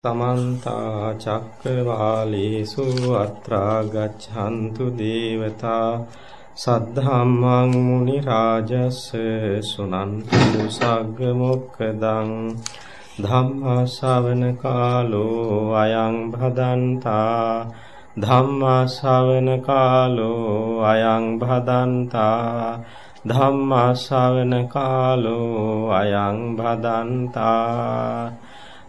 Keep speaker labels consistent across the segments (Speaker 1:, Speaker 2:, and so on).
Speaker 1: සමන්තා චක්කවාලේසු අත්‍රා ගච්ඡන්තු දේවතා සද්ධාම්මං මුනි රාජස් සුනන්තු සග්ග මොක්කදං ධම්මා ශවන කාලෝ අයං භදන්තා ධම්මා ශවන කාලෝ අයං භදන්තා ධම්මා ශවන කාලෝ අයං භදන්තා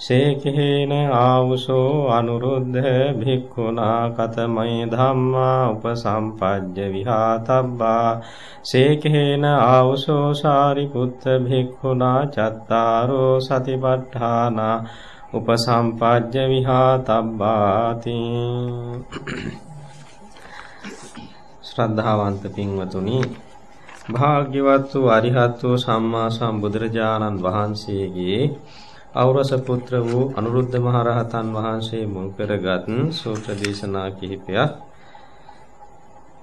Speaker 1: සේකේන ආවුසෝ අනුරුද්ධ භික්ඛුනා කතමයි ධම්මා උපසම්පජ්ජ විහාතබ්බා සේකේන ආවුසෝ සාරිපුත්ත භික්ඛුනා චත්තාරෝ සතිපට්ඨාන උපසම්පජ්ජ විහාතබ්බාති ශ්‍රද්ධාවන්ත පින්වතුනි භාග්‍යවත් වූ අරිහත් වූ සම්මා සම්බුදුරජාණන් වහන්සේගේ අවරස පුත්‍ර වූ අනුරුද්ධ මහරහතන් වහන්සේ මුල් කරගත් සූත්‍ර දේශනා කිහිපයක්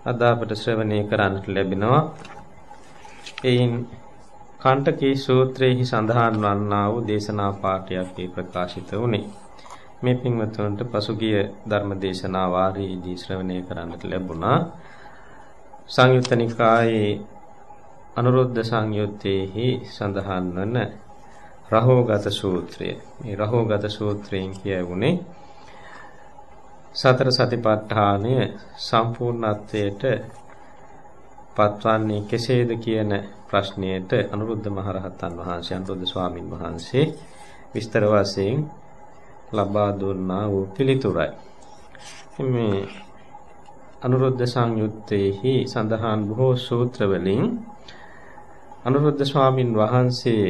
Speaker 1: අද අපට ශ්‍රවණය කරන්නට ලැබෙනවා. එයින් කණ්ඨකී සූත්‍රයේහි සඳහන් වන්නා වූ දේශනා පාඨයක් ඒ ප්‍රකාශිත වුණේ. මේ පින්වතුන්ට පසුගිය ධර්ම දේශනා වාරයේදී ශ්‍රවණය කරන්නට ලැබුණා. සංයුත්ත නිකායේ අනුරුද්ධ සංයුත්තේහි සඳහන් වන රහෝගත සූත්‍රය. මේ රහෝගත සූත්‍රයෙන් කියවුනේ සතර සතිපට්ඨානය සම්පූර්ණත්වයට පත්වන්නේ කෙසේද කියන ප්‍රශ්නයට අනුරුද්ධ මහරහතන් වහන්සේ අනුරුද්ධ ස්වාමින් වහන්සේ විස්තර වශයෙන් ලබා දුන්නා වූ පිළිතුරයි. මේ අනුරුද්ධ සංයුත්තේහි සඳහන් බොහෝ සූත්‍ර වලින් අනුරුද්ධ ස්වාමින් වහන්සේ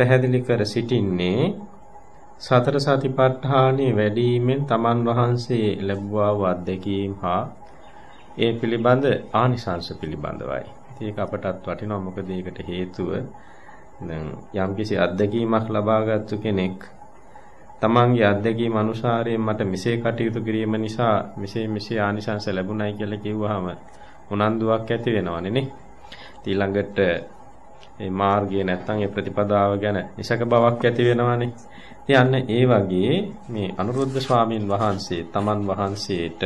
Speaker 1: පැහැදිලි කර සිටින්නේ සතර සතිපට්ඨානෙ වැඩිවීමෙන් තමන් වහන්සේ ලැබුවා වූ අත්දැකීම් හා ඒ පිළිබඳ ආනිසංශ පිළිබඳවයි. ඒක අපටත් වටිනවා මොකද ඒකට හේතුව දැන් යම්කිසි අත්දැකීමක් ලබාගත්තු කෙනෙක් තමන්ගේ අත්දැකීම අනුසාරයෙන් මට මෙසේ කටයුතු කිරීම නිසා මෙසේ මෙසේ ආනිසංශ ලැබුණයි කියලා කිව්වහම උනන්දුවක් ඇති වෙනවනේ නේ. ඊළඟට ඒ මාර්ගය නැත්තම් ඒ ප්‍රතිපදාව ගැන ඉසක බවක් ඇති වෙනවානේ. ඉතින් ඒ වගේ මේ අනුරුද්ධ ස්වාමීන් වහන්සේ තමන් වහන්සේට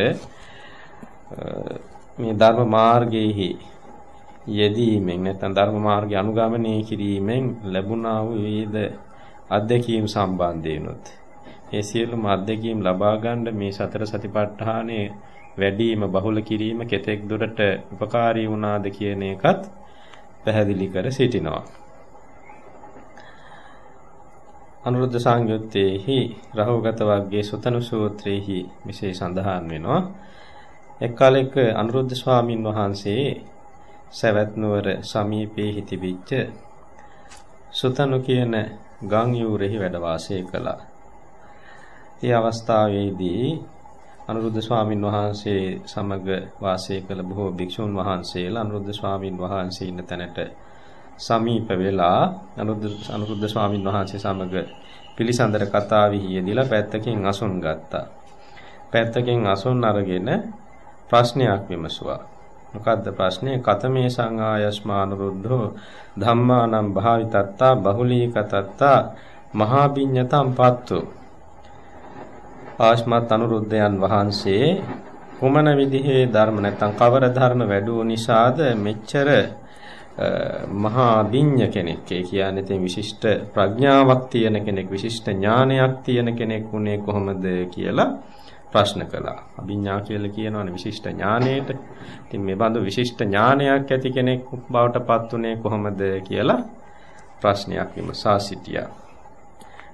Speaker 1: මේ ධර්ම මාර්ගයේහි යෙදීමෙන් නැත්නම් ධර්ම මාර්ගය අනුගමනය කිරීමෙන් ලැබුණා වූ විවිධ අත්දැකීම් සම්බන්ධයෙන්ුත් ඒ සියලුම අත්දැකීම් ලබා ගන්න මේ සතර සතිපට්ඨානයේ වැඩිම බහුල කිරීම කෙතෙක් දුරට උපකාරී වුණාද කියන එකත් පැහැදිලි කර සිටිනවා. අනුරුද්ධ සංයුත්තේහි රහෝගත වර්ගයේ සුතනු සූත්‍රයේහි මෙසේ සඳහන් වෙනවා. එක් කාලයක අනුරුද්ධ ස්වාමින් වහන්සේ සවැත් නුවර සමීපයේ තිබිච්ච සුතනු කියන ගම් යූරෙහි වැඩ වාසය කළා. ඒ අවස්ථාවේදී අනුරුද්ධ ස්වාමින් වහන්සේ සමග වාසය කළ බොහෝ භික්ෂුන් වහන්සේලා අනුරුද්ධ ස්වාමින් වහන්සේ ඉන්න තැනට සමීප වෙලා අනුරුද්ධ අනුරුද්ධ ස්වාමින් වහන්සේ සමග පිළිසඳර කතාවෙහි යෙදিলা පැත්තකින් අසුන් ගත්තා. පැත්තකින් අසුන් අරගෙන ප්‍රශ්නයක් විමසුවා. මොකද්ද ප්‍රශ්නේ? කතමේ සංආයස්මානුරුද්ධෝ ධම්මානම් භාවිතත්තා බහුලීකතත්තා මහාබිඤ්ඤතම් පත්තු ආශ්මත් අනුරුද්ධයන් වහන්සේ කුමන විදිහේ ධර්ම නැත්නම් කවර ධර්ම වැඩුව නිසාද මෙච්චර මහා විඤ්ඤ කෙනෙක් ඒ කියන්නේ ඉතින් විශිෂ්ට ප්‍රඥාවක් තියෙන කෙනෙක් විශිෂ්ට ඥානයක් තියෙන කෙනෙක් උනේ කොහොමද කියලා ප්‍රශ්න කළා. අභිඥා කියලා කියනවනේ විශිෂ්ට ඥානයට. ඉතින් මේ බඳු විශිෂ්ට ඥානයක් ඇති කෙනෙක් බවට පත් උනේ කොහොමද කියලා ප්‍රශ්නයක් විමසා සිටියා.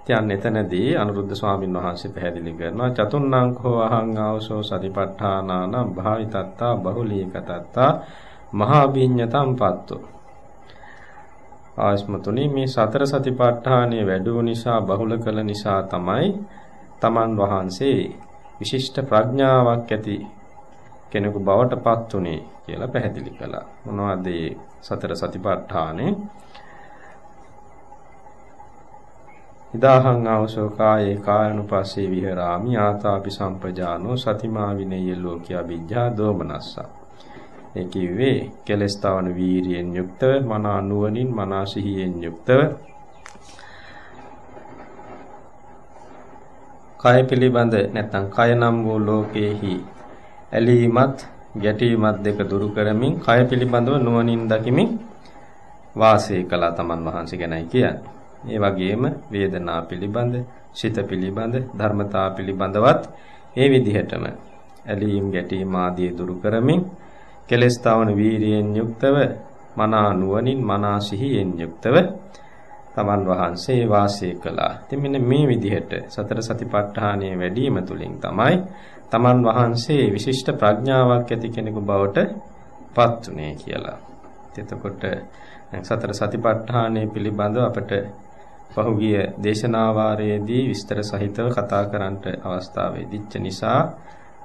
Speaker 1: ඉතින් එතනදී අනුරුද්ධ ස්වාමීන් වහන්සේ පැහැදිලි කරනවා චතුන්නංකෝ අහං ආවසෝ සතිපට්ඨානානම් භාවිතත්තා බහුලීකතත්තා මහා විඤ්ඤතම් පත්තු ආස්මතුනි මේ සතර සතිපට්ඨානයේ වැඩුව නිසා බහුල කළ නිසා තමයි තමන් වහන්සේ විශිෂ්ට ප්‍රඥාවක් ඇති කෙනෙකු බවට පත් උනේ කියලා පැහැදිලි කළා. මොනවද සතර සතිපට්ඨානේ? ඉදාහං ආවසෝ කායේ කායනුපස්සේ විහෙරාමි ආතාපි සම්පජානෝ සතිමා විනේය ලෝකිය විඥා දෝමනස්සා. ඒ කිව්වේ කෙලස්තාවන වීරියෙන් යුක්තව මනා නුවණින් මනා සිහියෙන් යුක්තව කය පිළිබඳ නැත්නම් කය නම් වූ ලෝකේහි ඇලීමත් ගැටීමත් දෙක දුරු කරමින් කය පිළිබඳව නුවණින් දකිමින් වාසය කළා තමන් වහන්සේ ගැනයි කියන්නේ. ඒ වගේම වේදනා පිළිබඳ, සිත පිළිබඳ, ධර්මතා පිළිබඳවත් ඒ විදිහටම ඇලීම් ගැටීම් ආදී දුරු කරමින් කෙලස් තවන වීරියෙන් යුක්තව මනා නුවණින් මනා සිහියෙන් යුක්තව තමන් වහන්සේ වාසය කළා. ඉතින් මෙන්න මේ විදිහට සතර සතිපට්ඨානයේ වැඩිම තුලින් තමයි තමන් වහන්සේ විශිෂ්ට ප්‍රඥාවක් ඇති කෙනෙකු බවට පත් උනේ කියලා. එතකොට සතර සතිපට්ඨානයේ පිළිබඳව අපට පහුගිය දේශනාවාරයේදී විස්තර සහිතව කතා කරන්නට අවස්ථාව ලැබිච්ච නිසා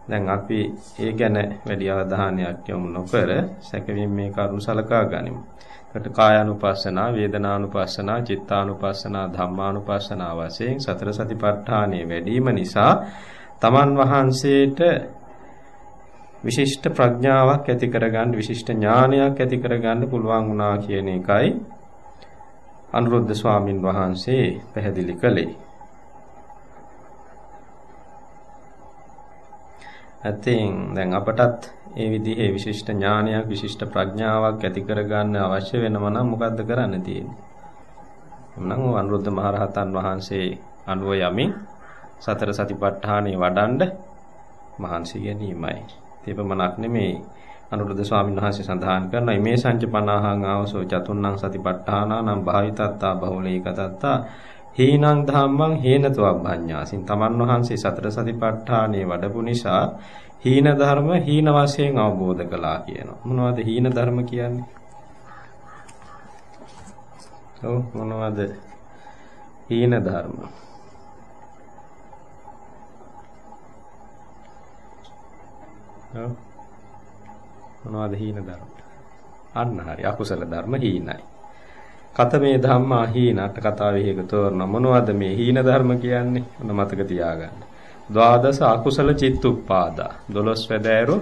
Speaker 1: දැන් අපි ඒ ගැන වැඩි අවධානයක් යොමු නොකර සැකවින් මේ කරුණු සලකා ගනිමු. එතකොට කායානුපස්සනා, වේදනානුපස්සනා, චිත්තානුපස්සනා, ධම්මානුපස්සනා වශයෙන් සතර සතිපට්ඨානයේ වැඩිම නිසා තමන් වහන්සේට විශිෂ්ට ප්‍රඥාවක් ඇති කරගන්න විශිෂ්ට ඥානයක් ඇති කරගන්න පුළුවන් වුණා කියන එකයි අනුරුද්ධ ස්වාමින් වහන්සේ පැහැදිලි කළේ. ඇතින් දැන් අපටත් ඒ විදිහේ විශිෂ්ට ඥානයක් විශිෂ්ට ප්‍රඥාවක් ඇති කරගන්න අවශ්‍ය වෙනම නම් මොකද්ද කරන්න තියෙන්නේ? එම්නම් අනුරුද්ධ මහරහතන් වහන්සේ අනුව යමින් සතර සතිපට්ඨානෙ වඩන්ඩ මහන්සි ගැනීමයි. තේපමණක් නෙමේ අනුරුද්ධ ස්වාමීන් වහන්සේ සඳහන් කරනවා මේ සංච 50හං ආවසෝ චතුන්නං සතිපට්ඨානානම් භාවිතත්තා බහුලීකතත්තා හීනං ධම්මං හේනතවබ්බඤ්ඤාසින් තමන් වහන්සේ සතර සතිපට්ඨානෙ වඩපු නිසා හීන ධර්ම හීන වශයෙන් අවබෝධ කළා කියනවා. මොනවද හීන ධර්ම කියන්නේ? ඔව් මොනවද හීන ධර්ම? ඔව් මොනවද හීන ධර්ම? අන්න හරි. අකුසල ධර්ම හීනයි. කතමේ ධම්මා හීනට කතාවේ හේක තෝරන මොනවද මේ හීන ධර්ම කියන්නේ? ඔන්න මතක තියාගන්න. ද්වාදස අකුසල චිත්තුප්පාදා. 12 වැදෑරු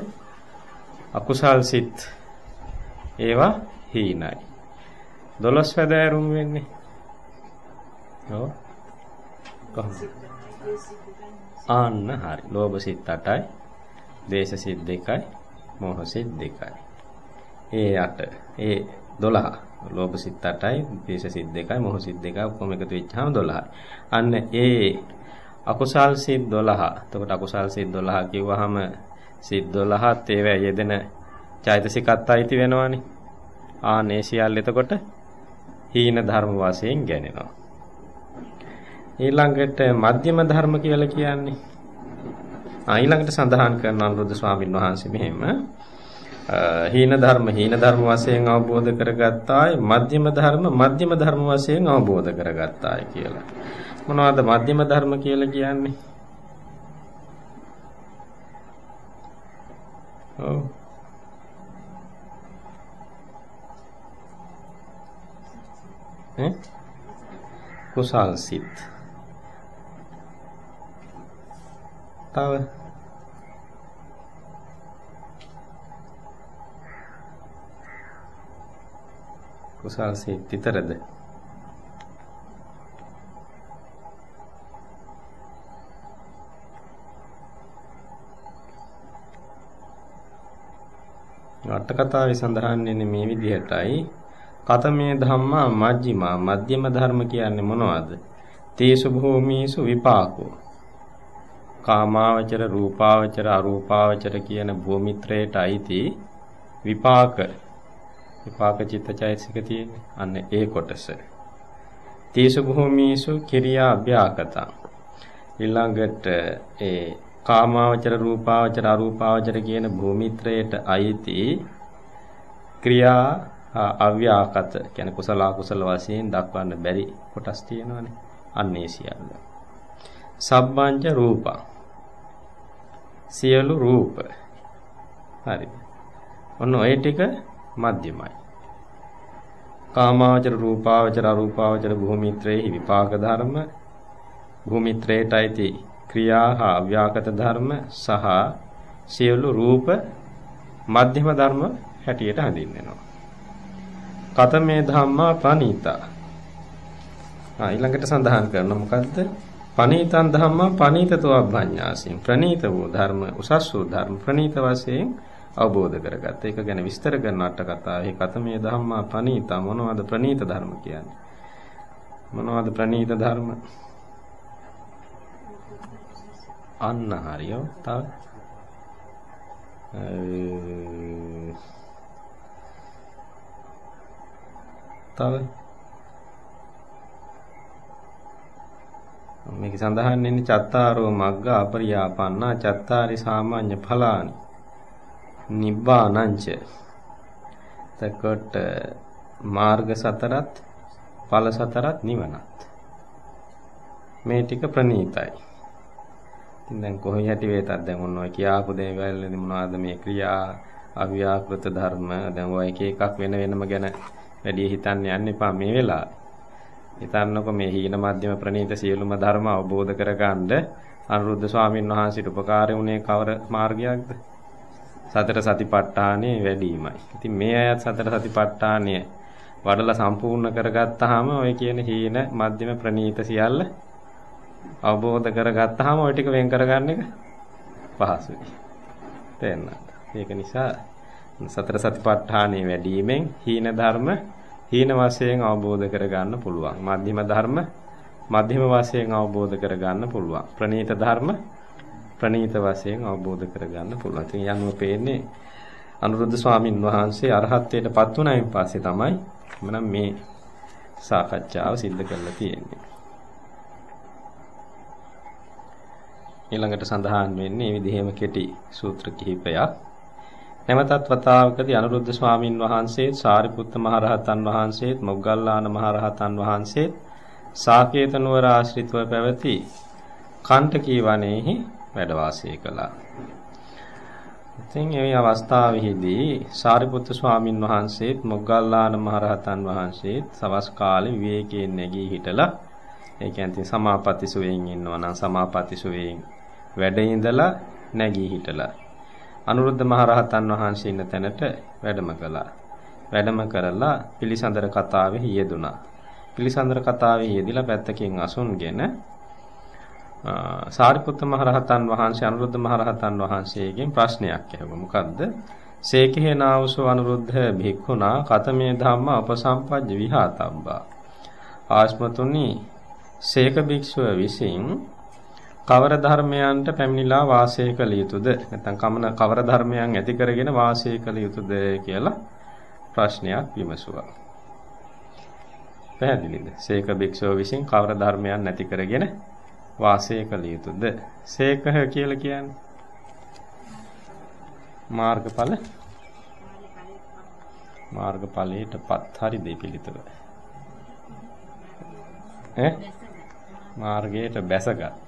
Speaker 1: අකුසල් සිත්. ඒවා හීනයි. 12 වැදෑරුම් වෙන්නේ? ඔව්. කොහොමද? ආන්න හරි. ලෝභ සිත් 8යි දේශ සිත් 2යි මෝහ සිත් 2යි ඒ 8 ඒ 12 ලෝභ සිත් 8යි දේශ සිත් 2යි මෝහ සිත් 2යි ඔක්කොම එකතු වෙච්චාම 12යි අන්න ඒ අකුසල් සිත් 12. එතකොට අකුසල් සිත් 12 කිව්වහම සිත් 12ත් ඒවා යෙදෙන චෛතසිකත් අයිති වෙනවනේ. ආනේ සියල්ල එතකොට හීන ධර්ම වශයෙන් ගණනවා. ඊළඟට මධ්‍යම ධර්ම කියලා කියන්නේ ආ ඊළඟට සඳහන් කරන අනුරුද්ධ ස්වාමීන් වහන්සේ මෙහෙම හීන ධර්ම හීන ධර්ම වශයෙන් අවබෝධ කරගත්තායි මධ්‍යම ධර්ම මධ්‍යම ධර්ම වශයෙන් අවබෝධ කරගත්තායි කියලා. මොනවද මධ්‍යම ධර්ම කියලා කියන්නේ? ඔව්. ඈ? කුසල් සිත්. තව කුසල් සිත් විතරද? අට කතාවේ සඳහන් වෙන්නේ මේ විදිහටයි කතමේ ධම්මා මජ්ක්‍ධිමා මධ්‍යම ධර්ම කියන්නේ මොනවද? තේසු භූමීසු විපාකෝ කාමාවචර රූපාවචර අරූපාවචර කියන භූමිත්‍රයට අයිති විපාක. විපාක චිත්තචෛතසික තියෙන්නේ. අන්න ඒ කොටස. තේසු භූමීසු කිරියා අභ්‍යාකත. ඊළඟට ඒ කාමාවචර රූපාවචර අරූපාවචර කියන භූමිත්‍රයට අයිති ක්‍රියා අව්‍යාකත කියන්නේ කුසල අකුසල වශයෙන් දක්වන්න බැරි කොටස් තියෙනවානේ. අන්නේ සියල්ල. සබ්බංජ රූප. සියලු රූප හරිද? ඔන්න ඔය ටික මධ්‍යමයි. කාමාවචර රූපාවචර අරූපාවචර භූමිත්‍රයේ විපාක ධර්ම භූමිත්‍රයට අයිති ක්‍රියා හා අව්‍යාකත ධර්ම සහ සියලු රූප මධ්‍යම ධර්ම හැටියට හඳින්වනවා. කතමේ ධම්මා පනීතා. ආ ඊළඟට සඳහන් කරන මොකද්ද? පනීතං ධම්මා පනීතතෝ අභඤ්ඤාසින් ප්‍රනීත වූ ධර්ම උසස් වූ ධර්ම ප්‍රනීත වශයෙන් අවබෝධ කරගත්ත. ඒක ගැන විස්තර කරන අට කතාවේ කතමේ ධම්මා පනීතා මොනවද ප්‍රනීත ධර්ම කියන්නේ? මොනවද ප්‍රනීත ධර්ම? අන්න හරියෝ. තව තව මේක සඳහන් වෙන්නේ චත්තාරෝ මග්ග අපරියාපන්නා චත්තාරි සාමාන්‍ය ඵලානි. නිබ්බානංච. තකොට මාර්ග සතරත් ඵල සතරත් නිවනත්. මේ ටික ප්‍රණීතයි. ඉතින් දැන් කොහේ හැටි වේතත් දැන් ඔන්න ඔය කියාපු දේවල් මොනවද මේ ක්‍රියා අව්‍යාකෘත ධර්ම? දැන් ඔය එක එකක් වෙන වෙනම ගැන වැඩි හිතන්න යන්න එපා මේ වෙලාවේ. හිතන්නකො මේ හීන මධ්‍යම ප්‍රණීත සියලුම ධර්ම අවබෝධ කරගන්න අනුරුද්ධ ස්වාමීන් වහන්සේට උපකාරය වුණේ කවර මාර්ගයක්ද? සතර සතිපට්ඨානේ වැඩිමයි. ඉතින් මේ අයත් සතර සතිපට්ඨානය වඩලා සම්පූර්ණ කරගත්තාම ඔය කියන හීන මධ්‍යම ප්‍රණීත සියල්ල අවබෝධ කරගත්තාම ওই ටික වෙන් කරගන්න එක පහසුයි. තේරෙනවද? ඒක නිසා සතර සතිපට්ඨානෙ වැඩිවීමෙන් හීන ධර්ම හීන වශයෙන් අවබෝධ කරගන්න පුළුවන්. මධ්‍යම ධර්ම මධ්‍යම වශයෙන් අවබෝධ කරගන්න පුළුවන්. ප්‍රණීත ධර්ම ප්‍රණීත වශයෙන් අවබෝධ කරගන්න පුළුවන්. ඉතින් යනුව පේන්නේ අනුරුද්ධ ස්වාමින් වහන්සේ අරහත්ත්වයට පත් වුණායින් පස්සේ තමයි මනම් මේ සාකච්ඡාව සිද්ධ කරලා තියෙන්නේ. ඊළඟට සඳහන් වෙන්නේ මේ විදිහේම කෙටි සූත්‍ර කිහිපයක්. නැවතත් වතාවකදී අනුරුද්ධ ස්වාමින් වහන්සේත් සාරිපුත්ත මහරහතන් වහන්සේත් මොග්ගල්ලාන මහරහතන් වහන්සේත් සාකේත නුවර ආශ්‍රිතව පැවති කණ්ඨකී වනයේහි වැඩ වාසය කළා. ඉතින් මේ අවස්ථාවේදී සාරිපුත්ත ස්වාමින් වහන්සේත් මොග්ගල්ලාන මහරහතන් වහන්සේත් සවස් කාලේ විවේකයෙන් නැගී හිටලා ඒ කියන්නේ සමාපatti සුවයෙන් ඉන්නවා නම් සමාපatti සුවයෙන් වැඩ ඉඳලා නැගී හිටලා අනුරුද්ධ මහරහතන් වහන්සේ ඉන්න තැනට වැඩම කළා. වැඩම කරලා පිළිසඳර කතාවේ යෙදුණා. පිළිසඳර කතාවේ යෙදිලා පැත්තකින් අසුන්ගෙන සාරිපුත්ත මහරහතන් වහන්සේ අනුරුද්ධ මහරහතන් වහන්සේගෙන් ප්‍රශ්නයක් ඇහුවා. මොකද්ද? සේකේ නාවසෝ අනුරුද්ධ භික්ඛුනා කතමේ ධම්ම උපසම්පජ්ජ විහාතබ්බා. ආස්මතුනි සේක භික්ෂුව විසින් කවර ධර්මයන්ට පැමිණිලා වාසය කළ යුතුද නැත්නම් කමන කවර ධර්මයන් ඇති කරගෙන වාසය කළ යුතුද කියලා ප්‍රශ්නයක් විමසුවා. පැහැදිලිද? සේක භික්ෂුව විසින් කවර ධර්මයන් නැති කරගෙන වාසය කළ යුතුද? සේකහ කියලා කියන්නේ මාර්ගඵල මාර්ගඵලයටපත් හරි දෙපිලිතුර. ඈ මාර්ගයට බැසගත්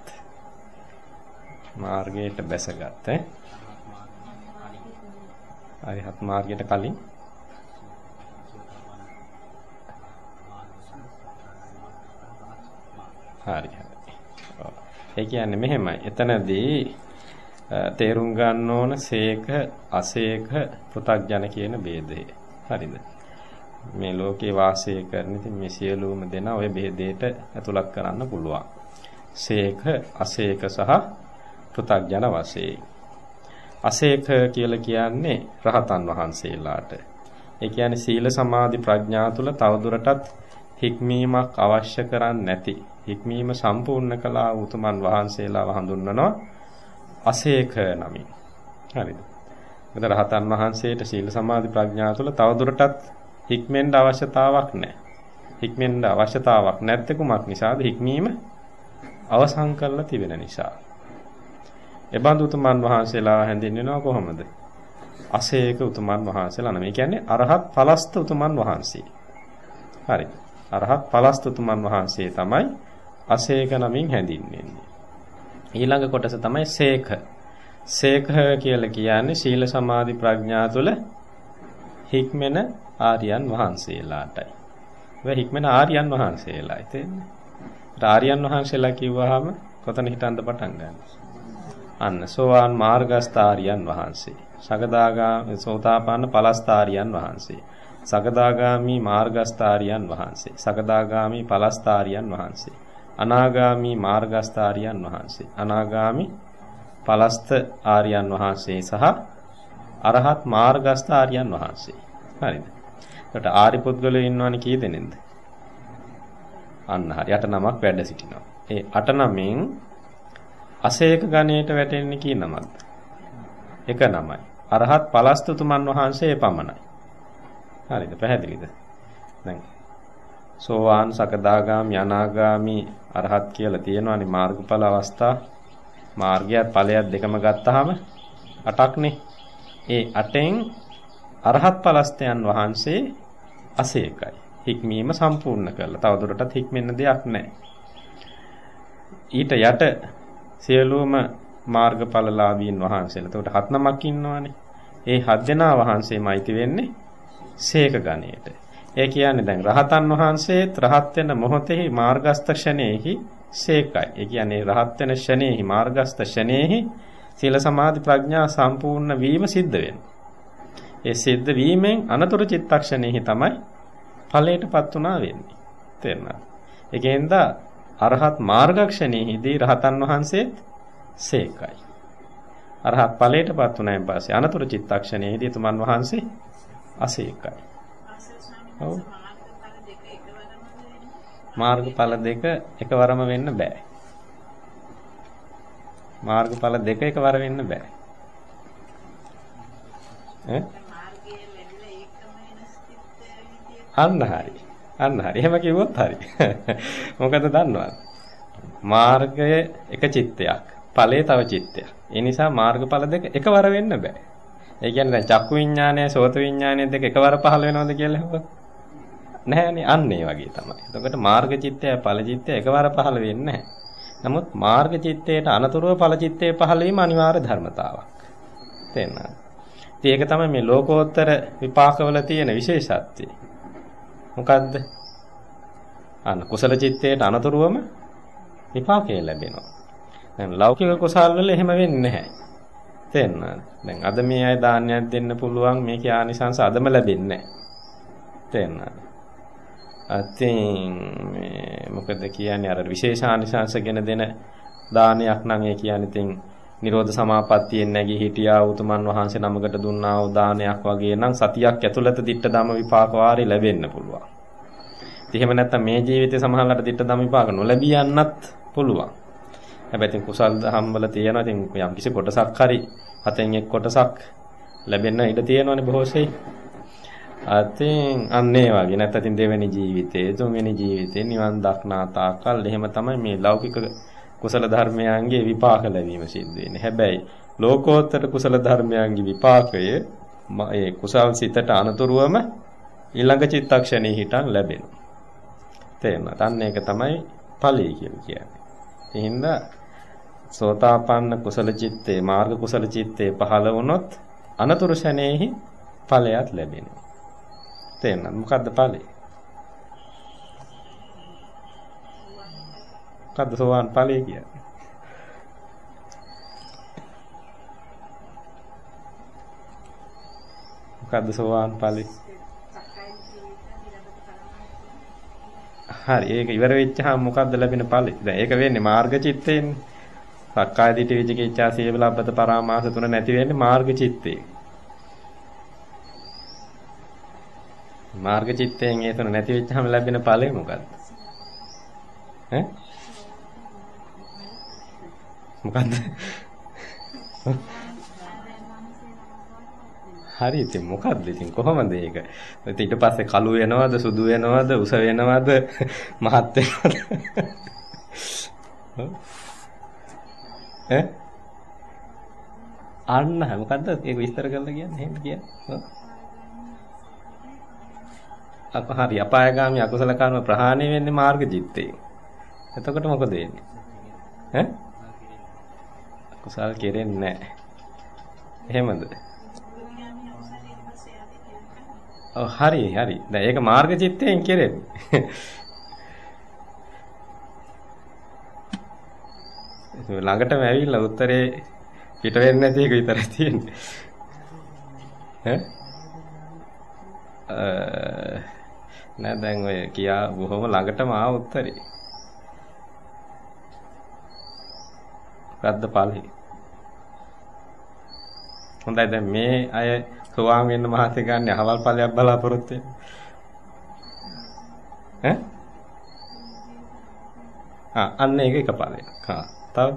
Speaker 1: මාර්ගයට බැසගත් ඈ අරිහත් මාර්ගයට කලින්. හරි හරි. ඒ කියන්නේ මෙහෙමයි. එතනදී තේරුම් ගන්න ඕන සේක අසේක පෘථග්ජන කියන ભેදය හරිද? මේ ලෝකේ වාසය කරන ඉතින් මේ සියලුම දෙනා ওই ભેදයට ඇතුළත් කරන්න පුළුවන්. සේක අසේක සහ පෘථග්ජන වශයෙන්. අසේක කියලා කියන්නේ රහතන් වහන්සේලාට. ඒ කියන්නේ සීල සමාධි ප්‍රඥා තුල තවදුරටත් හික්මීමක් අවශ්‍ය කරන්නේ නැති හික්මීම සම්පූර්ණ කළා උතුමන් වහන්සේලාව හඳුන්වනවා අසේක නමින්. හරිද? මෙතන රහතන් වහන්සේට සීල සමාධි ප්‍රඥා තුල තවදුරටත් හික්මෙන්න අවශ්‍යතාවක් නැහැ. හික්මෙන්න අවශ්‍යතාවක් නැත්තේ කුමක් නිසාද? හික්මීම අවසන් කරලා තිබෙන නිසා. එබඳු උතුමන් වහන්සේලා හැඳින්වෙනවා කොහොමද? අසේක උතුමන් වහන්සේලා නම. ඒ කියන්නේ අරහත් පලස්ත උතුමන් වහන්සේ. හරි. අරහත් පලස්ත උතුමන් වහන්සේ තමයි අසේක නමින් හැඳින්වෙන්නේ. ඊළඟ කොටස තමයි සේක. සේකහ කියලා කියන්නේ සීල සමාධි ප්‍රඥා තුළ හික්මෙන ආර්යයන් වහන්සේලාටයි. ඒ හික්මෙන ආර්යයන් වහන්සේලායි තේන්නේ. ආර්යයන් වහන්සේලා කිව්වහම කොතන හිටන්ද පටන් ගන්න? අන්න සෝවාන් මාර්ගස්ථාරියන් වහන්සේ. සකදාගාමී සෝතාපන්න පලස්ථාරියන් වහන්සේ. සකදාගාමි මාර්ගස්ථාරියන් වහන්සේ. සකදාගාමි පලස්ථාරියන් වහන්සේ. අනාගාමි මාර්ගස්ථාරියන් වහන්සේ. අනාගාමි පලස්ත ආර්යයන් වහන්සේ සහ අරහත් මාර්ගස්ථ ආර්යයන් වහන්සේ. හරිද? එතකොට ආරි පුද්ගලයෝ ඉන්නවනේ කී දෙනෙක්ද? අන්න හරි. අට නමක් වැඩ සිටිනවා. ඒ අට නමෙන් අසේක ගණයට වැටෙන්නේ කී නමක්ද? එක නමයි. අරහත් පලස්තුතුමන් වහන්සේ පමණයි. හරිද? පැහැදිලිද? දැන් සෝවාන් සකදාගාමි අනාගාමි අරහත් කියලා තියෙනවානේ මාර්ගඵල අවස්ථා මාර්ගයත් ඵලයත් දෙකම ගත්තාම 8ක්නේ. ඒ 8න් අරහත් ඵලස්තයන් වහන්සේ 81යි. හික්මීම සම්පූර්ණ කරලා. තවදුරටත් හික්මෙන්න දෙයක් නැහැ. ඊට යට සියලුම මාර්ගඵලලාභීන් වහන්සේලා. එතකොට හත් නමක් ඉන්නවනේ. ඒ හත් දෙනා වහන්සේමයිති වෙන්නේ සීක ගණයට. ඒ කියන්නේ දැන් රහතන් වහන්සේත් රහත් වෙන මොහොතෙහි මාර්ගස්ත ක්ෂණයෙහි සේකයි. ඒ කියන්නේ රහත් වෙන ෂණේහි මාර්ගස්ත ෂණේහි සීල සමාධි ප්‍රඥා සම්පූර්ණ වීම සිද්ධ වෙනවා. ඒ සිද්ධ වීමෙන් අනතුරු චිත්තක්ෂණෙහි තමයි ඵලයටපත් උනා වෙන්නේ. තේරුණාද? ඒකෙන්ද අරහත් මාර්ගක්ෂණෙහිදී රහතන් වහන්සේත් සේකයි. අරහත් ඵලයටපත් උනායින් පස්සේ අනතුරු චිත්තක්ෂණෙහිදී තුමන් වහන්සේ අසේකයි. ඔව්. මාර්ගඵල දෙක එකවරම වෙන්න බෑ. මාර්ගඵල දෙක එකවර වෙන්න බෑ. ඈ? අන්න හරි. අන්න හරි. එහෙම කිව්වොත් හරි. මොකද දන්නවද? මාර්ගය එක චිත්තයක්. ඵලය තව චිත්තයක්. ඒ නිසා මාර්ගඵල දෙක එකවර වෙන්න බෑ. ඒ කියන්නේ දැන් චක්කු විඥානය, සෝත විඥානය දෙක එකවර පහළ වෙනවද කියලා හෙව්වොත් නැහැනේ අන්න ඒ වගේ තමයි. එතකොට මාර්ග චිත්තය ඵල චිත්තය එකවර පහළ වෙන්නේ නැහැ. නමුත් මාර්ග චිත්තයට අනතුරුව ඵල චිත්තයේ පහළ වීම අනිවාර්ය ධර්මතාවක්. තේරෙනවද? ඉතින් ඒක තමයි මේ ලෝකෝත්තර විපාකවල තියෙන විශේෂත්වය. මොකද්ද? අන්න කුසල චිත්තයට අනතුරුවම විපාකය ලැබෙනවා. දැන් ලෞකික කුසල් වල එහෙම වෙන්නේ නැහැ. තේරෙනවද? දැන් අද මේ අය දානයක් දෙන්න පුළුවන් මේකේ ආනිසංස අදම ලැබෙන්නේ නැහැ. තේරෙනවද? අතින් මේ මොකද කියන්නේ අර විශේෂානිසංශගෙන දෙන දානයක් නම් ඒ කියන්නේ ඉතින් නිරෝධ සමාපත්තියෙන් නැගී හිටියා උතුමන් වහන්සේ නමකට දුන්නා වූ දානයක් වගේ නම් සතියක් ඇතුළත ditta ධම විපාක වාරේ ලැබෙන්න පුළුවන්. ඉතින් එහෙම නැත්නම් මේ ජීවිතේ සමහරවිට ditta ධම විපාක නොලැබී යන්නත් පුළුවන්. හැබැයි ඉතින් කුසල් දහම් වල තියෙනවා ඉතින් යම් කිසි කොටසක් හරි හතෙන් එක් කොටසක් ලැබෙන්න ඉඩ තියෙනවනේ බොහෝසේ. අතින් අන්න ඒ වගේ නැත්නම් ඉතින් දෙවෙනි ජීවිතේ තුන්වෙනි ජීවිතේ නිවන් දක්නා තාකල් එහෙම තමයි මේ ලෞකික කුසල ධර්මයන්ගේ විපාක ලැබීම සිද්ධ වෙන්නේ. හැබැයි ලෝකෝත්තර කුසල ධර්මයන්ගේ විපාකය ඒ කුසල් සිතට අනතුරුවම ඊළඟ චිත්තක්ෂණේ හිටන් ලැබෙනවා. තේරෙනවද? අන්න ඒක තමයි ඵලයි කියලා කියන්නේ. එහෙනම් සෝතාපන්න කුසල චිත්තේ මාර්ග කුසල චිත්තේ පහළ වුණොත් අනතුරු ශනේහි ඵලයක් ලැබෙනවා. තේරෙනවද? මොකද්ද ඵලෙ? මොකද්ද සෝවාන් ඵලය කියන්නේ? මොකද්ද සෝවාන් ඵලෙ? හරි ඒක ඉවර වෙච්චහම මොකද්ද ලැබෙන ඵලෙ? දැන් ඒක වෙන්නේ මාර්ග චිත්තේන්නේ. සක්කාය දිට්ඨි විචිකිච්ඡා සීවලබ්බත පරාමාස තුන නැති වෙන්නේ මාර්ග චිත්තේ. මාර්ග චිත්තයෙන් ඒ තුන නැති වෙච්චාම ලැබෙන ඵලය මොකද්ද? ඈ? මොකද්ද? හරි ඉතින් මොකද්ද ඉතින් කොහොමද ඒක? ඊට පස්සේ කළු වෙනවද සුදු වෙනවද උස වෙනවද මහත් වෙනවද? ඈ? අන්න මොකද්ද ඒක විස්තර කරලා කියන්නේ එහෙම කියන්නේ? හරි අපායগামী අකුසල කර්ම ප්‍රහාණය වෙන්නේ මාර්ග චිත්තයෙන්. එතකොට මොකද වෙන්නේ? ඈ? අකුසල් කෙරෙන්නේ නැහැ. එහෙමද? ඔව් හරි හරි. දැන් ඒක මාර්ග චිත්තයෙන් කෙරෙන්නේ. ළඟටම ඇවිල්ලා උත්තරේ පිට වෙන්නේ නැති එක විතරයි තියෙන්නේ. ඈ නෑ දැන් ඔය කියා බොහොම ළඟටම ආ උත්තරේ. මොකද්ද ඵලෙ? හොඳයි දැන් මේ අය සෝවාන් වෙන්න මහත්ය ගන්න අහවල් ඵලයක් බලාපොරොත්තු වෙන්නේ. ඈ? අන්න ඒක එක ඵලයක්. හා තව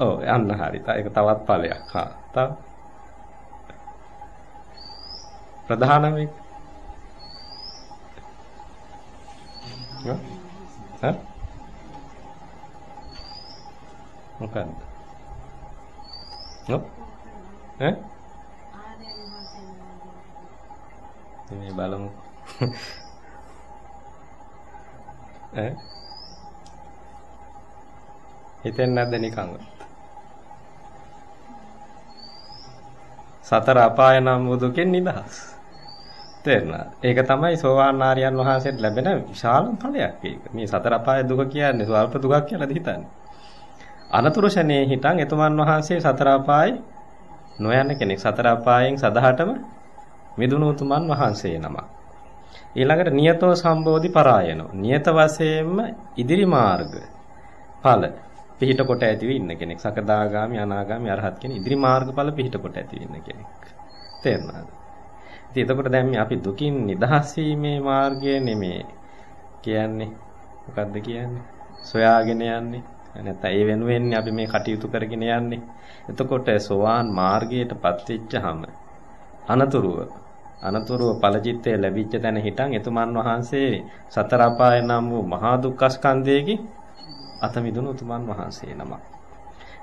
Speaker 1: ඔව් යන්න හරි. ඒක තවත් ඵලයක්. හා තව ප්‍රධානම එක. ඈ? මොකක්ද? ඔව්. ඈ? මේ බලමු. ඈ? හිතෙන්නේ නැද්ද නිකන්? සතර අපාය නම් වූ දුකෙන් නිදහස්. තේරුණාද? ඒක තමයි සෝවාන් ආර්යයන් වහන්සේට ලැබෙන විශාල ඵලයක් ඒක. මේ සතර අපාය දුක කියන්නේ ස්වල්ප දුකක් කියලාද හිතන්නේ? අනතුරු ශනේ හිටන් එතුමන් වහන්සේ සතර අපායේ නොයන කෙනෙක්. සතර අපායෙන් සදහටම මිදුණු උතුමන් වහන්සේ නමක්. ඊළඟට නියතෝ සම්බෝධි පරායනෝ. නියත වශයෙන්ම ඉදිරි මාර්ග ඵල පිහිට කොට ඇතිව ඉන්න කෙනෙක්. සකදාගාමි, අනාගාමි, අරහත් කියන ඉදිරි මාර්ගඵල පිහිට කොට ඇතිව ඉන්න කෙනෙක්. තේරුණාද? ඉතින් එතකොට දැන් මේ අපි දුකින් නිදහස් වීමේ මාර්ගය නෙමේ කියන්නේ. මොකද්ද කියන්නේ? සොයාගෙන යන්නේ. නැත්නම් ඒ වෙනුවෙන් අපි මේ කටයුතු කරගෙන යන්නේ. එතකොට සෝවාන් මාර්ගයටපත් වෙච්චහම අනතුරුව අනතුරුව ඵලචිත්තය ලැබිච්ච තැන හිටන් එතුමන් වහන්සේ සතර අපාය නම් වූ මහා දුක්ඛ ස්කන්ධයේ අත මිදුණු උතුමන් වහන්සේ නමක්.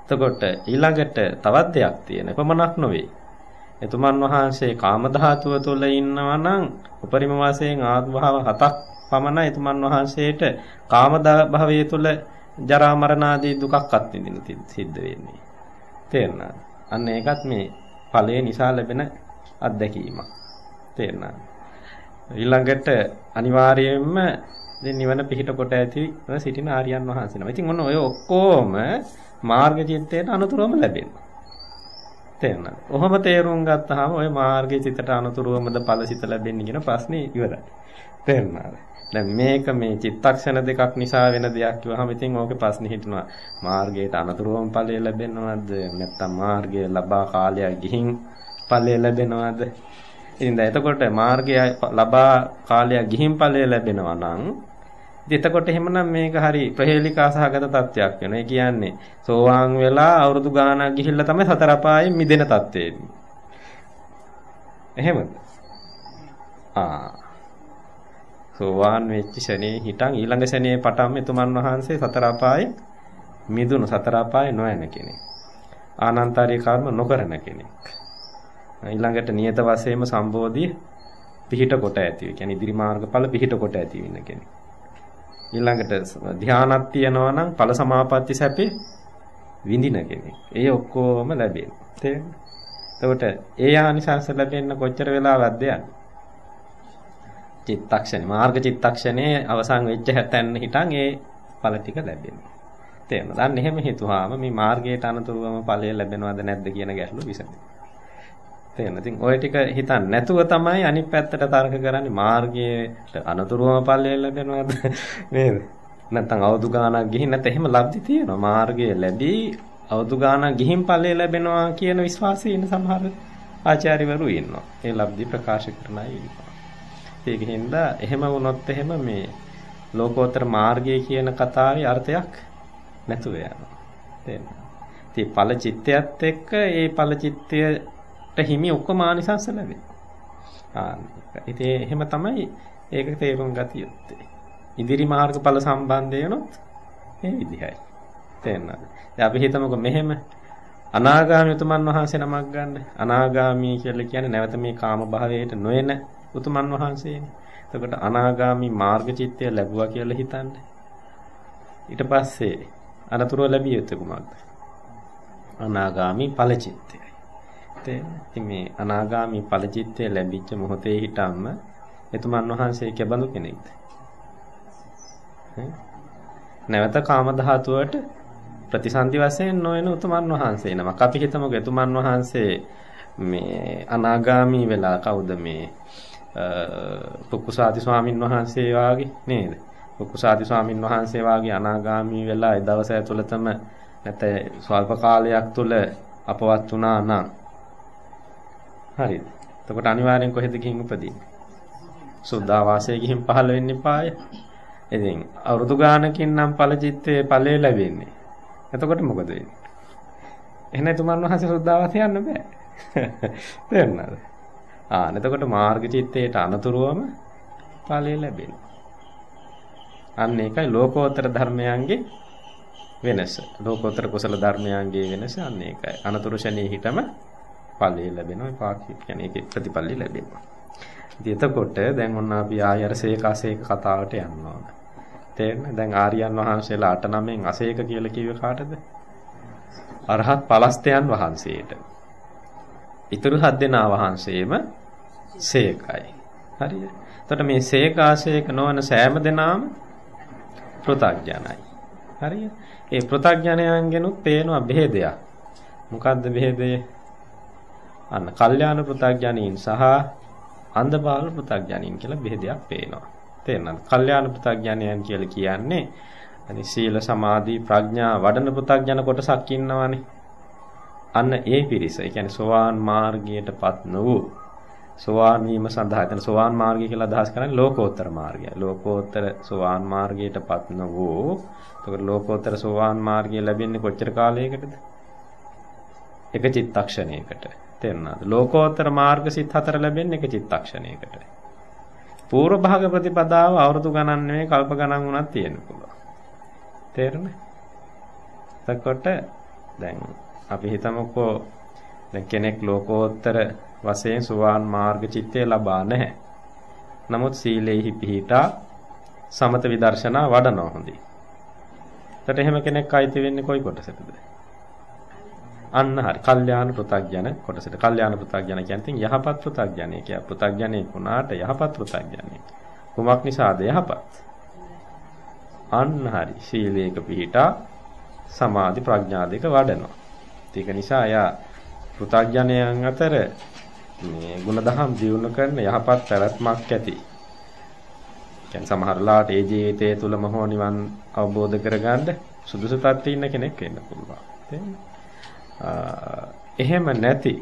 Speaker 1: එතකොට ඊළඟට තවත් දෙයක් තියෙන. එපමණක් නොවේ. එතුමන් වහන්සේ කාම ධාතුව තුළ ඉන්නවා නම් උපරිම වශයෙන් ආත්මභාව හතක් පමණ එතුමන් වහන්සේට කාම භවයේ තුළ ජරා මරණ ආදී දුකක් අත්විඳින්න සිද්ධ වෙන්නේ. තේරුණාද? අන්න ඒකත් මේ ඵලයේ නිසා ලැබෙන අත්දැකීමක්. තේරුණාද? ඊළඟට අනිවාර්යයෙන්ම දැන් නිවන පිහිට කොට ඇති සිටින ආර්යයන් වහන්සේ නම. ඉතින් ඔන්න ඔය ඔක්කොම මාර්ග චිත්තයට අනුතරම ලැබෙනවා. තේරුණාද? ඔහොම තේරුම් ගත්තාම ඔය මාර්ගයේ සිතට අනුතරවමද ඵලසිත ලැබෙන්නේ කියන ප්‍රශ්නේ ඉවරයි. තේරුණාද? දැන් මේක මේ චිත්තක්ෂණ දෙකක් නිසා වෙන දෙයක් කිව්වහම ඉතින් ඕකේ ප්‍රශ්නේ හිටිනවා. මාර්ගයට අනුතරවම ඵලය ලැබෙනවද? නැත්නම් මාර්ගය ලබා කාලයක් ගිහින් ඵලය ලැබෙනවද? ඉතින් දැන් එතකොට මාර්ගය ලබා කාලයක් ගිහින් ඵලය ලැබෙනවා නම් ඉතින් එතකොට එහෙමනම් මේක හරි ප්‍රහේලිකා සහගත තත්වයක් වෙනවා. ඒ කියන්නේ සෝවාන් වෙලා අවුරුදු ගාණක් ගිහිල්ලා තමයි සතර අපායෙන් මිදෙන තත්ත්වෙ එහෙමද? ආ. සෝවාන් වෙච්ච ශනේ හිටන් ඊළඟ ශනේ පටන් එතුමන් වහන්සේ සතර අපායේ මිදුණු සතර අපායේ නොයන කෙනෙක්. ආනන්තාරී කර්ම නොකරන කෙනෙක්. ඊළඟට නියත වශයෙන්ම සම්බෝධිය පිහිට කොට ඇති. ඒ කියන්නේ ඉදිරි මාර්ගඵල පිහිට කොට ඇති වෙන කෙනෙක්. ඊළඟට ධානයක් තියනවා නම් ඵල සමාපatti සැපේ විඳින කෙනෙක්. ඒ ඔක්කොම ලැබෙනවා. තේරෙනවද? එතකොට ඒ ආනිසංස ලැබෙන්න කොච්චර වෙලාවක්ද යන්නේ? චිත්තක්ෂණේ මාර්ග චිත්තක්ෂණේ අවසන් වෙච්ච හැතැන්න හිටන් ඒ ඵල ටික ලැබෙනවා. තේරෙනවද? අන්න එහෙම හිතුවාම මේ මාර්ගයට අනුතුරුවම ඵලය ලැබෙනවද නැද්ද කියන ගැටලුව විසඳෙනවා. තේරෙනවද? ඉතින් ওই ටික හිතන්නේ නැතුව තමයි අනිත් පැත්තට තර්ක කරන්නේ මාර්ගයට අනතුරුවම ඵලය ලැබෙනවද නේද? නැත්නම් අවුදු ගාණක් ගිහින් නැත්නම් එහෙම ලබ්ධි තියෙනවා. මාර්ගය ලැබී අවුදු ගාණක් ගිහින් ඵලය ලැබෙනවා කියන විශ්වාසය ඉන්න සමහර ආචාර්යවරු ඉන්නවා. ඒ ලබ්ධි ප්‍රකාශ කරන අය ඉන්නවා. ඒකින්ද එහෙම වුණොත් එහෙම මේ ලෝකෝත්තර මාර්ගය කියන කතාවේ අර්ථයක් නැතුව යනවා. තේරෙනවද? ඉතින් ඵල චිත්තයත් එක්ක ඒ ඵල චිත්තය හිමි ඔක්කොම ආනිසංස ලැබෙනවා. ආ ඉතින් එහෙම තමයි ඒක තේරුම් ගත යුත්තේ. ඉදිරි මාර්ගඵල සම්බන්ධය වෙනොත් මේ විදිහයි. තේරෙනවද? දැන් අපි හිතමුකෝ මෙහෙම අනාගාමී උතුමන් වහන්සේ නමක් ගන්න. අනාගාමී කියලා කියන්නේ නැවත මේ කාම භාවයට නොයන උතුමන් වහන්සේනේ. එතකොට අනාගාමී මාර්ග චිත්තය ලැබුවා කියලා හිතන්නේ. ඊට පස්සේ අනතුරු ලැබිය යුත්තේ කුමක්ද? අනාගාමි ඵලචිත්තයයි. ඉතින් මේ අනාගාමි ඵලචිත්තය ලැබිච්ච මොහොතේ හිටම්ම එතුමන් වහන්සේ කෙබඳු කෙනෙක්ද? නැවත කාම ධාතුවට ප්‍රතිසන්දි වශයෙන් නොයන උතුමන් වහන්සේ නමක්. අපි හිතමුකෝ එතුමන් වහන්සේ මේ අනාගාමි වෙලා කවුද මේ පුක්කුසාති ස්වාමින් වහන්සේ වාගේ නේද? පුක්කුසාති ස්වාමින් වහන්සේ වාගේ අනාගාමි වෙලා ඒ දවස ඇතුළතම නැත්නම් ස්වල්ප කාලයක් තුල අපවත් වුණා නම් හරිද? එතකොට අනිවාර්යෙන් කොහෙද ගිහින් උපදින්නේ? සුද්ධාවාසයේ ගිහින් පහළ වෙන්න එපාය. ඉතින් අවුරුදු ගානකින් නම් ඵලචිත්තේ ඵලය ලැබෙන්නේ. එතකොට මොකද වෙන්නේ? එහෙනම් තුමන් වහන්සේ සුද්ධාවාසය යන්න බෑ. තේරුණාද? ආ එතකොට මාර්ග චිත්තේට අනතුරුවම ඵලය ලැබෙනවා. අන්න ඒකයි ලෝකෝත්තර ධර්මයන්ගේ වෙනස. ලෝකෝත්තර කුසල ධර්මයන්ගේ වෙනස අන්න ඒකයි. අනතුරු ශනේ හිටම ඵලය ලැබෙනවා. පාක්ෂික කියන්නේ ඒකේ ප්‍රතිඵලය ලැබෙනවා. ඉතින් එතකොට දැන් ඔන්න අපි ආය අර සේකාසේක කතාවට යන්න ඕන. තේරෙනවද? දැන් ආර්යයන් වහන්සේලා 8 9න් අසේක කියලා කිව්වේ කාටද? අරහත් පලස්තයන් වහන්සේට. ඊතුරු හත් දෙනා වහන්සේම සේකයි. හරිද? එතකොට මේ සේකාසේක නොවන සෑම දෙනාම පෘථග්ජනයි. හරිද? ඒ පෘථග්ජනයන්ගෙනුත් පේනවා බෙහෙදයක්. මොකද්ද බෙහෙදය? අන්න කල්යාණ පෘථග්ජනීන් සහ අන්ධබාල පෘථග්ජනීන් කියලා බෙහෙදයක් පේනවා. තේරෙනවද? කල්යාණ පෘථග්ජනයන් කියලා කියන්නේ අනි සීල සමාධි ප්‍රඥා වඩන පෘථග්ජන කොටසක් ඉන්නවනේ. අන්න ඒ පිරිස. ඒ කියන්නේ සෝවාන් මාර්ගයටපත් නොවූ සෝවාන් වීම සඳහා එතන සෝවාන් මාර්ගය කියලා අදහස් කරන්නේ ලෝකෝත්තර මාර්ගය. ලෝකෝත්තර සෝවාන් මාර්ගයටපත් නොවූ එතකොට ලෝකෝත්තර සෝවාන් මාර්ගය ලැබෙන්නේ කොච්චර කාලයකටද? එක චිත්තක්ෂණයකට. තේරුණාද? ලෝකෝත්තර මාර්ගසිත හතර ලැබෙන්නේ එක චිත්තක්ෂණයකට. පූර්ව භාග ප්‍රතිපදාව අවුරුදු ගණන් නෙවෙයි කල්ප ගණන් වුණත් තියෙන්න පුළුවන්. තේරුණේ? එතකොට දැන් අපි හිතමුකෝ දැන් කෙනෙක් ලෝකෝත්තර වශයෙන් සුවාන් මාර්ග චිත්තය ලබා නැහැ. නමුත් සීලේහි පිහිටා සමත විදර්ශනා වඩනවා හොඳයි. එතකොට එහෙම කෙනෙක් අයිති වෙන්නේ කොයි කොටසටද? අන්න හරි. කල්යාණ පෘථග්ජන කොටසට. කල්යාණ පෘථග්ජන කියන්නේ යහපත් පෘථග්ජනය කිය. පෘථග්ජනේ වුණාට යහපත් පෘථග්ජනේ. කුමක් නිසාද යහපත්? අන්න හරි. සීලයක පිහිටා සමාධි ප්‍රඥා දෙක වඩනවා. ඒක නිසා යා පෘථග්ජනයන් අතර මේ ಗುಣදහම් දියුණු කරන යහපත් පැවැත්මක් ඇති. කියන්නේ සමහරලාට ඒ ජීවිතය තුලම හෝ නිවන් අවබෝධ කරගන්න සුදුසු තත්ත්වයේ ඉන්න කෙනෙක් වෙන්න පුළුවන්. එහෙම නැති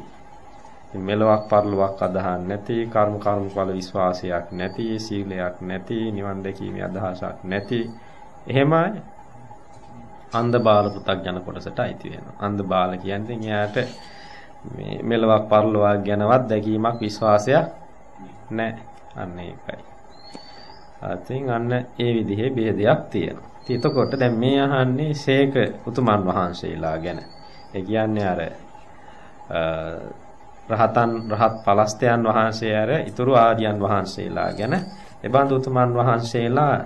Speaker 1: මෙලොවක් පරලොවක් අදහන් නැති කර්ම කර්මඵල විශ්වාසයක් නැති සීලයක් නැති නිවන් දැකීමේ අදහසක් නැති එහෙමයි අන්ධ බාල පු탁ජන කොටසට අයිති වෙනවා. අන්ධ බාල කියන්නේ එයාට මේ මෙලොවක් පරලොවක් ගැනවත් දැකීමක් විශ්වාසයක් නැහැ. අන්න ඒකයි. අතින් අන්න ඒ විදිහේ ભેදයක් තියෙනවා. ඉතින් එතකොට දැන් මේ අහන්නේ ශේක උතුමන් වහන්සේලා ගැන. ඒ කියන්නේ අර රහතන් රහත් පලස්තයන් වහන්සේ අර ඊතුරු ආර්යයන් වහන්සේලා ගැන එබඳු උතුමන් වහන්සේලා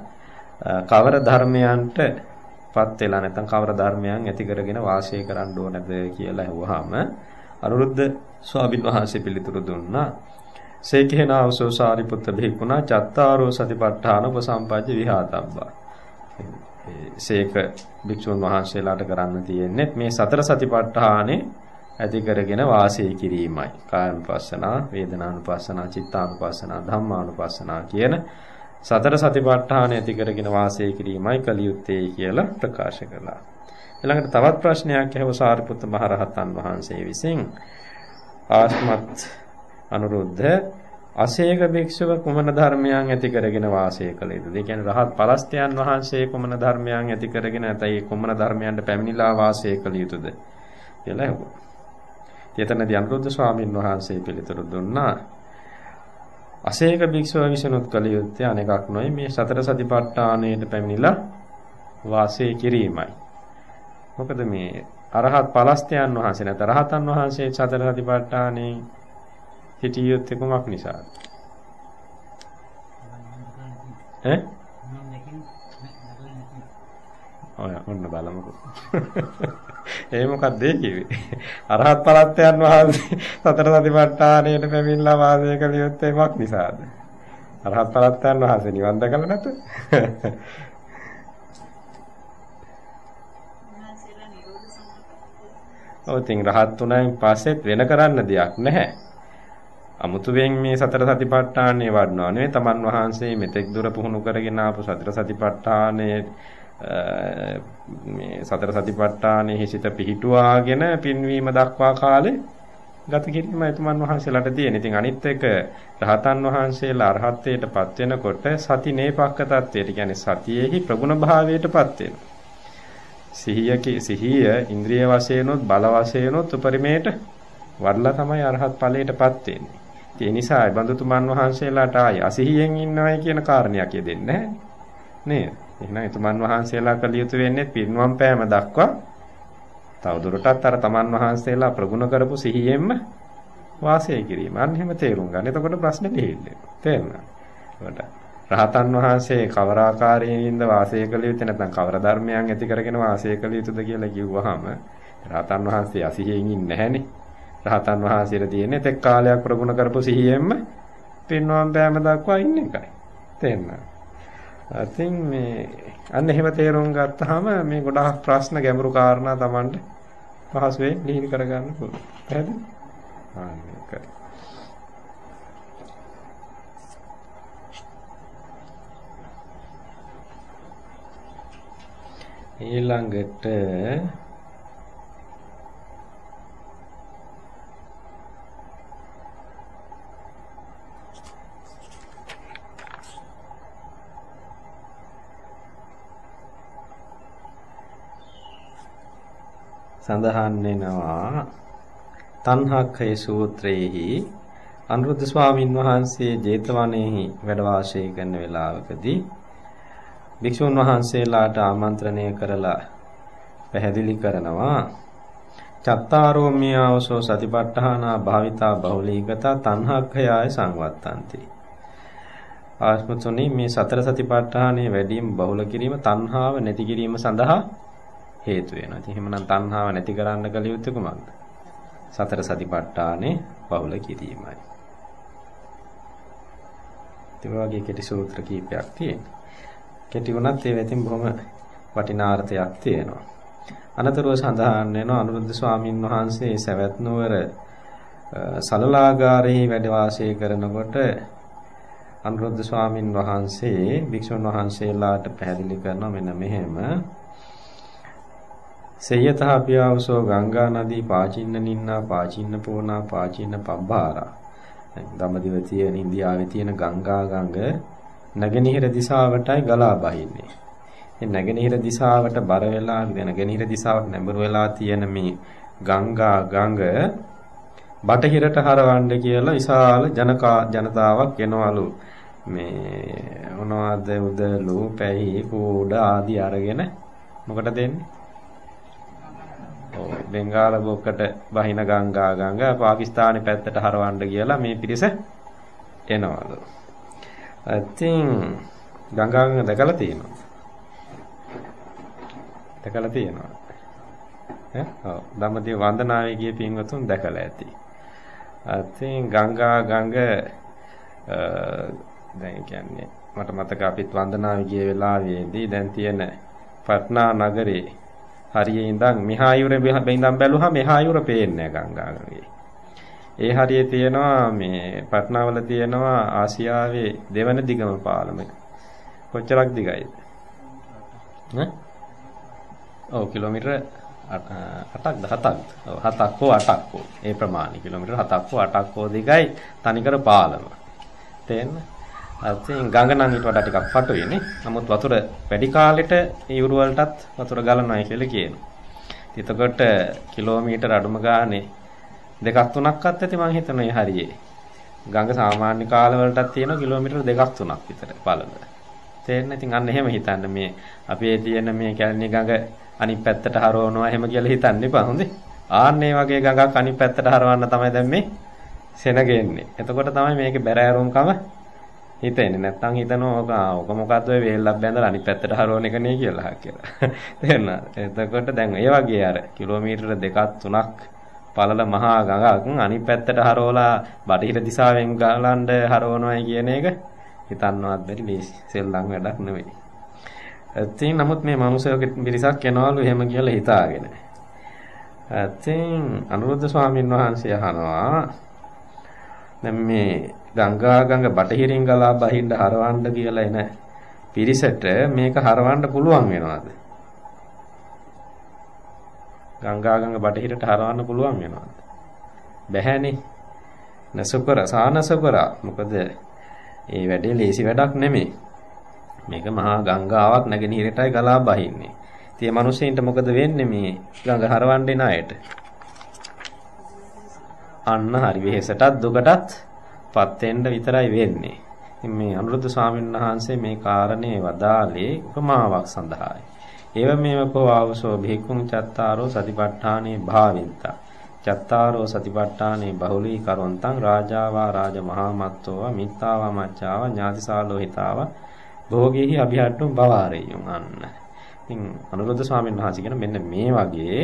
Speaker 1: කවර ධර්මයන්ට පත් වෙලා නැත්නම් කවර ධර්මයන් ඇති කරගෙන වාසය කරන්න ඕනද කියලා අහුවාම අනුරුද්ධ ස්වාමීන් වහන්සේ පිළිතුරු දුන්නා සේකේනාවසෝ සාරිපුත්ත භික්ඛුනා චත්තාරෝ සතිපට්ඨාන උපසම්පජ්ජ විහාතබ්බා. සේක භික්ෂුන් වහන්සේලාට කරන්න තියෙන්නේ මේ සතර සතිපට්ඨානේ ඇති කරගෙන වාසය කිරීමයි. කායනුපස්සනා, වේදනානුපස්සනා, චිත්තානුපස්සනා, ධම්මානුපස්සනා කියන සතර සතිපට්ඨාන ඇති කරගෙන වාසය කිරීමයි කලියුත්තේ කියලා ප්‍රකාශ කළා. ඊළඟට තවත් ප්‍රශ්නයක් ඇහුව සාරිපුත්ත මහරහතන් වහන්සේ විසින් ආස්මත් අනුරුද්ධ අසේක භික්ෂුව කුමන ධර්මයන් ඇති කරගෙන වාසය කළ යුතුද? ඒ කියන්නේ රහත් පලස්තයන් වහන්සේ කුමන ධර්මයන් ඇති කරගෙන නැතයි කුමන ධර්මයන්ට පැමිණිලා වාසය කළ යුතුද කියලා ඇහුවා. එතනදී අනුරුද්ධ ස්වාමීන් වහන්සේ පිළිතුරු දුන්නා. අසේක භික්ෂුව විසිනුත් කළ යුත්තේ අනෙකක් නොයි මේ සතර සතිපට්ඨානයට පැමිණිලා වාසය කිරීමයි. මොකද මේ අරහත් පලස්තයන් වහන්සේ නැත රහතන් වහන්සේ සතර සතිපට්ඨානේ හිටිය යුත්තේ කුමක් නිසාද? ඈ? ඔය ඔන්න බලමුකෝ. ඒ මොකක්ද ඒ කිව්වේ? අරහත් ඵලත්යන් වහන්සේ සතර සතිපට්ඨානයට පැමිණලා වාසය කළ යුත්තේ මොක් නිසාද? අරහත් ඵලත්යන් වහන්සේ නිවන් දැකලා නැත. ඔව් තින් රහත් උනායින් පස්සෙත් වෙන කරන්න දෙයක් නැහැ. අමුතුවෙන් මේ සතර සතිපට්ඨානේ වඩනවා නෙවෙයි තමන් වහන්සේ මෙතෙක් දුර පුහුණු කරගෙන ආපු සතර සතිපට්ඨානේ මේ සතර සතිපට්ඨානේ හිසිත පිහිටුවාගෙන පින්වීම දක්වා කාලේ ගත කිරීම එතුමන් වහන්සේලාට තියෙන. ඉතින් අනිත් එක රහතන් වහන්සේලා අරහත්ත්වයටපත් වෙනකොට සති නේපක්ක තත්වයට කියන්නේ සතියේහි ප්‍රගුණ භාවයටපත් වෙනවා. සිහියකේ සිහිය ඉන්ද්‍රිය වශයෙන්ොත් බල වශයෙන්ොත් උපරිමයට වඩලා තමයි අරහත් ඵලයටපත් වෙන්නේ. ඒ නිසා බඳුතුමන් වහන්සේලාට ආයි අසිහියෙන් ඉන්නවයි කියන කාරණයක් යෙදෙන්නේ නැහැ. නේද? එහෙනම් එතුමන් වහන්සේලා කළ යුතු වෙන්නේ පිරිනුවම් පෑම දක්වා තවදුරටත් අර තමන් වහන්සේලා ප්‍රගුණ කරපු සිහියෙන්ම වාසය කිරීම. අන්න එහෙම තේරුම් ගන්න. එතකොට ප්‍රශ්නේ ලිහිල්ලේ. තේරුණා? රහතන් වහන්සේ කවර ආකාරයෙන්ද වාසය කළ යුත්තේ නැත්නම් කවර ධර්මයන් ඇති කරගෙන වාසය කළ යුතුද කියලා කිව්වහම රහතන් වහන්සේ අසිහියෙන් ඉන්නේ නැහනේ. රහතන් වහන්සේට තියෙන්නේ තෙක් කාලයක් ප්‍රගුණ කරපු සිහියෙන්ම පින්වම් බෑම දක්වා ඉන්න එකයි. තේරුණා? ඉතින් මේ අන්න එහෙම තේරුම් ගත්තාම මේ ගොඩාක් ප්‍රශ්න ගැඹුරු කාරණා Tamanට පහසුවෙන් ලිහිල් කරගන්න පුළුවන්. පැහැදිලි? ආ මේකයි. ඊළඟට සඳහන් වෙනවා. තණ්හක්ඛය සූත්‍රයේහි අනුරුද්ධ ස්වාමින් වහන්සේ ජේතවනයේහි වැඩ වාසය කරන වෙලාවකදී භික්ෂුන් වහන්සේලාට ආමන්ත්‍රණය කරලා පැහැදිලි කරනවා. චත්තාරෝ මියවසෝ සතිපට්ඨානා භාවිතා බහුලීගත තණ්හක්ඛයාය සංවත්තಂತಿ ආස්මතුනි මේ සතර සතිපට්ඨානයේ වැඩිම බහුල කිරීම තණ්හාව නැති කිරීම සඳහා හේතු වෙනවා. ඉතින් එහෙමනම් තණ්හාව නැති කරන්න කල යුත්තේ කුමක්ද? සතර සතිපට්ඨානේ බහුල කිරීමයි. ඒ වගේ කෙටි සූත්‍ර කීපයක් තියෙනවා. කෙටි වුණත් ඒ වෙතින් බොහොම වටිනා අර්ථයක් තියෙනවා. අනතුරුව සඳහන් වෙනවා අනුරුද්ධ ස්වාමින් වහන්සේ සවැත් නුවර සලලාගාරයේ වැඩ වාසය කරනකොට අනුරුද්ධ ස්වාමින් වහන්සේ භික්ෂුන් වහන්සේලාට පැහැදිලි කරනවා මෙන්න මෙහෙම සේයතහ පියාවසෝ ගංගා නදී පාචින්න නින්නා පාචින්න පෝනා පාචින්න පබ්බාරා දඹදිව තියෙන ඉන්දියාවේ තියෙන ගංගා ගඟ නැගෙනහිර දිශාවටයි ගලා බහින්නේ. මේ නැගෙනහිර දිශාවට බර වෙලා නැගෙනහිර දිශාවට නැඹුරු වෙලා තියෙන මේ ගංගා ගඟ බටහිරට හරවන්න කියලා විශාල ජනකා ජනතාවක් එනවලු. මේ මොනවද උදලු, පැහි, කූඩ ආදී අරගෙන මොකට දෙන්නේ? බෙන්ගාල බොක්කට බහින ගංගා ගඟ පාකිස්තානයේ පැත්තට හරවන්න කියලා මේ පිරිස එනවලු. ඉතින් ගංගා ගඟ දැකලා තියෙනවා. දැකලා තියෙනවා. ඈ ඔව් ධම්මදිව වන්දනාවේ ගිය පින්වතුන් දැකලා ඇති. ඉතින් ගංගා ගඟ දැන් කියන්නේ මට මතක අපිත් වන්දනාවේ ගිය වෙලාවේදී දැන් තියෙන පට්නා නගරේ හරියේ ඉඳන් මෙහා යුරේ ඉඳන් බැලුවහම මෙහා යුර පේන්නේ ගංගාගඟේ. ඒ හරියේ තියෙනවා මේ පට්නාවල තියෙනවා ආසියාවේ දෙවන දිගම පාලම. කොච්චරක් දිගයිද? ඈ? ඔව් කිලෝමීටර 8ක්ද 7ක්ද? ඔව් 7ක් හෝ 8ක් හෝ ඒ ප්‍රමාණය කිලෝමීටර 7ක් හෝ 8ක් හෝ දිගයි තනිකර පාලම. තේන්න? අතින් ගඟ නම් ඊට වඩා ටිකක් පටුයිනේ. නමුත් වතුර වැඩි කාලෙට යුරු වලටත් වතුර ගලනවායි කියලා කියනවා. එතකොට කිලෝමීටර අඩුම ගානේ දෙකක් තුනක්වත් ඇති මං හිතනවා හරියේ. ගඟ සාමාන්‍ය කාල වලටත් තියෙන කිලෝමීටර දෙකක් තුනක් විතර බලන. තේරෙන්න ඉතින් අන්න එහෙම හිතන්න මේ අපේ තියෙන මේ කැලණි ගඟ අනිත් පැත්තට හරවනවා එහෙම කියලා හිතන්න එපා හොඳේ. ආන්නේ වගේ ගඟක් අනිත් පැත්තට හරවන්න තමයි දැන් මේ සෙනගෙන්නේ. එතකොට තමයි මේකේ බැරෑරුම්කම හිතෙන්නේ නැත්තම් හිතනවා ඕක මොකද්ද ඔය වේල්ලක් බැඳලා අනිත් පැත්තට හරවන එක නේ කියලා කියලා. තේරුණාද? එතකොට දැන් ඒ වගේ අර කිලෝමීටර දෙකක් තුනක් පළල මහා ගඟක් අනිත් පැත්තට හරවලා බටහිර දිශාවෙන් ගලන්න හරවනවායි කියන එක හිතන්නවත් බැරි ලේසි. සෙල්ලම් වැඩක් නෙවෙයි. ඉතින් නමුත් මේ මනුස්සයෝ පිරිසක් එනවලු එහෙම කියලා හිතාගෙන. ඉතින් අනුරුද්ධ ස්වාමීන් වහන්සේ අහනවා දැන් මේ ගංගා ගඟ බටහිරින් ගලා බහින්න හරවන්න කියලා එන පිරිසට මේක හරවන්න පුළුවන් වෙනවද? ගංගා ගඟ බටහිරට හරවන්න පුළුවන් වෙනවද? බැහැනේ. නසකර සානසකර මොකද ඒ වැඩේ ලේසි වැඩක් නෙමෙයි. මේක මහා ගංගාවක් නැගෙනහිරටයි ගලා බහින්නේ. ඉතින් මේ මිනිස්සුන්ට මොකද වෙන්නේ මේ ගඟ හරවන්න එන අයට? අන්න හරි වෙහෙසටත් දුකටත් පත් වෙන්න විතරයි වෙන්නේ. ඉතින් මේ අනුරුද්ධ ස්වාමීන් වහන්සේ මේ කාරණේ වදාලේ උපමාවක් සඳහායි. ඒව මේවකෝ ආවසෝ භික්ඛුං චත්තාරෝ සතිපට්ඨානේ භාවින්තා. චත්තාරෝ සතිපට්ඨානේ බහුලී කරොන්තං රාජාවා රාජ මහාමත්තෝවා මිත්තාවා මච්චාවා ඥාතිසාලෝ හිතාවා භෝගේහි අභිහට්ටුම් බවාරෙයුම් අන්න. ඉතින් අනුරුද්ධ ස්වාමීන් වහන්සේ කියන මෙන්න මේ වගේ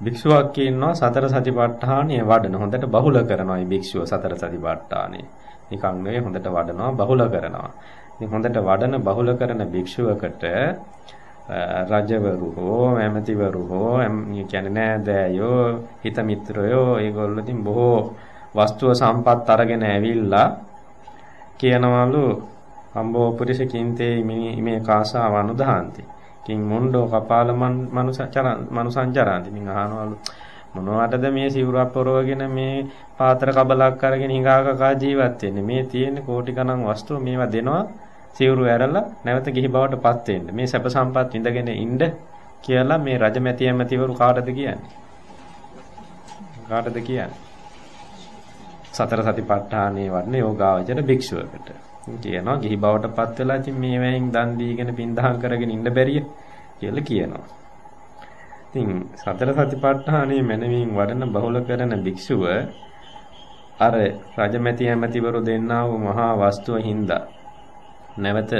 Speaker 1: භික්ෂුවක් ඉන්නවා සතර සතිපට්ඨානය වඩන හොඳට බහුල කරනවා මේ භික්ෂුව සතර සතිපට්ඨානය. නිකන් නෙවෙයි හොඳට වඩනවා බහුල කරනවා. ඉතින් හොඳට වඩන බහුල කරන භික්ෂුවකට රජවරු හෝ ඇමතිවරු හෝ කියන්නේ නෑදෑයෝ හිත මිත්‍රයෝ ඒගොල්ලෝ ඉතින් බොහෝ වස්තුව සම්පත් අරගෙන ඇවිල්ලා කියනවලු අම්බෝ පුරිස කින්තේ මේ කාසාව අනුදාන්ති කිං මොණ්ඩෝ කපාල මනුසචරන් මනුසංචරන්ති මින් අහනවලු මොනවටද මේ සිවුරක් පොරවගෙන මේ පාත්‍ර කබලක් අරගෙන හිඟා කකා ජීවත් වෙන්නේ? මේ තියෙන කෝටි ගණන් වස්තු මේවා දෙනවා සිවුරු ඇරලා නැවත ගිහි බවට පත් වෙන්න. මේ සැප සම්පත් විඳගෙන ඉන්න කියලා මේ රජමැති ඇමතිවරු කාටද කියන්නේ? කාටද කියන්නේ? සතර සතිපට්ඨානේ වඩන යෝගාවචර භික්ෂුවකට. කියනවා ගිහි බවට පත් වෙලා ඉතින් මේ වෙයින් දන් දීගෙන පින්දහම් කරගෙන ඉන්න බැරිය කියලා කියනවා. ඉතින් සතර සතිපට්ඨානයේ මනමින් වඩන බහුල කරන භික්ෂුව අර රජමැති ඇමතිවරු දෙන්නා වූ මහා වස්තුව හින්දා නැවත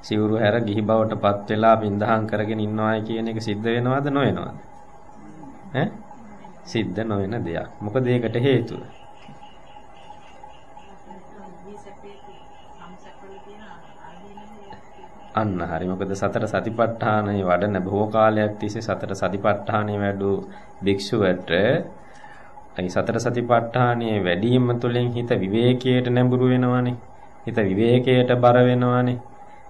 Speaker 1: සිවුරු හැර ගිහි බවට පත් වෙලා පින්දහම් කරගෙන ඉන්නවායි කියන එක සිද්ධ වෙනවද නොවෙනවද? ඈ සිද්ධ නොවන දෙයක්. මොකද ඒකට හේතුව? අන්න හරි. මොකද සතර සතිපට්ඨානය වඩන බොහෝ කාලයක් තිස්සේ සතර සතිපට්ඨානය වැඩු භික්ෂුවට ඒ සතර සතිපට්ඨානයේ වැඩිම තුළින් හිත විවේකයට නැඹුරු වෙනවනේ. හිත විවේකයට බර වෙනවනේ.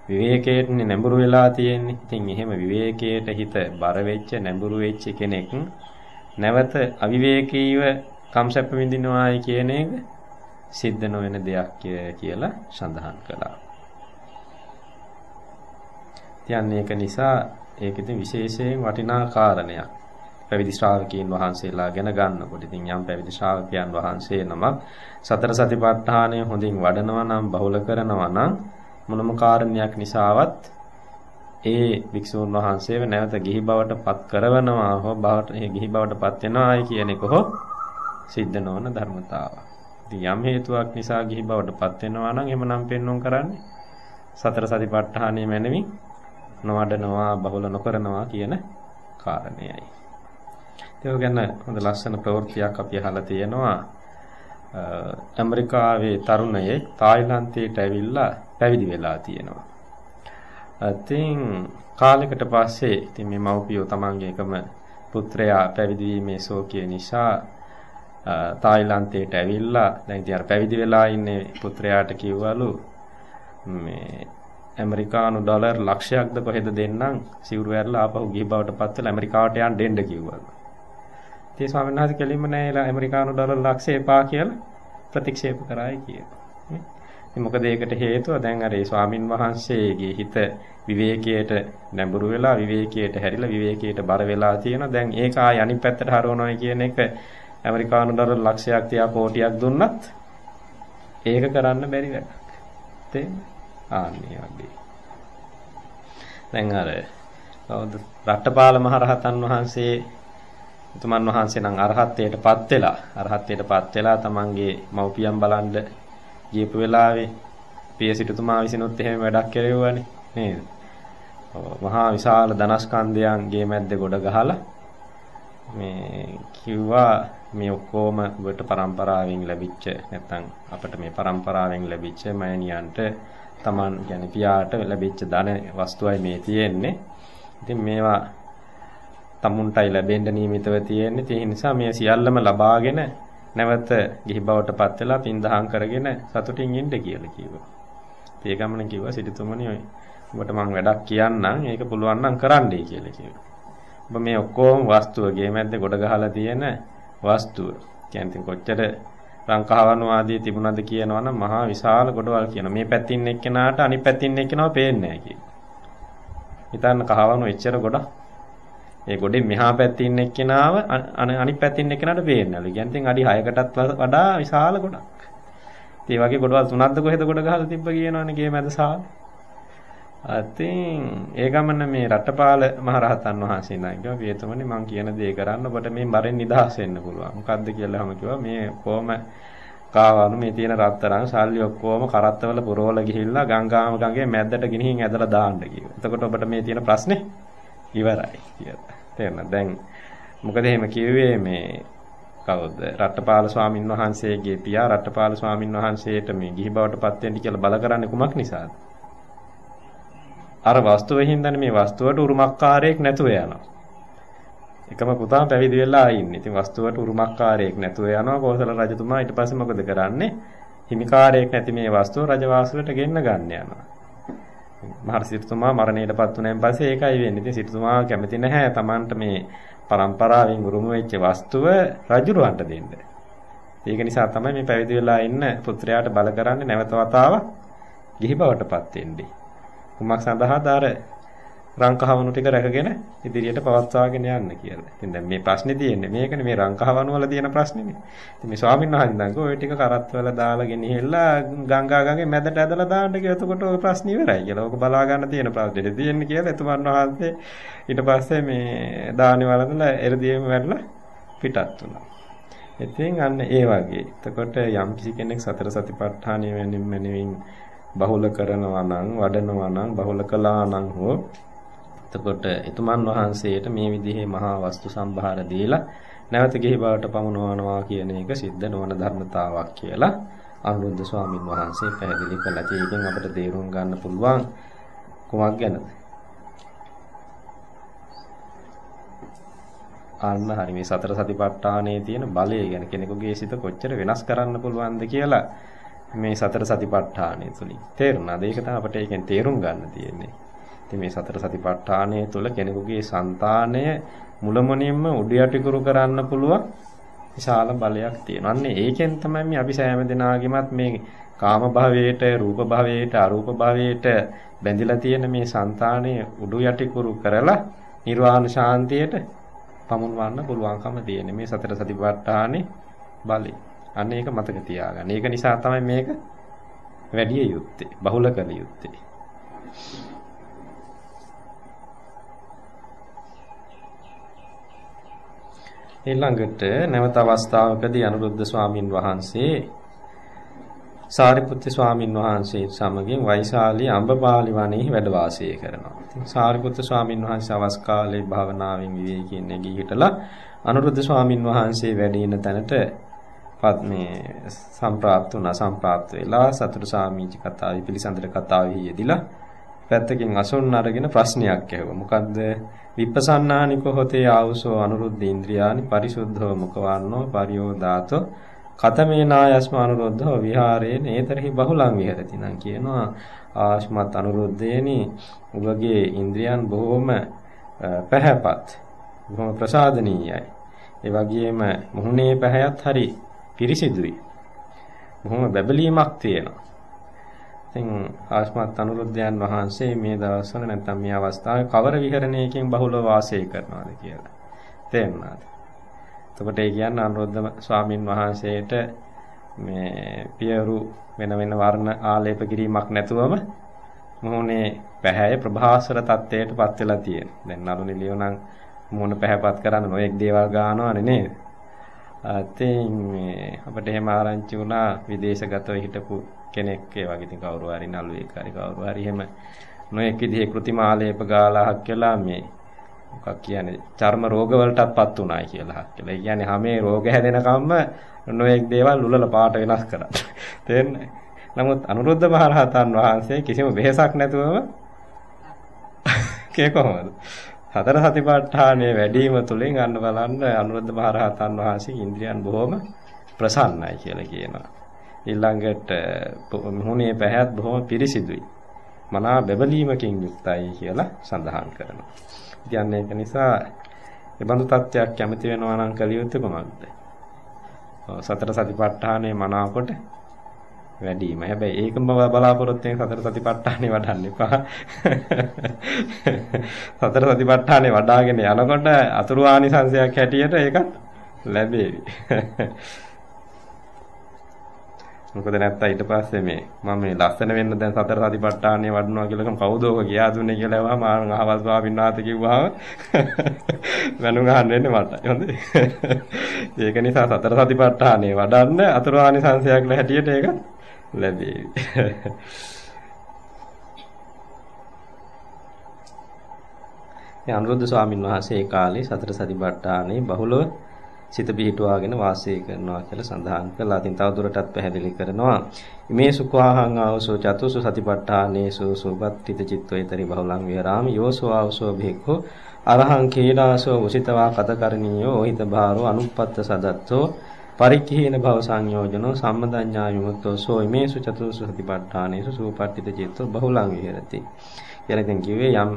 Speaker 1: විවේකයට නැඹුරු වෙලා තියෙන්නේ. ඉතින් එහෙම විවේකයට හිත බර වෙච්ච නැඹුරු වෙච්ච කෙනෙක් නැවත අවිවේකීව කම්සප්ප විඳිනවායි කියන එක සිද්ධ නොවන දෙයක් කියලා සඳහන් කළා. කියන්නේ ඒක නිසා ඒක ඉතින් විශේෂයෙන් වටිනා කාරණයක්. පැවිදි ශ්‍රාවකීන් වහන්සේලා ගැන ගන්නකොට ඉතින් යම් පැවිදි ශ්‍රාවකයන් වහන්සේ නමක් සතර සතිපට්ඨානය හොඳින් වඩනවා නම් බහුල කරනවා නම් මොනම කාරණයක් නිසාවත් ඒ භික්ෂුන් වහන්සේව නැවත ගිහි බවට පත් කරවනවා හෝ බවට ගිහි බවට පත් වෙනවායි කියන එක හෝ සිද්ධ නොවන ධර්මතාවක්. ඉතින් යම් හේතුවක් නිසා ගිහි බවට පත් වෙනවා නම් එමනම් පෙන්වුම් කරන්නේ සතර සතිපට්ඨානය මැනවින් නොවඩනවා බහුල නොකරනවා කියන කාරණයයි. ඒක ගැන හොඳ ලස්සන ප්‍රවෘත්තියක් අපි අහලා තියෙනවා. ඇමරිකාවේ තරුණයෙක් තායිලන්තයට ඇවිල්ලා පැවිදි වෙලා තියෙනවා. ඉතින් කාලයකට පස්සේ ඉතින් මේ මව්පියෝ තමන්ගේ එකම පුත්‍රයා පැවිදි වීමේ ශෝකය නිසා තායිලන්තයට ඇවිල්ලා දැන් ඉතින් අර පැවිදි වෙලා ඉන්නේ පුත්‍රයාට කිව්වලු මේ ඇමරිකානු ඩොලර් ලක්ෂයක්ද කොහෙද දෙන්නම් සිවුරු ඇරලා ආපහු ගිහි බවට පත් වෙලා ඇමරිකාවට යන්න දෙන්න කිව්වලු. ඉතින් ස්වාමීන් වහන්සේ කෙලින්ම නෑ ඇමරිකානු ඩොලර් ලක්ෂය එපා කියලා ප්‍රතික්ෂේප කරායි කියනවා. ඉතින් මොකද ඒකට හේතුව දැන් අර ඒ ස්වාමින් වහන්සේගේ හිත විවේකයට නැඹුරු වෙලා විවේකයට හැරිලා විවේකයට බර වෙලා තියෙන දැන් ඒක ආය අනිත් පැත්තට හරවනවා කියන එක ඇමරිකානු ඩොලර් ලක්ෂයක් තියා කෝටියක් දුන්නත් ඒක කරන්න බැරි වැඩක්. තේරෙනවද? ආන්නේ වගේ. දැන් අර කවුද රට්ටපාල මහරහතන් වහන්සේ උතුමන් වහන්සේ නම් අරහත්ත්වයටපත් වෙලා අරහත්ත්වයටපත් වෙලා තමන්ගේ මව්පියන් බලන්න ගියපු වෙලාවේ පිය සිටුතුමා විසිනුත් එහෙම වැඩක් කෙරෙව්වනේ නේද? මහා විශාල ධනස්කන්ධයන්ගේ මැද්දේ ගොඩ ගහලා මේ කිව්වා මේ ඔක්කොම ඔබට પરම්පරාවෙන් ලැබිච්ච නැත්නම් අපිට මේ પરම්පරාවෙන් ලැබිච්ච මෑණියන්ට Taman කියන්නේ පියාට ලැබිච්ච ධන වස්තුවයි මේ තියෙන්නේ. ඉතින් මේවා tamunටයි ලැබෙන්න නියමිතව තියෙන්නේ. ඒ නිසා මේ සියල්ලම ලබාගෙන නැවත ගිහි බවටපත් වෙලා පින් දහම් කරගෙන සතුටින් ඉන්න කියලා කිව්වා. ඒ ගමන කිව්වා සිටුතුමනි ඔබට මම වැඩක් කියන්නම්. ඒක පුළුවන් නම් කරන්නයි කියලා කිව්වා. ඔබ මේ ඔක්කොම වස්තුව ගේ මැද්ද ගොඩ ගහලා තියෙන වස්තුව. කියන්නේ කොච්චර රංකහවණු ආදී තිබුණාද කියනවනම් මහා විශාල ගොඩවල් කියන. මේ පැත්තින් එක්කෙනාට අනිත් පැත්තින් එක්කෙනාව පේන්නේ නැහැ කියන. හිතන්න කහවණු එච්චර ගොඩක්. ඒ ගොඩේ මෙහා පැත්තේ ඉන්න එක්කෙනාව අනිත් පැත්තේ ඉන්න එක්කෙනාට පේන්නේ නැලු. කියන්නේ අඩි 6කටත් වඩා විශාල ගොඩක්. ඒ වගේ ගොඩවල් තුනක්ද කොහෙද ගොඩ ගහලා තිබ්බ කියනවනේ ගේ මැද සාලේ. අතින් ඒ ගමන මේ රටපාල මහරහතන් වහන්සේ නයි කිව්වා පියතුමනි මං කියන දේ කරන්න ඔබට මේ බරෙන් නිදහස් වෙන්න පුළුවන්. මොකද්ද කියලාම කිව්වා මේ කොහොම කාවණු මේ තියෙන රත්තරන් සල්ලි ඔක්කොම කරත්තවල පුරවල ගිහිල්ලා ගංගාම ගඟේ මැද්දට ගෙනihin ඇදලා දාන්න කිව්වා. එතකොට ඔබට මේ තියෙන ප්‍රශ්නේ ඉවරයි කියලා. තේරෙනවද? දැන් මොකද එහෙම කිව්වේ මේ කවුද? රට්ටපාල ස්වාමින් වහන්සේගේ පියා රට්ටපාල ස්වාමින් වහන්සේට මේ ගිහි බවට පත් වෙන්න කියලා බල කරන්නේ කුමක් නිසාද? අර වස්තුවේ හින්දානේ මේ වස්තුවට උරුමකාරයෙක් නැතුව යනවා. එකම පුතා පැවිදි වෙලා ඉන්නේ. ඉතින් වස්තුවට උරුමකාරයෙක් නැතුව යනවා. කෝසල රජතුමා ඊට පස්සේ මොකද කරන්නේ? හිමිකාරයෙක් නැති මේ වස්තුව රජවාසලට ගෙන්න ගන්න යනවා. මහර සිටුතුමා මරණයටපත් වුණාන් පස්සේ ඒකයි වෙන්නේ. ඉතින් සිටුතුමා කැමති නැහැ Tamanට මේ પરම්පරාවෙන් උරුම වෙච්ච වස්තුව රජුරවන්ට දෙන්න. ඒක නිසා තමයි මේ පැවිදි වෙලා ඉන්න පුත්‍රයාට බල කරන්නේ නැවත වතාවක් ගිහි බවටපත් වෙන්නේ. කුමක් සඳහාද අර රංකහවණු ටික රැකගෙන ඉදිරියට පවත්වාගෙන යන්න කියලා. ඉතින් දැන් මේ ප්‍රශ්නේ තියෙන්නේ මේකනේ මේ රංකහවණු වල තියෙන ප්‍රශ්නේනේ. ඉතින් මේ ස්වාමීන් වහන්සේ ඔය ටික කරත්වල දාලා ගෙනිහිල්ලා ගංගා ගඟේ මැදට ඇදලා දාන්න කියලා. එතකොට ඔය ප්‍රශ්නේ ඉවරයි කියලා. ඕක බලා ගන්න තියෙන ප්‍රශ්නේ තියෙන්නේ කියලා එතුමන් වහන්සේ ඊට පස්සේ මේ දානේ වලඳලා එරදීම වැඩලා පිටත් වුණා. ඉතින් අන්න ඒ වගේ. එතකොට යම් කෙනෙක් සතර සතිපට්ඨානිය වෙනින් මෙනෙමින් බහුල කරනවා නම් වඩනවා නම් බහුල කළා නම් හෝ එතකොට එතුමන් වහන්සේට මේ විදිහේ මහා වස්තු සම්භාර දීලා නැවත ගිහි බවට පමුණවනවා කියන එක සිද්ධ නොවන ධර්මතාවක් කියලා අනුරුද්ධ ස්වාමින් වහන්සේ පැහැදිලි කළා. ඒකෙන් අපිට තේරුම් ගන්න පුළුවන් කුමක් ගැනද? අන්න හරි මේ සතර සතිපට්ඨානයේ තියෙන බලය ගැන කෙනෙකුගේ සිත කොච්චර වෙනස් කරන්න පුළුවන්ද කියලා මේ සතර සතිපට්ඨානය තුලින් තේරුණාද? ඒක තමයි අපිට ඒකෙන් තේරුම් ගන්න තියෙන්නේ. ඉතින් මේ සතර සතිපට්ඨානය තුල කෙනෙකුගේ సంతානය මුලමනින්ම උඩයටිකුරු කරන්න පුළුවන් විශාල බලයක් තියෙනවා. අන්න ඒකෙන් තමයි මේ අපි සෑම දිනාගෙමත් මේ කාම භවයට, රූප භවයට, අරූප භවයට බැඳිලා තියෙන මේ సంతානය උඩු යටිකුරු කරලා නිර්වාණ ශාන්තියට පමුණවන්න පුළුවන්කම තියෙන මේ සතර සතිපට්ඨානේ බලේ අන්න ඒක මතක තියාගන්න. ඒක නිසා තමයි මේක වැඩි යුත්තේ, බහුල කළ යුත්තේ. ඊළඟට නැවත අවස්ථාවකදී අනුරුද්ධ ස්වාමින් වහන්සේ සාරිපුත්‍ර ස්වාමින් වහන්සේ සමගින් වෛශාලී අඹපාලි වනයේ වැඩ වාසය කරනවා. ඉතින් සාරිපුත්‍ර ස්වාමින් වහන්සේ අවස් කාලේ භාවනාවෙන් විවේකයෙන් නැගී හිටලා අනුරුද්ධ ස්වාමින් වහන්සේ වැඩ ඉන තැනට පත් මේ සම්ප්‍රාප්ත වුණා සම්ප්‍රාප්ත වෙලා සතුටු සාමීච කතාවේ පිළිසඳර කතාවේ යෙදිලා පැත්තකින් අසොන් අරගෙන ප්‍රශ්නයක් ඇහුවා. මොකද්ද? විපසන්නානිකෝ හොතේ ආවුසෝ අනුරුද්ධ ඉන්ද්‍රියානි පරිසුද්ධව මුඛවන්නෝ පරියෝදාතෝ කතමේනායස්ම අනුරුද්ධව විහාරේ නේතරහි බහුලං විහෙරති නම් කියනවා ආශ්මත් අනුරුද්ධේනි ඔබගේ ඉන්ද්‍රියන් බොහොම පැහැපත් බොහොම ප්‍රසාදනීයයි ඒ වගේම මුහුණේ පැහැයත් හරි පිරිසිදුයි. බොහොම බැබලීමක් තියෙනවා. ඉතින් ආස්මත් අනුරුද්ධයන් වහන්සේ මේ දවස්වල නැත්නම් මේ අවස්ථාවේ කවර විහරණයකින් බහුලව වාසය කරනවාද කියලා. තේරුණාද? එතකොට ඒ කියන්නේ අනුරුද්ධ ස්වාමින් වහන්සේට මේ පියරු වෙන වෙන වර්ණ ආලේප කිරීමක් නැතුවම මොහොනේ පැහැය ප්‍රභාසර තත්ත්වයට පත් වෙලා තියෙන. දැන් නරුනිලියෝ නම් මොහොන පැහැපත් කරන්න නොඑක් දේවල් ගන්නවනේ නේද? ඉතින් මේ අපිට එහෙම ආරංචි වුණා විදේශගතව හිටපු කෙනෙක් ඒ වගේ ඉතින් කවුරු හරි නළුවෙක් හරි කවුරු හරි එහෙම නොයෙක් විදිහේ කෘතිමාලේප ගාලාහක් කියලා මේ මොකක් කියන්නේ චර්ම රෝග වලටත්පත් උනායි කියලා හක් කියලා. ඒ කියන්නේ හැමේ රෝග හැදෙනකම්ම නොයෙක් දේවල් උලල පාට වෙනස් කරා. තේරෙන්නේ? නමුත් අනුරුද්ධ මහරහතන් වහන්සේ කිසිම වෙහෙසක් නැතුවම කිය කොහොමද? සතර සතිපට්ඨානයේ වැඩිම තුලින් අන්න බලන්න අනුරුද්ධ මහරහතන් වහන්සේ ඉන්ද්‍රියන් බොහොම ප්‍රසන්නයි කියලා කියනවා. ඊළඟට මුහුණේ පැහැත් බොහොම පිරිසිදුයි. මනා බබලීමකින් යුක්තයි කියලා සඳහන් කරනවා. ඉතින් ඒක නිසා ඒ බඳු තත්ත්වයක් කැමති වෙනවා නම් කළ යුත්තේ කොහොමද? සතර සතිපට්ඨානයේ මනාවකට වැඩිම. හැබැයි ඒකම බලාපොරොත්තු වෙන සතර සතිපට්ඨානේ වඩන්න එපා. සතර සතිපට්ඨානේ වඩාගෙන යනකොට අතුරු ආනිසංශයක් හැටියට ඒකත් ලැබේවි. මොකද නැත්නම් ඊට පස්සේ මේ මම මේ ලස්සන වෙන්න දැන් සතර සතිපට්ඨානේ වඩනවා කියලා කම කවුද ඔක ගියා දුන්නේ කියලා වහම මම අහවල් ස්වාමීන් වහන්සේ කිව්වහම මනුන් අහන්න වෙන්නේ මට. හොඳයි. ඒක නිසා සතර සතිපට්ඨානේ වඩන්න අතුරු ආනිසංශයක් හැටියට ඒක ලැබේවි. මේ අනුරුද්ධ ස්වාමීන් වහන්සේ ඒ කාලේ සතර සතිපට්ඨානේ බහුලව සිත පිහිටුවාගෙන වාසය කරනවා කියලා සඳහන් කළා. ඉතින් තවදුරටත් පැහැදිලි කරනවා. මේ සුඛාහං ආවසෝ චතුසු සතිපට්ඨානේසු සුපත්තිත චිත්තෝතරි බහුලං විහරාමි යෝසෝ ආවසෝ භික්ඛු අරහං කීලාසෝ උසිතවා කතකරණීයෝ ඕහිත භාරෝ අනුප්පත්ත සදත්තෝ පරික්ඛේන භව සංයෝජනෝ සම්මදඤ්ඤා විමුක්තෝ සෝ ඉමේසු චතුසු සතිපට්ඨානේසු සුපට්ඨිත චිත්තෝ බහුලං විහෙරති. කියලා ඉතින් කිව්වේ යම්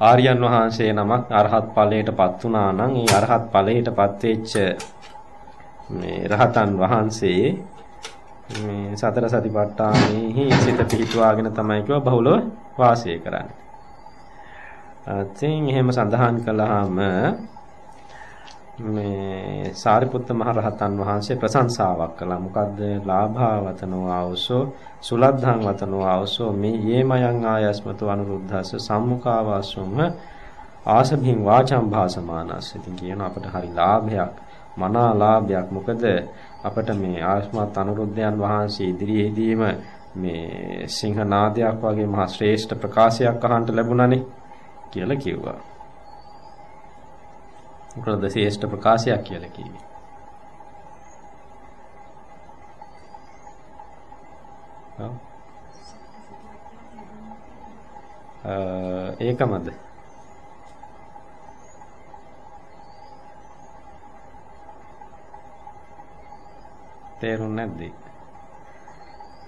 Speaker 1: ආර්යයන් වහන්සේ නමක් අරහත් ඵලයටපත් වුණා නම් ඒ අරහත් ඵලයටපත් වෙච්ච මේ රහතන් වහන්සේ මේ සතර සතිපට්ඨානෙහි සිත පිහිටුවාගෙන තමයි කිව්වා බහුලව වාසය කරන්නේ. අතින් එහෙම සඳහන් කළාම මේ සාරිපුත්ත මහ රහතන් වහන්සේ ප්‍රශංසාවක් කළා. මොකද්ද? ලාභාවතනෝ ආවසෝ සුලද්ධං වතනෝ ආවසෝ මේ යේමයන් ආයස්මතු අනුරුද්ධස්ස සම්මුඛාවාසුම ආසභින් වාචම් භාසමානස්. ඉතින් කියන අපට හරි ලාභයක්, මනා ලාභයක්. මොකද අපට මේ ආයස්මත් අනුරුද්ධයන් වහන්සේ ඉදිරියේදීම මේ සිංහනාදයක් වගේ මහා ශ්‍රේෂ්ඨ ප්‍රකාශයක් අහන්න ලැබුණානේ කියලා කිව්වා. මොකද ශ්‍රේෂ්ඨ ප්‍රකාශයක් කියලා කිව්වේ. ඒකමද තේරුන්නේ නැද්ද?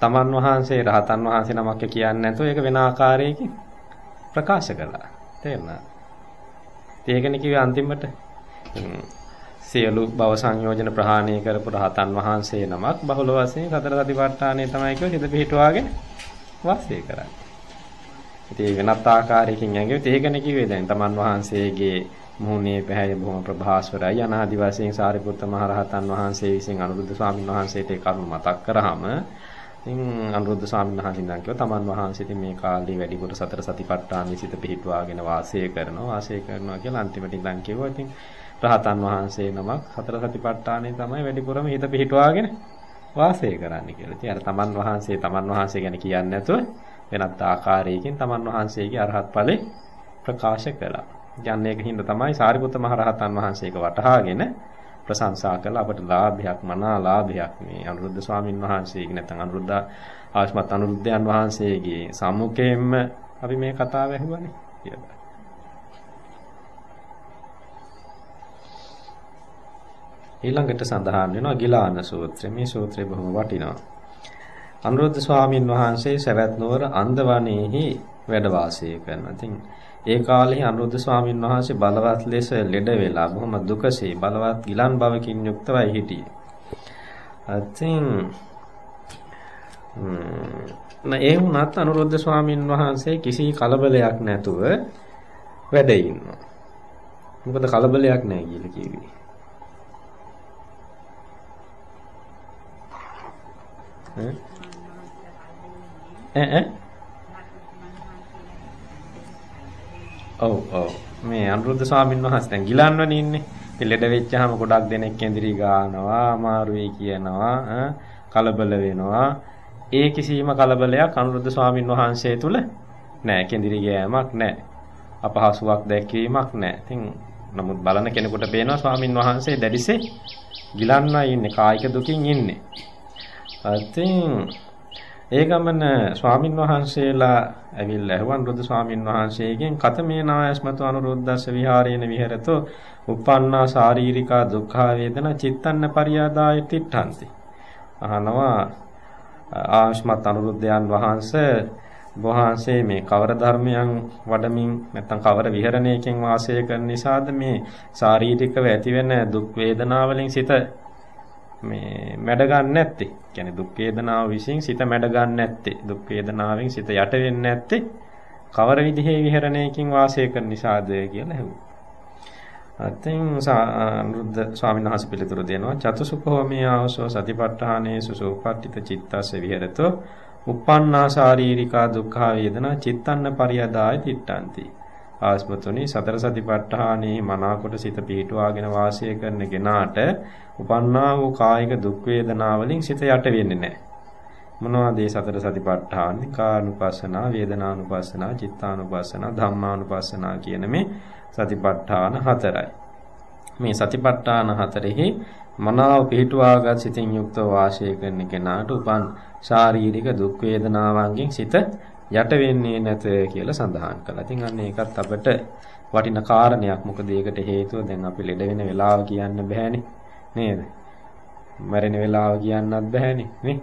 Speaker 1: තමන් වහන්සේ රහතන් වහන්සේ නමක් කියන්නේ නැතුව ඒක වෙන ආකාරයකින් ප්‍රකාශ කළා. තේරුණා? ඒකනේ කිව්වේ අන්තිමට සියලු භව සංයෝජන ප්‍රහාණය කරපු රහතන් වහන්සේ නමක් බහුල වශයෙන් සතර සතිපට්ඨානය තමයි කිව්ව හිත පිහිටුවාගෙන වාසය කරන්නේ. ඉතින් වෙනත් ආකාරයකින් යංගෙත් ඒකනේ කිව්වේ දැන් තමන් වහන්සේගේ මුහුණේ පැහැය බොහොම ප්‍රභාස්වරයි අනාදි වශයෙන් සාරිපුත්ත මහ රහතන් වහන්සේ විසින් අනුරුද්ධ ස්වාමීන් වහන්සේට ඒ කරුණ මතක් කරාම ඉතින් අනුරුද්ධ ස්වාමීන් වහන්සේ ඉඳන් කිව්වා තමන් වහන්සේ ඉතින් මේ කාලේ වැඩිපුර සතර සතිපට්ඨාන විසිත පිහිටුවාගෙන වාසය කරනවා. වාසය කරනවා කියලා අන්තිමට ඉඳන් කිව්වා. ඉතින් රහතන් වහන්සේ නමක් සතර සතිපට්ඨානේ තමයි වැඩිපුරම හිත පිහිටුවාගෙන වාසය කරන්නේ කියලා. ඉතින් අර තමන් වහන්සේ තමන් වහන්සේ ගැන කියන්නේ නැතුව වෙනත් ආකාරයකින් තමන් වහන්සේගේ අරහත් ඵලෙ ප්‍රකාශ කළා. යන්නේ ඒකින්ද තමයි සාරිපුත්ත මහ රහතන් වහන්සේක වටහාගෙන ප්‍රශංසා කළ අපට ලාභයක් මනා ලාභයක් මේ අනුරුද්ධ ස්වාමින් වහන්සේගේ නැත්නම් අනුරුද්ධ ආශ්මත් අනුරුද්ධයන් වහන්සේගේ සම්මුඛයෙන්ම අපි මේ කතාව ඇහුවානේ කියලා. ඊළඟට සඳහන් වෙනවා ගිලාන සූත්‍රය. මේ සූත්‍රය බොහොම වටිනවා. අනුරුද්ධ ස්වාමින් වහන්සේ සවැත් නුවර අන්දවණේහි වැඩ වාසය කරනවා. ඉතින් ඒ කාලේ අනුරුද්ධ ස්වාමින් වහන්සේ බලවත් ලෙස ලෙඩ වෙලා බොහොම දුකසේ බලවත් ගිලන් බවකින් යුක්තවයි හිටියේ. අතින් ඒ වුණත් අනුරුද්ධ ස්වාමින් වහන්සේ කිසි කලබලයක් නැතුව වැඩ ඉන්නවා. මොකද කලබලයක් නැහැ කියලා කිව්වේ. ඈ ඈ ඔව් ඔව් මේ අනුරුද්ධ ස්වාමීන් වහන්සේ දැන් ගිලන්වනේ ඉන්නේ. ඉතින් ලෙඩ වෙච්චාම ගොඩක් දෙනෙක් ඇඳිරි ගන්නවා, අමාරුයි කියනවා, කලබල වෙනවා. ඒ කිසිම කලබලයක් අනුරුද්ධ ස්වාමින් වහන්සේ තුල නෑ. කෙඳිරි ගෑමක් නෑ. අපහසුාවක් දැක්වීමක් නෑ. ඉතින් නමුත් බලන කෙනෙකුට පේනවා ස්වාමින් වහන්සේ දැඩිසේ ගිලන්නා ඉන්නේ කායික දුකින් ඉන්නේ. ඉතින් ඒ ගමන ස්වාමින් වහන්සේලා ඇවිල්ලා ඇහුවන් රුද්ද ස්වාමින් වහන්සේගෙන් කතමේ නායස්මතු අනුරුද්දස්ස විහාරේන විහෙරතෝ uppannā sāririkā dukkha වේදනා චිත්තන්න පරියාදාය තිට්ඨන්ති. අහනවා ආශ්මත් අනුරුද්ධයන් වහන්සේ වහන්සේ මේ කවර ධර්මයන් වඩමින් නැත්නම් කවර විහරණයකින් වාසය කරන නිසාද මේ ශාරීරිකව ඇතිවෙන දුක් වේදනා වලින් සිත මේ මැඩ ගන්න නැත්තේ. කියන්නේ දුක් වේදනාව විසින් සිත මැඩ ගන්න නැත්තේ. දුක් වේදනාවෙන් සිත යට වෙන්නේ නැත්තේ. කවර විදිහේ විහරණයකින් වාසය කරන නිසාද කියලා හෙව්වා. අතින් අනුරුද්ධ ස්වාමීන් වහන්සේ පිළිතුරු දෙනවා චතුසුඛෝ මේ ආවසෝ සතිපට්ඨානේසු සෝපට්ඨිත චිත්තස්ස විහෙරතෝ uppannā sāririkā dukkha වේදනා චිත්තන්න පරියදාය තිට්ඨಂತಿ ආස්මතුනි සතර සතිපට්ඨානේ මනාකොට සිත පිහිටුවාගෙන වාසය කරන කෙනාට උපන්නා වූ කායික දුක් වේදනා වලින් සිත යට වෙන්නේ නැහැ. මොනවද මේ සතර සතිපට්ඨාන? කානුපස්සනා, වේදනානුපස්සනා, චිත්තානුපස්සනා, ධම්මානුපස්සනා කියන මේ සතිපට්ඨාන හතරයි. මේ සතිපට්ඨාන හතරෙහි මනාව පිහිටුවාගත් සිතින් යුක්තව වාසය කරන කෙනාට උපන් ශාරීරික දුක් වේදනාවන්ගෙන් සිත යට වෙන්නේ නැත කියලා සඳහන් කළා. ඉතින් අන්න ඒකත් අපිට වටින කාරණයක්. මොකද ඒකට හේතුව දැන් අපි ලෙඩ වෙන වෙලාව කියන්න බෑනේ. නේද? මැරෙන වෙලාව කියන්නත් බෑනේ නේ.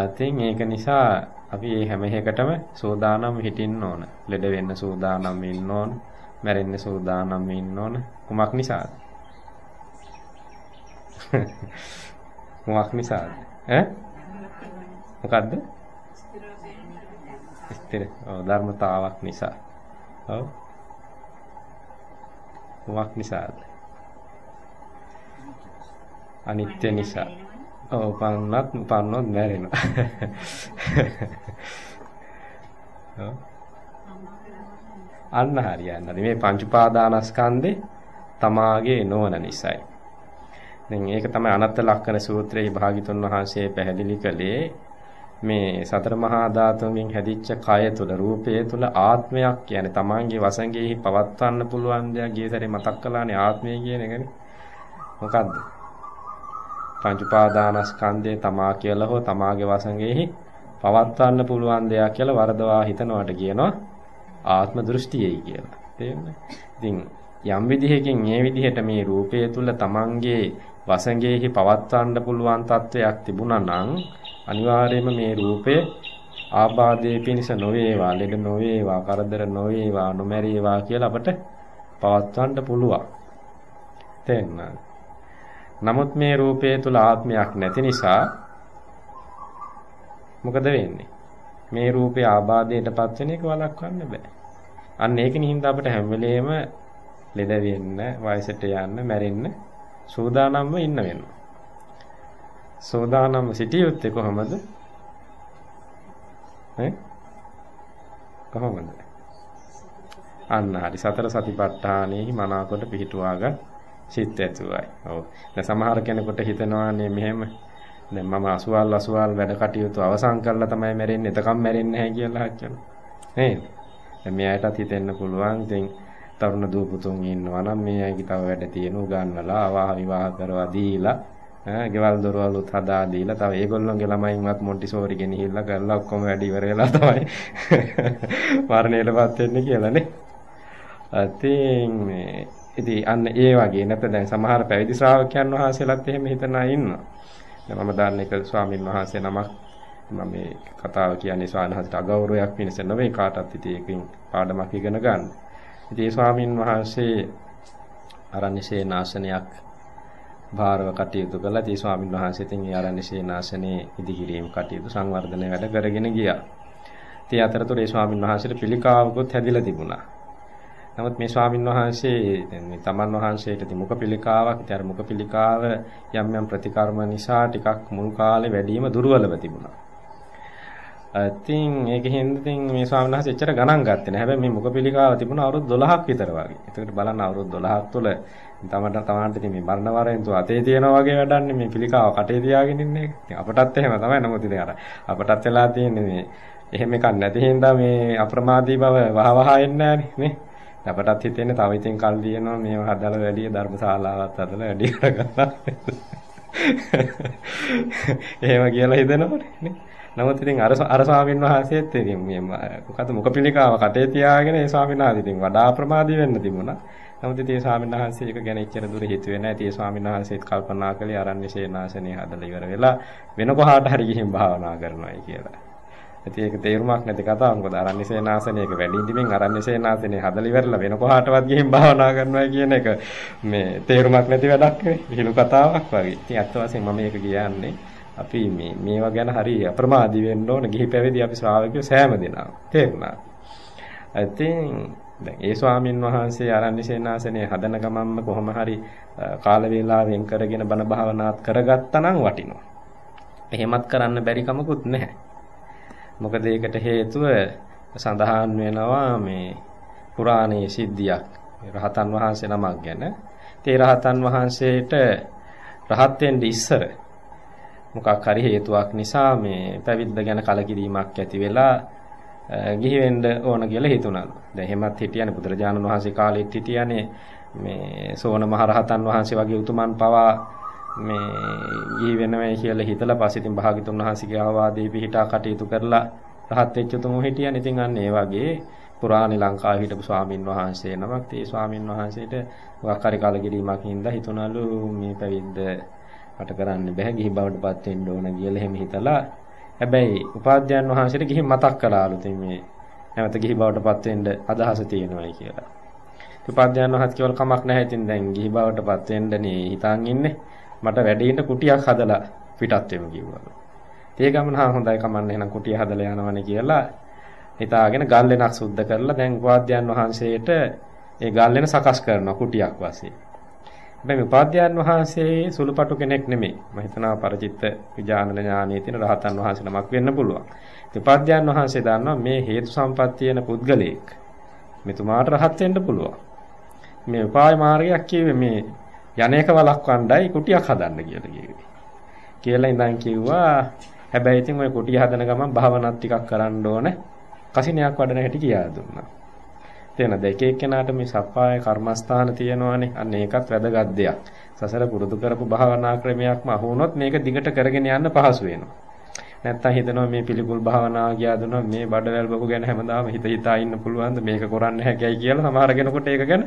Speaker 1: ඉතින් ඒක නිසා අපි මේ හැම එකටම සෝදානම් හිටින්න ඕන. ලෙඩ වෙන්න සෝදානම් ඉන්න ඕන. මැරෙන්න සෝදානම් ඉන්න ඕන. කුමක් නිසාද? කුමක් නිසාද? ඈ? මොකද්ද? ස්ථිර ධර්මතාවක් නිසා. ඔව්. මොකක් නිසාද? අනිත්‍ය නිසා. ඔව් පන්නත් පන්නොත් මැරෙනවා. ඔව්. අන්න හරියන්නේ. මේ පංච උපාදානස්කන්ධේ තමාගේ නොවන නිසායි. දැන් ඒක තමයි අනත්ත ලක්ෂණ සූත්‍රයේ භාගිතුන් වහන්සේ පැහැදිලි කළේ මේ සතර මහා ධාතුන්ගෙන් හැදිච්ච කය තුල රූපය තුල ආත්මයක් කියන්නේ තමන්ගේ වසඟෙහි පවත්වන්න පුළුවන් දෙයක්. ගියසරේ මතක් කළානේ ආත්මය කියන එකනේ. මොකද්ද? පංච උපාදානස්කන්ධය තමා කියලා හෝ තමාගේ වසඟෙහි පවත්වන්න පුළුවන් දෙයක් කියලා වරදවා හිතනවට කියනවා ආත්ම දෘෂ්ටියයි කියලා. තේරෙන්නේ ඉතින් යම් විදිහකින් මේ විදිහට මේ රූපය තුල තමන්ගේ වසඟෙහි පවත්වන්න පුළුවන් තත්වයක් තිබුණා නම් අනිවාර්යයෙන්ම මේ රූපය ආබාධයේ පිනිස නොවේවා, ලෙඩ නොවේවා, කරදර නොවේවා, නොමැරේවා කියලා අපට පවත්වන්න පුළුවන්. තේරුණාද? නමුත් මේ රූපය තුල ආත්මයක් නැති නිසා මොකද වෙන්නේ? මේ රූපේ ආබාධයටපත් වෙන එක වළක්වන්න බෑ. අන්න ඒක නිහින්ද අපිට හැම වෙලේම ලෙඩ වෙන්න, වයසට යන්න, මැරෙන්න සූදානම්ව ඉන්න වෙනවා. සෝදානම් සිටිය යුත්තේ කොහොමද? ඈ කොහොමද? අන්න හරි සතර සතිපට්ඨානෙහි මනාකොට පිහිටුවාගත් සිත් ඇතුවයි. ඔව්. දැන් සමහර කෙනෙකුට හිතනවානේ මෙහෙම දැන් මම අසුවල් අසුවල් වැඩ කටයුතු අවසන් කරලා තමයි මැරෙන්නේ. එතකම් මැරෙන්නේ නැහැ කියලා හච්චන. නේද? දැන් මෙයාටත් හිතෙන්න පුළුවන්. ඉතින් තරුණ දූ පුතුන් ඉන්නවා නම් මේ අයගේ තව වැඩ තියෙන උගන්වලා අවාහ විවාහ කරවා දීලා ඈ ගෙවල් දොරවලුත් හදා දීලා තව ඒගොල්ලොන්ගේ ළමයින්වත් මොන්ටිසෝරි ගෙනහිල්ලා කරලා ඔක්කොම වැඩ ඉවර වෙලා තමයි මරණයටපත් වෙන්නේ කියලානේ. ඉතින් මේ ඉතින් අන්න ඒ වගේ නැත්නම් දැන් සමහර පැවිදි ශ්‍රාවකයන් වහන්සේලාත් එහෙම හිතන අය ඉන්නවා. දැන් මම දන්න එක ස්වාමින් වහන්සේ නමක් මම මේ කතාව කියන්නේ ස්වාමීන් අගෞරවයක් පිණිස නෙවෙයි කාටත් ඉතින් ඒකෙන් පාඩමක් ඉගෙන ගන්න. ඉතින් ඒ ස්වාමින් වහන්සේ අරණ්‍ය සේනාසනයක් භාරව කටයුතු කළා. ඒ ස්වාමීන් වහන්සේ ඉතින් ඒ ආරණ්‍ය සේනාසනේ ඉදිකිරීම කටයුතු සංවර්ධනය වැඩ කරගෙන ගියා. ඉතින් අතරතුර ඒ ස්වාමීන් වහන්සේට පිළිකාවකුත් හැදිලා තිබුණා. නමුත් මේ ස්වාමීන් වහන්සේ දැන් මේ තමන් වහන්සේට තිබුක පිළිකාවක් ඉතින් අර මුඛ පිළිකාව යම් යම් ප්‍රතිකර්ම නිසා ටිකක් මුල් කාලේ වැඩිම දුර්වලව තිබුණා. ඉතින් ඒකෙන් ඉතින් මේ ස්වාමීන් වහන්සේ එච්චර ගණන් ගත්තේ නැහැ. හැබැයි මේ මුඛ පිළිකාව තිබුණා අවුරුදු 12ක් විතර වගේ. ඒකට බලන්න අවුරුදු 12ක් තුළ තමන්ට තමන්ට ඉතින් මේ මරණ වරෙන් තු අතේ තියනවා වගේ වැඩන්නේ මේ පිළිකාව කටේ තියාගෙන ඉන්නේ. ඉතින් අපටත් එහෙම තමයි. නමුත් ඉතින් අර අපටත් වෙලා තියෙන්නේ මේ එහෙම එකක් නැති හින්දා මේ අප්‍රමාදී බව වහවහ එන්නේ නේ. අපටත් හිතෙන්නේ තව ඉතින් කල් දිනනවා මේව හදලා වැඩි ධර්මශාලාවක් හදලා වැඩි කරගන්න. එහෙම කියලා හිතනවනේ නේ. නමුත් ඉතින් අර අර ස්වාමීන් වහන්සේත් ඉතින් මේ මොකද මුඛ පිළිකාව කටේ තියාගෙන ඒ ස්වාමීන් වහන්සේ ඉතින් වඩා ප්‍රමාදී වෙන්න තිබුණා. නමුත් ඉතින් ඒ ස්වාමීන් වහන්සේ ඒක ගැන එච්චර දුර හිතුවේ නැහැ. ඉතින් ඒ ස්වාමීන් වහන්සේත් කල්පනා කළේ අරණ්‍ය සේනාසනේ හදලා ඉවර වෙලා වෙන කොහාට හරි ගිහින් භාවනා කරනවායි කියලා. ඉතින් ඒක තේරුමක් නැති කතාවක්. මොකද අරණ්‍ය සේනාසනයක වැඩි ඉඳිමින් අරණ්‍ය සේනාසනේ හදලා ඉවරලා වෙන කොහාටවත් ගිහින් භාවනා කරනවා කියන එක මේ තේරුමක් නැති වැඩක් නෙවෙයි. විහිළු කතාවක් වගේ. ඉතින් අත් වශයෙන් මම මේක කියන්නේ අපි මේ මේවා ගැන හරි අප්‍රමාදී වෙන්න ඕන. ගිහි පැවිදි අපි ශ්‍රාවකයෝ සෑම දෙනාම. තේරුණා. ඉතින් දැන් ඒ ස්වාමින් වහන්සේ ආරණ්‍ය සේනාසනේ හදන ගමන්ම කොහොම හරි කාල වේලාව වෙන් කරගෙන බණ භාවනාත් කරගත්තා නම් වටිනවා. එහෙමත් කරන්න බැරි කමකුත් නැහැ. මොකද ඒකට හේතුව සඳහන් වෙනවා මේ පුරාණයේ සිද්ධියක්. රහතන් වහන්සේ නමක් ගැන. ඒ රහතන් වහන්සේට රහත් වෙන්න ඉස්සර මොකක් හරි හේතුවක් නිසා මේ පැවිද්ද ගැන කලකිරීමක් ඇති වෙලා ගිහි වෙන්න ඕන කියලා හිතුණලු. දැන් එහෙමත් හිටියනේ බුදුරජාණන් වහන්සේ කාලෙත් හිටියනේ මේ සෝන මහරහතන් වහන්සේ වගේ උතුමන් පවා මේ ගිහි වෙනවයි කියලා හිතලා පස්සේ ඉතින් භාග්‍යතුන් වහන්සේගේ ආවාදේ පිහිටා කටයුතු කරලා රහත් වෙච්ච උතුමෝ හිටියනේ. ඉතින් අන්න ඒ වගේ පුරාණ ලංකාවේ හිටපු ස්වාමින් වහන්සේ නමක් ඒ ස්වාමින් වහන්සේට මොකක් හරි කලකිරීමක් හින්දා හිතුණලු මේ පැවිද්ද මට කරන්න බෑ ගිහි බවටපත් වෙන්න ඕන කියලා එහෙම හිතලා හැබැයි උපාධ්‍යයන් වහන්සේට ගිහින් මතක් කළාලු ඉතින් මේ නැවත ගිහි බවටපත් වෙන්න අදහස තියෙනවායි කියලා. උපාධ්‍යයන් වහන්සේ කියවල කමක් නැහැ ඉතින් දැන් ගිහි බවටපත් වෙන්නනේ හිතාන් ඉන්නේ. මට වැඩේට කුටියක් හදලා පිටත් වෙමු කිව්වලු. ඒ ගමන හා හොඳයි කමන්නේ එහෙනම් කුටිය හදලා යනවනේ කියලා හිතාගෙන ගල් වෙනක් සුද්ධ කරලා දැන් උපාධ්‍යයන් වහන්සේට ඒ ගල් වෙන සකස් කරනවා කුටියක් වශයෙන්. හැබැයි උපාධ්‍යයන් වහන්සේ සුළුපටු කෙනෙක් නෙමෙයි. මම හිතනවා පරචිත්ත විඥාන ඥානයේ තියෙන රහතන් වහන්සේ නමක් වෙන්න පුළුවන්. උපාධ්‍යයන් වහන්සේ දන්නවා මේ හේතු සම්පත් තියෙන පුද්ගලයෙක්. මෙතුමාට රහත් වෙන්න පුළුවන්. මේ උපාය මාර්ගයක් කියවේ මේ යන්නේක වළක්වන්නයි කුටියක් හදන්න කියලා කිව්වේ. කියලා ඉඳන් කිව්වා හැබැයි ඉතින් ওই කුටිය හදන ගමන් භාවනාත් ටිකක් කරන්න ඕනේ. කසිනයක් වඩන හැටි කියා දුන්නා. තේනද එක එක්කෙනාට මේ සප්පාය කර්මස්ථාන තියෙනවානේ. අන්න ඒකත් වැදගත් දෙයක්. සසර පුරුදු කරපු භාවනා ක්‍රමයක්ම අහු වුණොත් මේක දිගට කරගෙන යන්න පහසු වෙනවා. නැත්තම් හිතනවා මේ පිළිකුල් භාවනාව ගියා දුනොත් මේ බඩවැල් බකු ගැන හැමදාම හිත හිතා ඉන්න පුළුවන්ද? මේක කරන්න හැකියි කියලා සමහර කෙනෙකුට ඒක ගැන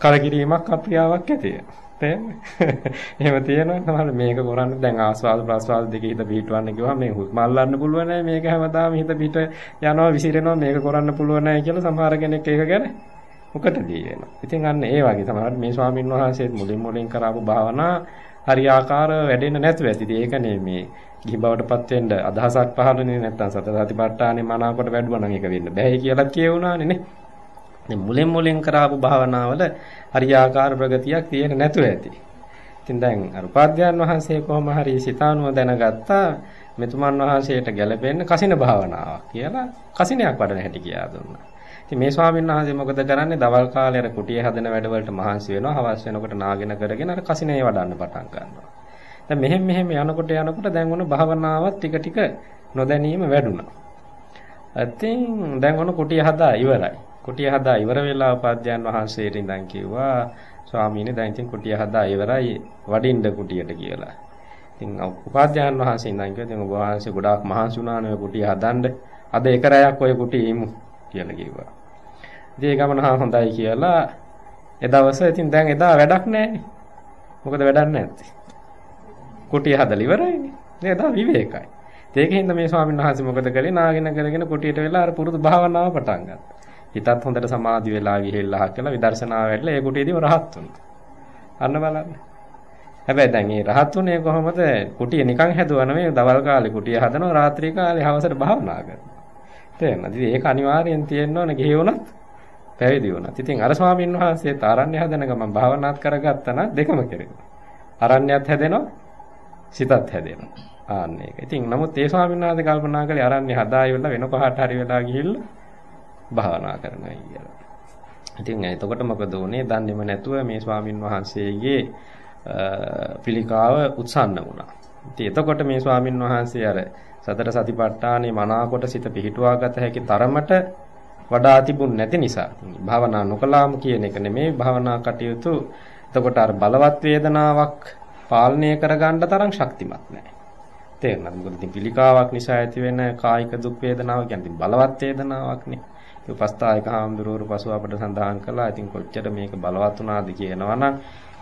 Speaker 1: කලකිරීමක් අප්‍රියාවක් ඇති වෙනවා. තේරෙන්නේ. එහෙම තියෙනවා සමහර මේක කරන්නේ දැන් ආස්වාද ප්‍රස්වාද දෙකේ හිත පිටවන්න කිව්වම මේ හුස්ම අල්ලන්න පුළුවන් නෑ මේක හැමදාම හිත පිට යනවා විසිරෙනවා මේක කරන්න පුළුවන් නෑ කියලා සමහර කෙනෙක් ඒක ගැන මොකටදී වෙනවා. ඉතින් අන්න ඒ වගේ සමහර මේ ස්වාමින් වහන්සේත් මුලින් මුලින් කරාපු භාවනා හරියාකාර වැඩෙන්න නැතුව ඇති. ඉතින් ඒකනේ මේ ගිහි බවටපත් වෙන්න අදහසක් පහළුනේ නැත්තම් සතර සතිපට්ඨානේ මනාවකට වැඩුවා නම් ඒක වෙන්න බෑ කියලා කියවුණානේ නේ. දැන් මුලින් මුලින් කරාපු භාවනාවල හරියාකාර ප්‍රගතියක් තියෙන්නේ නැතුව ඇති. ඉතින් දැන් අර උපාධ්‍යයන් වහන්සේ කොහොම හරි සිතානුව දැනගත්තා මෙතුමන් වහන්සේට ගැළපෙන්න කසින භාවනාවක් කියලා කසිනයක් වඩන හැටි කියා දුන්නා. ඉතින් මේ ස්වාමීන් වහන්සේ මොකද කරන්නේ? දවල් කාලේ අර කුටිය හදන වැඩවලට මහන්සි වෙනවා. හවස් වෙනකොට නාගෙන කරගෙන අර කසිනේ වඩන්න පටන් ගන්නවා. දැන් මෙහෙම මෙහෙම යනකොට යනකොට දැන් ඔන්න භාවනාවත් ටික ටික නොදැනීම වැඩුණා. ඉතින් දැන් ඔන්න කුටිය හදා ඉවරයි. කුටිය හදා ඉවර වෙලා උපාධ්‍යයන් වහන්සේට ඉඳන් කිව්වා ස්වාමීනි දැන් ඉතින් කුටිය හදා ඉවරයි වඩින්න කුටියට කියලා. ඉතින් උපාධ්‍යයන් වහන්සේ ඉඳන් කිව්වා ඉතින් ඔබ වහන්සේ ගොඩාක් මහන්සි වුණානේ කුටිය හදන්න. අද එක රැයක් ඔය කුටියේ ඉමු කියලා කිව්වා. ඉතින් ඒ ගමන හා හොඳයි කියලා එදවස ඉතින් දැන් එදා වැඩක් නැහැ. මොකද වැඩක් නැත්තේ. කුටිය හදලා ඉවරයිනේ. නේද? විවේකයි. ඒකෙන්ද මේ ස්වාමීන් වහන්සේ මොකද කළේ? නාගෙන කරගෙන කුටියට වෙලා අර පුරුදු භාවනාව පටන් ගත්තා. හිතත් හොඳට සමාධි වෙලා ගිහිල්ලා හකලා විදර්ශනා වැඩලා ඒ කුටියේදීම රහත් වුණා. අන්න බලන්න. හැබැයි දැන් මේ රහත් උනේ කොහොමද? කුටිය නිකන් හැදුවා නෙමෙයි දවල් කාලේ කුටිය හදනවා රාත්‍රී කාලේ හවසට භාවනා කරනවා. තේරෙනවද? ඉතින් ඒක අනිවාර්යෙන් තියෙන්න ඕන ගෙහි වුණත් පැවිදි වුණත්. ඉතින් අර ස්වාමීන් වහන්සේ තාරණ්‍ය හදන ගමන් භාවනාත් කරගත්තා නම් දෙකම කෙරෙනවා. අරණ්‍යත් හැදෙනවා සිතත් හැදෙනවා. ආන්න ඒක. ඉතින් නමුත් ඒ ස්වාමීන් වහන්සේ කල්පනා කළේ අරන්නේ හදායි වෙලා වෙන කොහාට හරි වෙලා ගිහිල්ලා භාවනා කරනවා කියලා. ඉතින් එතකොට මොකද වුනේ? දන්නේම නැතුව මේ ස්වාමින් වහන්සේගේ පිළිකාව උත්සන්න වුණා. ඉතින් එතකොට මේ ස්වාමින් වහන්සේ අර සතර සතිපට්ඨානේ මනාකොට සිත පිහිටුවා ගත හැකි තරමට වඩා තිබුණ නැති නිසා භාවනා නොකලාම කියන එක නෙමෙයි භාවනා කටයුතු එතකොට අර බලවත් වේදනාවක් පාලනය කරගන්න තරම් ශක්තිමත් නැහැ. තේරෙනවද? මොකද ඉතින් පිළිකාවක් නිසා ඇති වෙන කායික දුක් වේදනාව කියන්නේ බලවත් වේදනාවක්නේ. ඒ උපස්ථායක හාමුදුරුවෝ පසු අපට සඳහන් කළා. ඉතින් කොච්චර මේක බලවත් වුණාද කියනවනම්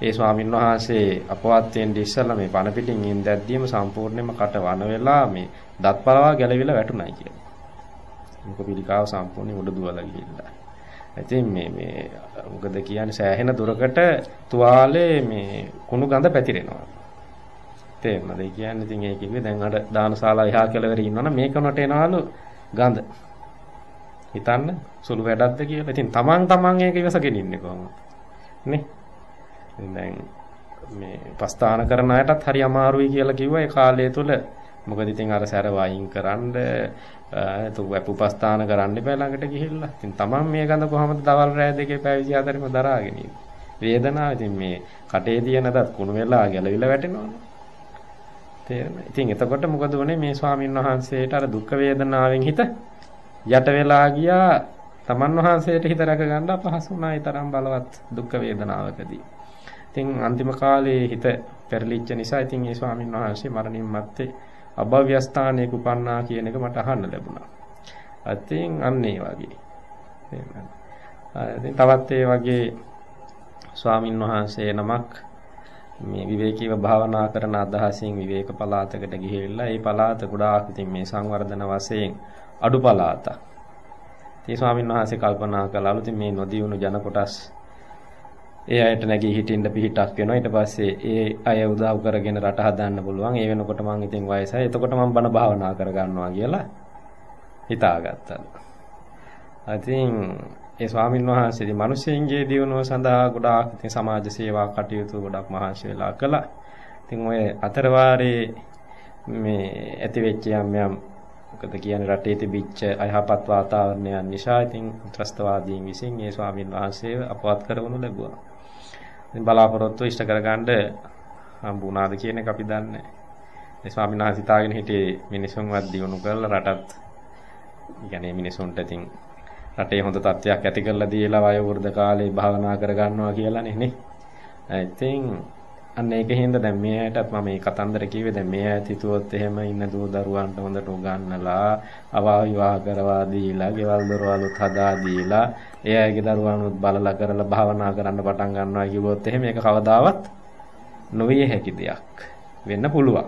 Speaker 1: ඒ ස්වාමීන් වහන්සේ අපවත් වෙන්නේ ඉස්සෙල්ලා මේ පණ පිටින් ඉඳද්දීම සම්පූර්ණයෙන්ම කට වන වෙලා මේ දත් පළවා ගැලවිලා වැටුණයි කියලා. මොකද පිළිකාව සම්පූර්ණයෙන් උඩ දුවලා ගිහිල්ලා. ඉතින් මේ මේ මොකද කියන්නේ සෑහෙන දුරකට තුවාලේ මේ කුණු ගඳ පැතිරෙනවා. තේරෙනවද? ඒ කියන්නේ ඉතින් ඒ කිව්වේ දැන් අර දානශාලා එහා කෙළවරේ ඉන්නවනම් මේකනට එනවලු ගඳ. හිතන්න සුළු වැඩක්ද කියලා. ඉතින් තමන් තමන් ඒක ඉවසගෙන ඉන්නේ කොහොමද? නේ? දැන් මේ පස්තාන කරන අයටත් හරි අමාරුයි කියලා කිව්වා ඒ කාලය තුල. මොකද ඉතින් අර සැර වයින් කරන්න එතකොට උපස්ථාන කරන්න එපා ළඟට ගිහිල්ලා. ඉතින් තමන් මේ ගඳ කොහොමද දවල් රෑ දෙකේ පැය 24ම දරාගෙන ඉන්නේ. වේදනාව ඉතින් මේ කටේ තියෙන දත් කුණු වෙලා ගැලවිලා වැටෙනවනේ. තේරෙනවද? ඉතින් එතකොට මොකද වුනේ මේ ස්වාමීන් වහන්සේට අර දුක් වේදනාවෙන් හිත යට වෙලා ගියා තමන් වහන්සේට හිත රැක ගන්න අපහසු වුණා ඒ තරම් බලවත් දුක් වේදනාවකදී. ඉතින් අන්තිම කාලේ හිත පෙරලිච්ච නිසා ඉතින් මේ ස්වාමීන් වහන්සේ මරණින් මත්තේ අභව්‍යස්ථානයක උපන්නා කියන එක මට අහන්න ලැබුණා. ඉතින් අන්න ඒ වගේ. ඉතින් තවත් ඒ වගේ ස්වාමින් වහන්සේ නමක් මේ විවේකීව භාවනා කරන අදහසින් විවේක පළාතකට ගිහිල්ලා ඒ පළාත ගොඩාක් ඉතින් මේ සංවර්ධන වශයෙන් අඩු පළාතක්. ඉතින් ස්වාමීන් වහන්සේ කල්පනා කළාලු ඉතින් මේ නොදියුණු ජන කොටස් ඒ අයට නැගී හිටින්න පිහිටක් වෙනවා. ඊට පස්සේ ඒ අය උදව් කරගෙන රට හදන්න පුළුවන්. ඒ වෙනකොට මං ඉතින් වයසයි. එතකොට මං බණ භාවනා කරගන්නවා කියලා හිතාගත්තා. ඉතින් ඒ ස්වාමින් වහන්සේ ඉතින් මිනිස්සුන්ගේ දියුණුව සඳහා ගොඩාක් ඉතින් සමාජ සේවා කටයුතු ගොඩක් මහන්සි වෙලා කළා. ඉතින් ඔය අතරවාරේ මේ ඇති වෙච්ච යම් යම් මොකද කියන්නේ රටේ තිබිච්ච අයහපත් වාතාවරණයන් නිසා ඉතින් ත්‍රස්තවාදීන් විසින් මේ ස්වාමින් වහන්සේව අපවත් කරවනු ලැබුවා. ඉතින් බලාපොරොත්තු ඉෂ්ට කරගන්න හම්බුණාද කියන එක අපි දන්නේ නැහැ. මේ ස්වාමීන් වහන්සේ හිතාගෙන හිටියේ මිනිසුන්වත් දියුණු කරලා රටත් يعني මිනිසුන්ට ඉතින් රටේ හොඳ තත්ත්වයක් ඇති කරලා දීලා වයෝවෘද්ධ කාලේ භාවනා කරගන්නවා කියලානේ නේ. ඉතින් අන්න ඒකෙන්ද දැන් මේ ඇයටත් මම මේ කතන්දර කිව්වේ දැන් මේ ඇයත් හිතුවොත් එහෙම ඉන්න දූ දරුවන්ට හොඳට උගන්වලා අවා විවාහ කරවා දීලා, ගෙවල් දොරවලුත් හදා දීලා, ඒ අයගේ දරුවනුත් බලලා කරලා භාවනා කරන්න පටන් ගන්නවා කිව්වොත් එහෙම ඒක කවදාවත් නොවිය හැකි දෙයක්. වෙන්න පුළුවන්.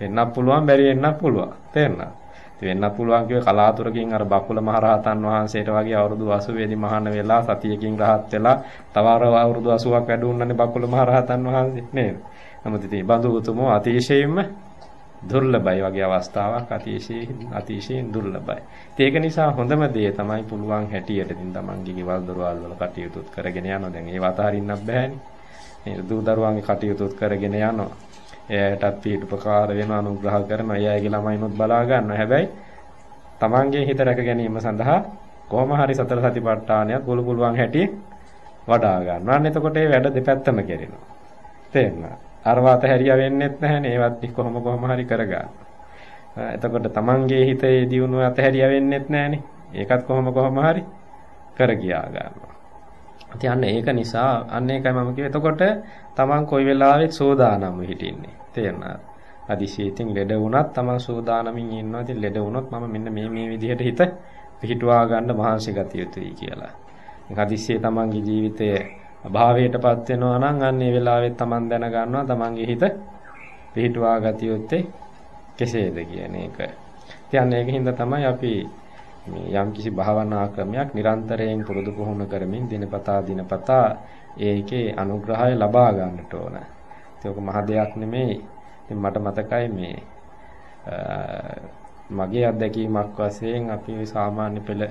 Speaker 1: වෙන්නත් පුළුවන්, බැරි වෙන්නත් පුළුවන්. තේරෙනවද? වෙන්නත් පුළුවන් කිව්වේ කලාතුරකින් අර බකුල මහරහතන් වහන්සේට වගේ අවුරුදු 80 දී මහාන වෙලා සතියකින් රහත් වෙලා තව අවුරුදු 80ක් වැඩ වුණානේ බකුල මහරහතන් වහන්සේ නේද? නමුත් ඉතින් බඳු උතුමෝ අතිශයින්ම දුර්ලභයි වගේ අවස්ථාවක් අතිශයින් අතිශයින් දුර්ලභයි. ඒක නිසා හොඳම දේ තමයි පුළුවන් හැටියට ඉතින් තමන්ගේ ගෙවල් දොරවල් වල කටයුතුත් කරගෙන යනවා. දැන් ඒව අතහරින්නත් බෑනේ. මේ දූ දරුවන්ගේ කටයුතුත් කරගෙන යනවා. එයාටත් පිටුපකාර වෙන අනුග්‍රහ කරන එයාගේ ළමයිනුත් බලා ගන්නවා. හැබැයි තමන්ගේ හිත රැක ගැනීම සඳහා කොහොම හරි සතර සතිපට්ඨානයක් ගොළු පුළුවන් හැටි වඩා ගන්නවා. අන්න එතකොට මේ වැඩ දෙපැත්තම කෙරෙනවා. තේරෙනවද? අර වාත හැරියා වෙන්නෙත් නැහැනේ. ඒවත් කොහොම කොහොම හරි කරගන්න. එතකොට තමන්ගේ හිතේ දියුණුව අතහැරියා වෙන්නෙත් නැහැනේ. ඒකත් කොහොම කොහොම හරි කර ගියා ගන්නවා. ඉතින් අන්න ඒක නිසා අන්න ඒකයි මම කිව්වේ. එතකොට Taman කොයි වෙලාවෙත් සෝදානම්ව හිටින්නේ. තේරුණාද? අදිශීතින් ලෙඩ වුණත් Taman සෝදානමින් ඉන්නවා. ඉතින් ලෙඩ වුණොත් මම මෙන්න මේ මේ විදිහට හිත පිහිටුවා ගන්න මහන්සි ගතිය යුතුයි කියලා. ඉතින් අදිශී Tamanගේ ජීවිතයේ අභාවයටපත් වෙනවා නම් අන්න ඒ වෙලාවෙත් Taman දැන ගන්නවා Tamanගේ හිත පිහිටුවා ගතිය යුත්තේ කෙසේද කියන එක. ඉතින් ඒකින්ද තමයි අපි මේ යම්කිසි භාවනා ක්‍රමයක් නිරන්තරයෙන් පුරුදු පුහුණු කරමින් දිනපතා දිනපතා ඒකේ අනුග්‍රහය ලබා ගන්නට ඕන. ඒක මහ දෙයක් නෙමෙයි. ඉතින් මට මතකයි මේ මගේ අත්දැකීමක් වශයෙන් අපි සාමාන්‍ය පෙළ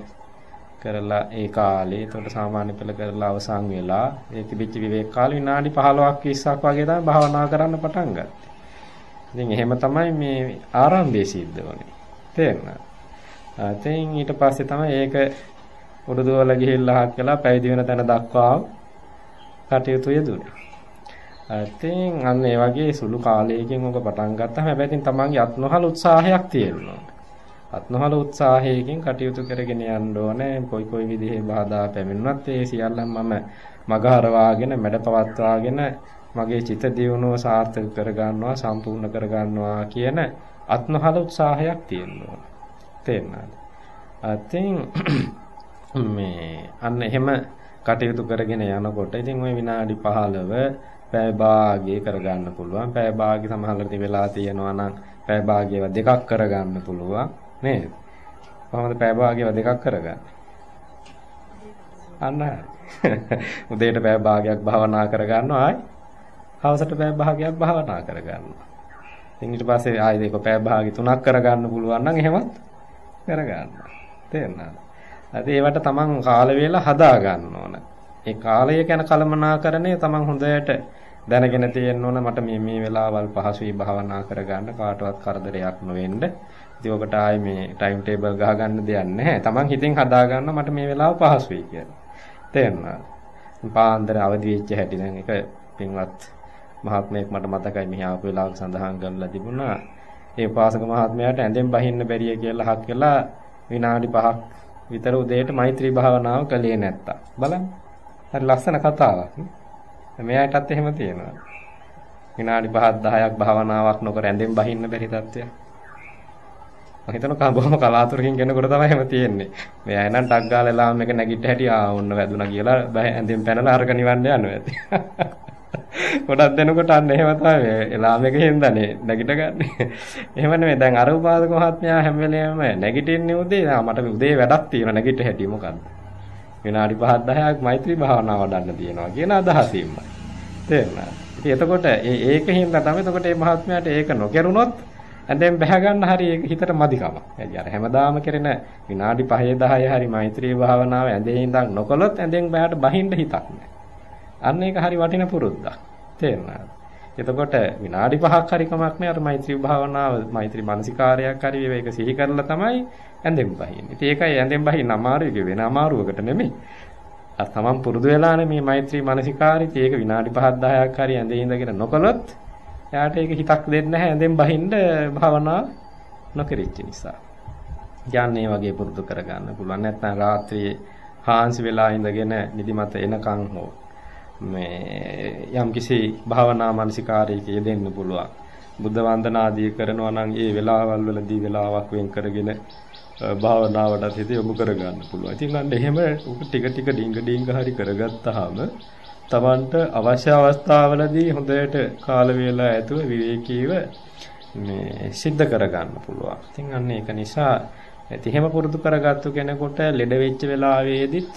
Speaker 1: කරලා ඒ කාලේ එතකොට සාමාන්‍ය පෙළ කරලා අවසන් වෙලා ඒ තිබිච්ච විවේක කාල විනාඩි 15ක් 20ක් වගේ තමයි භාවනා කරන්න පටන් ගත්තේ. ඉතින් එහෙම තමයි මේ ආරම්භයේ සිද්ධ වුනේ. තේරුණාද? ඉතින් ඊට පස්සේ තමයි ඒක උරුදුවල ගිහිල්ලා හක් කළා පැවිදි වෙන තැන දක්වා කටයුතු යෙදුනේ. ඉතින් අන්න ඒ වගේ සුළු කාලයකින් ඔක පටන් ගත්තාම හැබැයි ඉතින් තමන්ගේ අත්නොහල උත්සාහයක් තියෙනවා. අත්නොහල උත්සාහයකින් කටයුතු කරගෙන යන්න ඕනේ. කොයි කොයි විදිහේ බාධා පැමිණුණත් ඒ සියල්ලම මම මගහරවාගෙන මැඩපවත්වාගෙන මගේ චිත දියුණුව සාර්ථක කරගන්නවා සම්පූර්ණ කරගන්නවා කියන අත්නොහල උත්සාහයක් තියෙනවා. තේරුණාද? අතින් මේ අන්න එහෙම කටයුතු කරගෙන යනකොට ඉතින් ওই විනාඩි 15 පැය භාගය කරගන්න පුළුවන්. පැය භාගය සමහරවිට වෙලා තියෙනවා නම් පැය භාගයව දෙකක් කරගන්න පුළුවන් නේද? කොහොමද පැය භාගයව දෙකක් කරගන්නේ? අන්න උදේට පැය භාගයක් භාවනා කරගන්නවා ආයි හවසට පැය භාගයක් භාවනා කරගන්නවා. ඉතින් ඊට පස්සේ ආයෙ දෙක පැය භාගය තුනක් කරගන්න පුළුවන් නම් එහෙමත් කරගන්නවා. තේරුණාද? අද ඒවට තමන් කාල වේලා හදා ගන්න ඕන. ඒ කාලය ගැන කලමනාකරණය තමන් හොඳට දැනගෙන තියෙන්න ඕන මට මේ මේ වෙලාවල් පහසුයි භාවනා කරගන්න කාටවත් කරදරයක් නොවෙන්න. ඉතින් ඔකට ආයේ මේ ටයිම් ටේබල් ගහ ගන්න දෙයක් නැහැ. තමන් හිතින් හදා ගන්න මට මේ වෙලාව පහසුයි කියලා. තේරුණාද? පාන්දර අවදි වෙච්ච හැටි දැන් එක පින්වත් මහත්මයෙක් මට මතකයි මෙහි ආපු වෙලාවක සඳහන් කරලා තිබුණා. ඒ උපාසක මහත්මයාට ඇඳෙන් බහින්න බැරිය කියලා හක් කළා විනාඩි 5ක් විතර උදේට මෛත්‍රී භාවනාව කළේ නැත්තා. බලන්න. හරි ලස්සන කතාවක්. මෙයාටත් එහෙම තියෙනවා. විනාඩි 5ක් 10ක් භාවනාවක් නොකර ඇඳෙන් බහින්න බැරි තත්ත්වයක්. මම හිතනවා බොහොම කලාතුරකින් කෙනෙකුට තමයි එහෙම තියෙන්නේ. මෙයා එනන් ටක් ගාලා ලාම් එක නැගිට හැටි ආ ඔන්න වැදුනා කියලා ඇඳෙන් පැනලා අරක නිවන්න යනවා ඇති. ගොඩක් දෙනකොට අන්න එහෙම තමයි එලාම එක හින්දානේ නැගිට ගන්න. එහෙම නෙමෙයි දැන් අර උපාසක මහත්මයා හැම වෙලේම නැගිටින්නේ උදේ මට උදේ වැඩක් තියෙනවා නැගිට හැටි මොකද්ද? විනාඩි 5ක් 10ක් මෛත්‍රී භාවනාව වඩන්න තියෙනවා කියන අදහසින්මයි. තේරුණා. ඉතින් එතකොට ඒ ඒක හින්දා තමයි එතකොට මේ මහත්මයාට ඒක නොකරුණොත් ඇඳෙන් බැහැ ගන්න හරි ඒක හිතට මදිකම. එයි අර හැමදාම කරන විනාඩි 5 10 හරි මෛත්‍රී භාවනාව ඇඳේ ඉඳන් නොකළොත් ඇඳෙන් බැහැට බහින්න හිතක් නැහැ. අන්න ඒක හරි වටින පුරුද්දක්. තේරුණාද? එතකොට විනාඩි 5ක් හරි කමක් නෑ අර මෛත්‍රී භාවනාව මෛත්‍රී මානසිකාරයක් හරි මේක සිහි කරලා තමයි ඇඳෙන් බහින්නේ. ඉතින් ඒකයි ඇඳෙන් බහින්න අමාරුයි වෙන අමාරුවකට නෙමෙයි. අර තමන් පුරුදු වෙලානේ මේ මෛත්‍රී මානසිකාරිත ඒක විනාඩි 5ක් 10ක් හරි ඇඳේ ඉඳගෙන නොකළොත් එයාට ඒක හිතක් දෙන්නේ නැහැ ඇඳෙන් බහින්න භාවනාව නොකරිච්ච නිසා. යන්නේ වගේ පුරුදු කරගන්න පුළුවන්. නැත්නම් රාත්‍රියේ හාන්සි වෙලා ඉඳගෙන නිදිමත එනකන් හෝ මේ යම්කිසි භාවනා මානසිකාරයක යෙදෙන්න පුළුවන්. බුද්ධ වන්දනාදී කරනවා නම් ඒ වෙලාවල් වලදී වෙලාවක් වෙන් කරගෙන භාවනාවට හිත යොමු කරගන්න පුළුවන්. ඉතින් අන්න එහෙම උක ටික ටික ඩිංග ඩිංග හරි කරගත්තාම Tamanට අවශ්‍ය අවස්ථාවලදී හොඳට කාල වේලා ඇතුව විවේකීව මේ සිද්ධ කරගන්න පුළුවන්. ඉතින් අන්න ඒක නිසා ඇති එහෙම පුරුදු කරගත්තු කෙනෙකුට ලෙඩ වෙච්ච වෙලාවේදීත්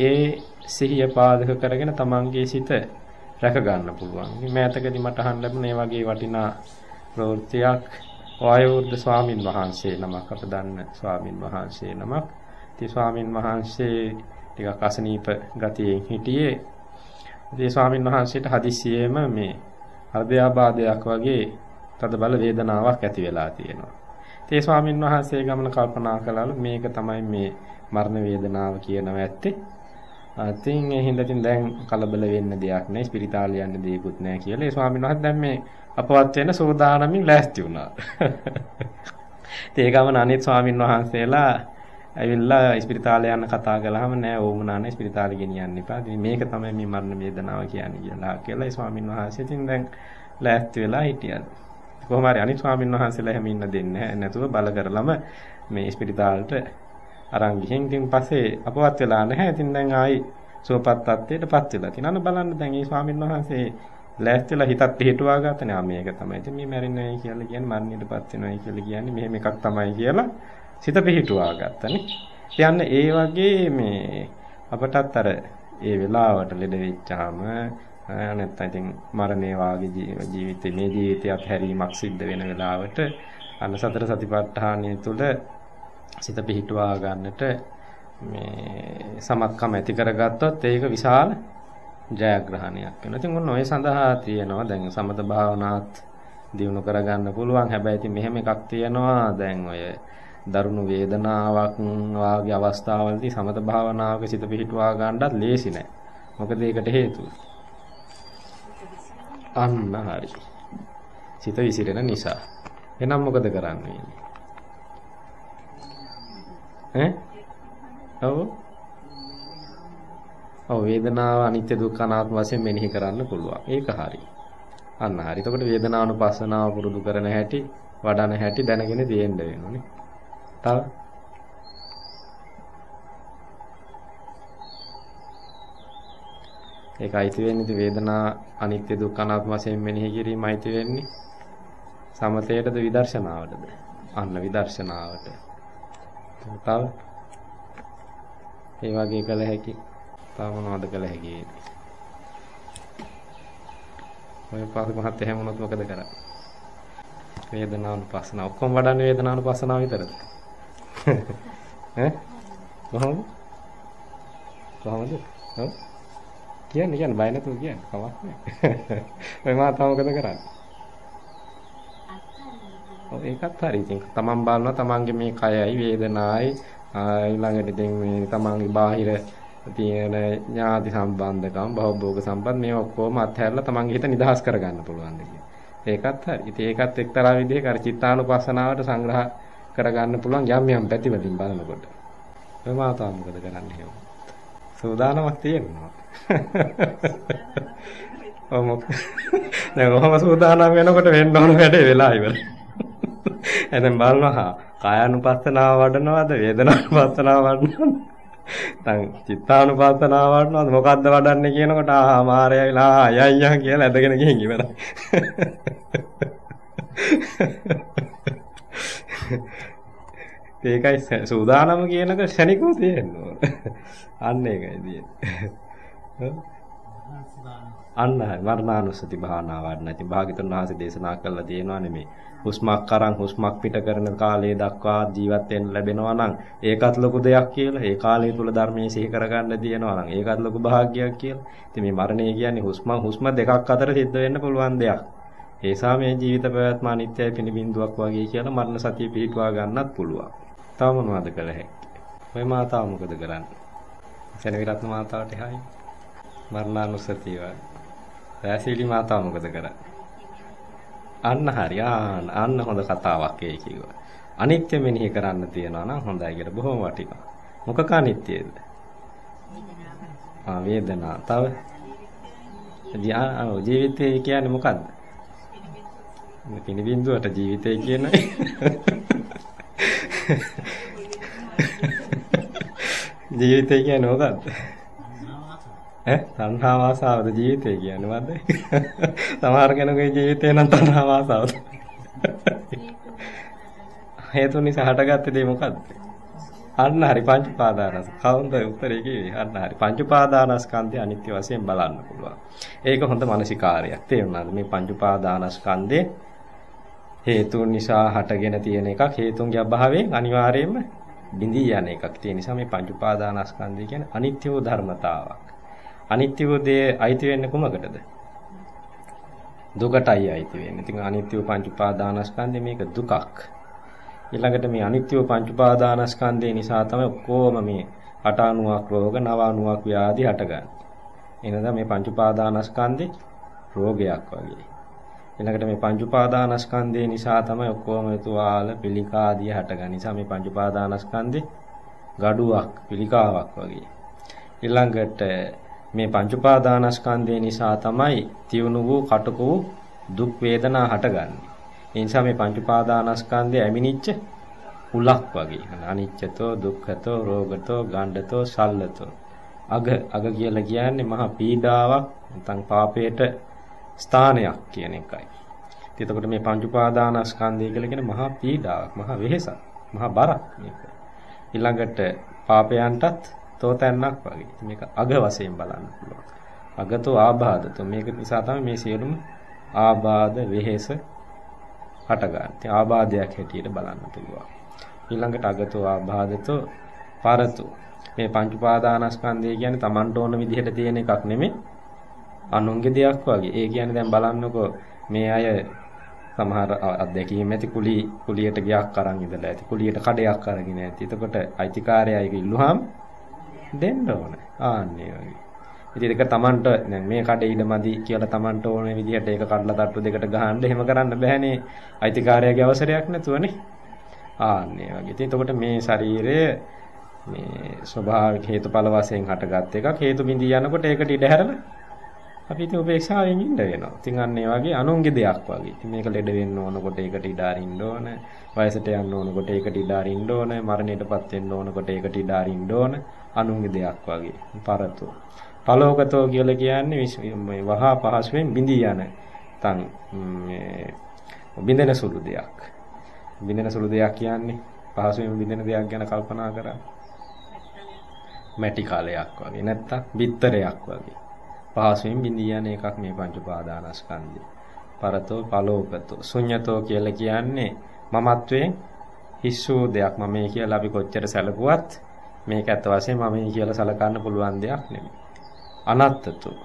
Speaker 1: ඒ සිහිය පාදක කරගෙන තමන්ගේ සිත රැක ගන්න පුළුවන්. ඉතින් මෑතකදී මට අහන්න ලැබුණේ මේ වගේ වටිනා ප්‍රවෘත්තියක් වායෝර්ධ ස්වාමින් වහන්සේ නමක් අප දන්න ස්වාමින් වහන්සේ නමක්. ඉතින් ස්වාමින් වහන්සේ ටිකක් අසනීප ගතියෙන් හිටියේ. ඉතින් ස්වාමින් වහන්සේට හදිස්සියෙම මේ හෘදයාබාධයක් වගේ තද බල වේදනාවක් ඇති වෙලා තියෙනවා. ඉතින් ස්වාමින් වහන්සේ ගමන කල්පනා කළාලු මේක තමයි මේ මරණ වේදනාව කියනවා ඇත්තේ. ඉතින් ඒ හින්දා ඉතින් දැන් කලබල වෙන්න දෙයක් නැහැ. ස්පිරිතාලේ යන්න දෙයක්වත් නැහැ කියලා. ඒ ස්වාමීන් වහන්සේ දැන් මේ අපවත් වෙන සෝදානමින් ලෑස්ති වුණා. ඉතින් ඒ ගමන අනිත් ස්වාමීන් වහන්සේලා ඇවිල්ලා ස්පිරිතාලේ යන්න කතා කළාම නෑ ඕමුණා නෑ ස්පිරිතාලේ ගෙනියන්න එපා. ඉතින් මේක තමයි මේ මරණ වේදනාව කියන්නේ කියලා කියලා ඒ ස්වාමීන් වහන්සේ ඉතින් දැන් ලෑස්ති වෙලා හිටියා. කොහොම හරි අනිත් ස්වාමීන් වහන්සේලා හැම ඉන්න දෙන්නේ නැතුව බල කරලම මේ ස්පිරිතාලට අරන් ගිහින් ඉතින් පස්සේ අපවත් වෙලා නැහැ. ඉතින් දැන් ආයි සුවපත් තත්ත්වයටපත් වෙලා. ඉතින් අන්න බලන්න දැන් මේ ස්වාමීන් වහන්සේ ලෑස්තිලා හිතත් පිටුවා ගන්නනේ. ආ මේක තමයි. ඉතින් මේ මැරෙන්නේ කියලා කියන්නේ මරණයටපත් වෙනවා කියලා කියන්නේ මෙහෙම එකක් තමයි කියලා සිත පිටුවා ගන්නනේ. ඉතින් ඒ වගේ මේ අපටත් අර ඒ වෙලාවට ලෙඩ වෙච්චාම නැත්නම් ඉතින් මරණේ වාගේ ජීවිතේ මේ ජීවිතයත් හැරීමක් සිද්ධ වෙන වෙලාවට අන්න සතර සතිපට්ඨානය තුළ සිත පිහිටුවා ගන්නට මේ සමත්කම ඇති කරගත්තොත් ඒක විශාල ජයග්‍රහණයක් වෙනවා. ඉතින් ඔන්න ඔය සඳහා තියෙනවා දැන් සමත භාවනාත් දිනු කරගන්න පුළුවන්. හැබැයි ඉතින් මෙහෙම එකක් තියෙනවා. දැන් ඔය දරුණු වේදනාවක් වාගේ අවස්ථාවලදී සමත භාවනාවක සිත පිහිටුවා ගන්නත් ලේසි නෑ. මොකද ඒකට හේතුව. අන්න හරි. සිත විසිරෙන නිසා. එහෙනම් මොකද කරන්නේ? ඈ? ඔව්. ඔව් වේදනාව අනිත්‍ය දුක්ඛ අනාත්ම වශයෙන් මෙනෙහි කරන්න පුළුවන්. ඒක හරි. අන්න හරි. එතකොට වේදනානුපස්සනාව පුරුදු කරන හැටි, වඩන හැටි දැනගෙන තියෙන්න වෙනෝනේ. තව ඒක අයිති වෙන්නේ වේදනා අනිත්‍ය දුක්ඛ අනාත්ම වශයෙන් මෙනෙහි කිරීම අයිති වෙන්නේ සමතේටද විදර්ශනාවටද අන්න විදර්ශනාවට තව. ඒ වගේ කළ හැකි. තව මොනවද කළ හැකි? ඔය පාස මහත් එහෙම වුණොත් මොකද කරන්නේ? වේදනානුපස්සන ඔක්කොම වඩන්නේ වේදනානුපස්සනාව විතරද? ඈ? කොහොමද? කොහොමද? ඔව් කියන්නේ කියන්නේ බය නැතුව කියන්නේ. කමක් නැහැ. ඔය මාතාව මොකද කරන්නේ? ඔව් ඒකත් හරි ඉතින් තමන් බලනවා තමන්ගේ මේ කයයි වේදනාවයි ඊළඟට ඉතින් මේ තමන්ගේ බාහිර තියෙන ඥාති සම්බන්ධකම් භවභෝග සම්පත් මේ ඔක්කොම අත්හැරලා තමන්ගේ හිත නිදහස් කරගන්න පුළුවන් දෙයක්. ඒකත් හරි. ඉතින් ඒකත් එක්තරා විදිහක අර චිත්තානුපස්සනාවට සංග්‍රහ කරගන්න පුළුවන් යම් යම් පැතිවලින් බලනකොට. ඔය මාතාව මොකද කරන්නේ එහෙම? සූදානමක් තියෙනවා. ඔව් මොකද? දැන් ඔහම සූදානම් වෙනකොට වෙන්න ඕන වැඩේ වෙලා ඉවරයි. එතෙන් බලනවා කායानुපස්සනාව වඩනවද වේදනානුපස්සනාව වඩනවද? දැන් චිත්තානුපස්සනාව වඩනවද මොකද්ද වඩන්නේ කියනකොට ආහා මාරය විලා අයයන් කියලා ඇදගෙන ගිහින් ඉවරයි. ඒකයි සූදානම කියනක ශනිකව තියෙන්න ඕන. අන්න ඒකයි තියෙන්නේ. අන්න මරණානුස්සති භාවනාව වඩන. ඉතින් භාග්‍යතුන් වහන්සේ දේශනා කළා තියෙනවා නෙමෙයි. හුස්මක් අරන් හුස්මක් පිට කරන කාලය දක්වා ජීවත් වෙන්න ලැබෙනවා නම් ඒකත් ලොකු දෙයක් කියලා. ඒ කාලය තුල ධර්මයේ සිහි කරගන්න දිනනවා නම් ඒකත් ලොකු භාග්‍යයක් කියලා. ඉතින් මේ මරණය කියන්නේ හුස්ම හුස්ම දෙකක් අතර සිද්ධ වෙන්න පුළුවන් දෙයක්. ඒසා මේ ජීවිත පැවැත්ම අනිත්‍යයි පිනිබින්දුවක් වගේ කියලා මරණ සතිය පිහිටුවා ගන්නත් පුළුවන්. තව මොනවද කළ හැක්කේ? ඔය මාතාව මොකද කරන්නේ? සෙනවිරත්න මාතාවට එහායි. මරණානුස්සතිය වගේ. රැසීලි මාතාව මොකද කරන්නේ? අන්න හරි. අන්න හොඳ කතාවක් ඒ කිව්වා. අනිත්‍ය මෙනෙහි කරන්න තියනවා නම් හොඳයි කියලා බොහොම වටිනවා. මොකක අනිත්‍යද? ආ වේදනා. තව ජීවිතය කියන්නේ මොකද්ද? පිනිබින්දුවට ජීවිතය කියන්නේ ජීවිතය කියන්නේ මොකක්ද? ඈ තණ්හා වාසාවද ජීවිතය කියන්නේ මොකද්ද? සමහර කෙනෙකුගේ ජීවිතේ නම් තණ්හා වාසාවද? හේතු නිසා හටගත්තේ දේ මොකද්ද? අන්න හරි පංච උපාදානස්. කවුන්ද උත්තරේ කිව්වේ? අන්න හරි පංච උපාදානස්කන්ධය අනිත්‍ය වශයෙන් බලන්න පුළුවන්. ඒක හොඳ මානසිකාරයක්. තේරුණාද? මේ පංච උපාදානස්කන්ධේ හේතුන් නිසා හටගෙන තියෙන එකක් හේතුන්ගේ අභාවයෙන් අනිවාර්යයෙන්ම බිඳී යන එකක්. ඒ නිසා මේ පංච උපාදානස්කන්ධය කියන්නේ අනිත්‍ය වූ ධර්මතාවක්. අනිත්‍ය වූ දේ අයිති වෙන්නේ කොමකටද? දුකටයි අයිති වෙන්නේ. ඉතින් අනිත්‍ය වූ පංච උපාදානස්කන්ධය මේක දුකක්. ඊළඟට මේ අනිත්‍ය වූ පංච උපාදානස්කන්ධය නිසා තමයි ඔක්කොම මේ 89ක් රෝග 99ක් ව්‍යාධි හටගන්නේ. එහෙනම් මේ පංච උපාදානස්කන්ධේ රෝගයක් වගේ. ඊළඟට මේ පංච උපාදානස්කන්ධය නිසා තමයි ඔක්කොම තුවාල පිළිකා ආදී හටගන්නේ. නිසා මේ පංච උපාදානස්කන්ධේ gaduwak පිළිකාවක් වගේ. ඊළඟට මේ පංච උපාදානස්කන්ධය නිසා තමයි තියුණු වූ කටක වූ දුක් වේදනා හටගන්නේ. ඒ නිසා මේ පංච උපාදානස්කන්ධය ඇමිනිච්ච උලක් වගේ. අනිච්චතෝ දුක්ඛතෝ රෝගතෝ ගණ්ඩතෝ සල්ලතෝ. අග අග කියලා කියන්නේ මහා පීඩාවක් නැත්නම් පාපයට ස්ථානයක් කියන එකයි. එතකොට මේ පංච උපාදානස්කන්ධය කියලා කියන්නේ මහා පීඩාවක්, මහා වෙහෙසක්, මහා බරක් මේක. ඊළඟට පාපයන්ටත් තෝතැන්නක් වගේ. මේක අග වශයෙන් බලන්න පුළුවන්. අගතෝ ආබාධතෝ මේක නිසා තමයි මේ සියලුම ආබාධ වෙහෙස හටගන්නේ. ඉතින් ආබාධයක් හැටියට බලන්න පුළුවන්. ඊළඟට අගතෝ ආබාධතෝ පරතු මේ පංච උපාදානස්කන්ධය කියන්නේ Tamanට ඕන විදිහට තියෙන එකක් නෙමෙයි. අනුන්ගේ දෙයක් වගේ. ඒ කියන්නේ දැන් බලන්නකෝ මේ අය සමහර අත්දැකීම් ඇති කුලී කුලියට ගියක් අරන් ඉඳලා ඇති කුලියට කඩයක් අරගෙන ඇති. එතකොට අයිතිකාරයා ඒක ඉල්ලුවාම දෙන්න ඕනේ. ආන්නේ වගේ. ඉතින් ඒක Tamanට දැන් මේ කඩේ ඉඩමදි කියලා Tamanට ඕන විදිහට ඒක කඩලා තට්ටු දෙකට ගහන්න එහෙම කරන්න බෑනේ. අයිතිකාරයාගේ අවසරයක් නැතුවනේ. ආන්නේ වගේ. ඉතින් එතකොට මේ ශරීරය මේ ස්වභාවික හේතුඵල වශයෙන් හටගත් එකක් හේතු බිඳී යනකොට ඒකට ඉඩ හැරලා අපි ඉතින් උපේක්ෂාවෙන් ඉන්න වෙනවා. ඉතින් අන්න ඒ වගේ අනුන්ගේ දෙයක් වගේ. ඉතින් මේක ලෙඩ වෙන්න ඕනකොට ඒකට ඉඩ අරින්න ඕන. වයසට යන්න ඕනකොට ඒකට ඉඩ අරින්න ඕන. මරණයටපත් වෙන්න ඕනකොට ඒකට ඉඩ අරින්න ඕන. අනුන්ගේ දෙයක් වගේ. පරතෝ. පලෝකතෝ කියලා කියන්නේ මේ වහා පහසුවෙන් බිඳී යන තන් මේ බිඳෙන සුළු දෙයක්. බිඳෙන සුළු දෙයක් කියන්නේ පහසුවෙන් බිඳෙන දෙයක් ගැන කල්පනා කරා. මැටි කලයක් වගේ නැත්තම් බිත්තරයක් වගේ. පහසුවෙන් බිඳී යන එකක් මේ පංච උපාදානස්කන්ධය. පරතෝ පලෝකතෝ ශුඤ්‍යතෝ කියලා කියන්නේ මමත්වයෙන් හිස්සූ දෙයක් මමයි කියලා අපි කොච්චර සැලකුවත් මේක ඇත්ත වශයෙන්ම මමයි කියලා සලකන්න පුළුවන් දෙයක් නෙමෙයි. අනත්තතෝ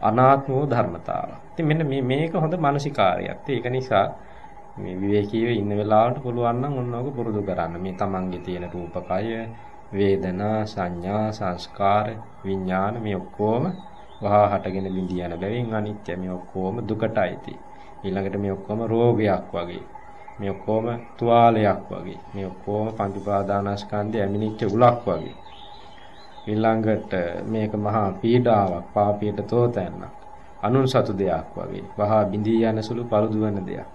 Speaker 1: අනාත්ම වූ ධර්මතාව. ඉතින් මෙන්න මේ මේක හොඳ මානසිකාරයක්. ඒක නිසා මේ විවේකීව ඉන්න වෙලාවට පුළුවන් නම් ඔන්නෝක පුරුදු කරන්න. මේ තමන්ගේ තියෙන රූපකය, වේදනා, සංඥා, සංස්කාර, විඥාන මේ ඔක්කොම වහා හටගෙන බිඳී යන බැවින් අනිත්‍ය මේ ඔක්කොම දුකටයිති. ඊළඟට මේ ඔක්කොම රෝගයක් වගේ. මේ ඔක්කොම තුවාලයක් වගේ. මේ ඔක්කොම පංච උපාදානස්කන්ධය ඇමිනිච්ච උලක් වගේ. ඊළඟට මේක මහා පීඩාවක්, පාපියට තෝතැන්නක්. අනුන් සතු දෙයක් වගේ. වහා බිඳී යන සුළු පළුදු වෙන දෙයක්.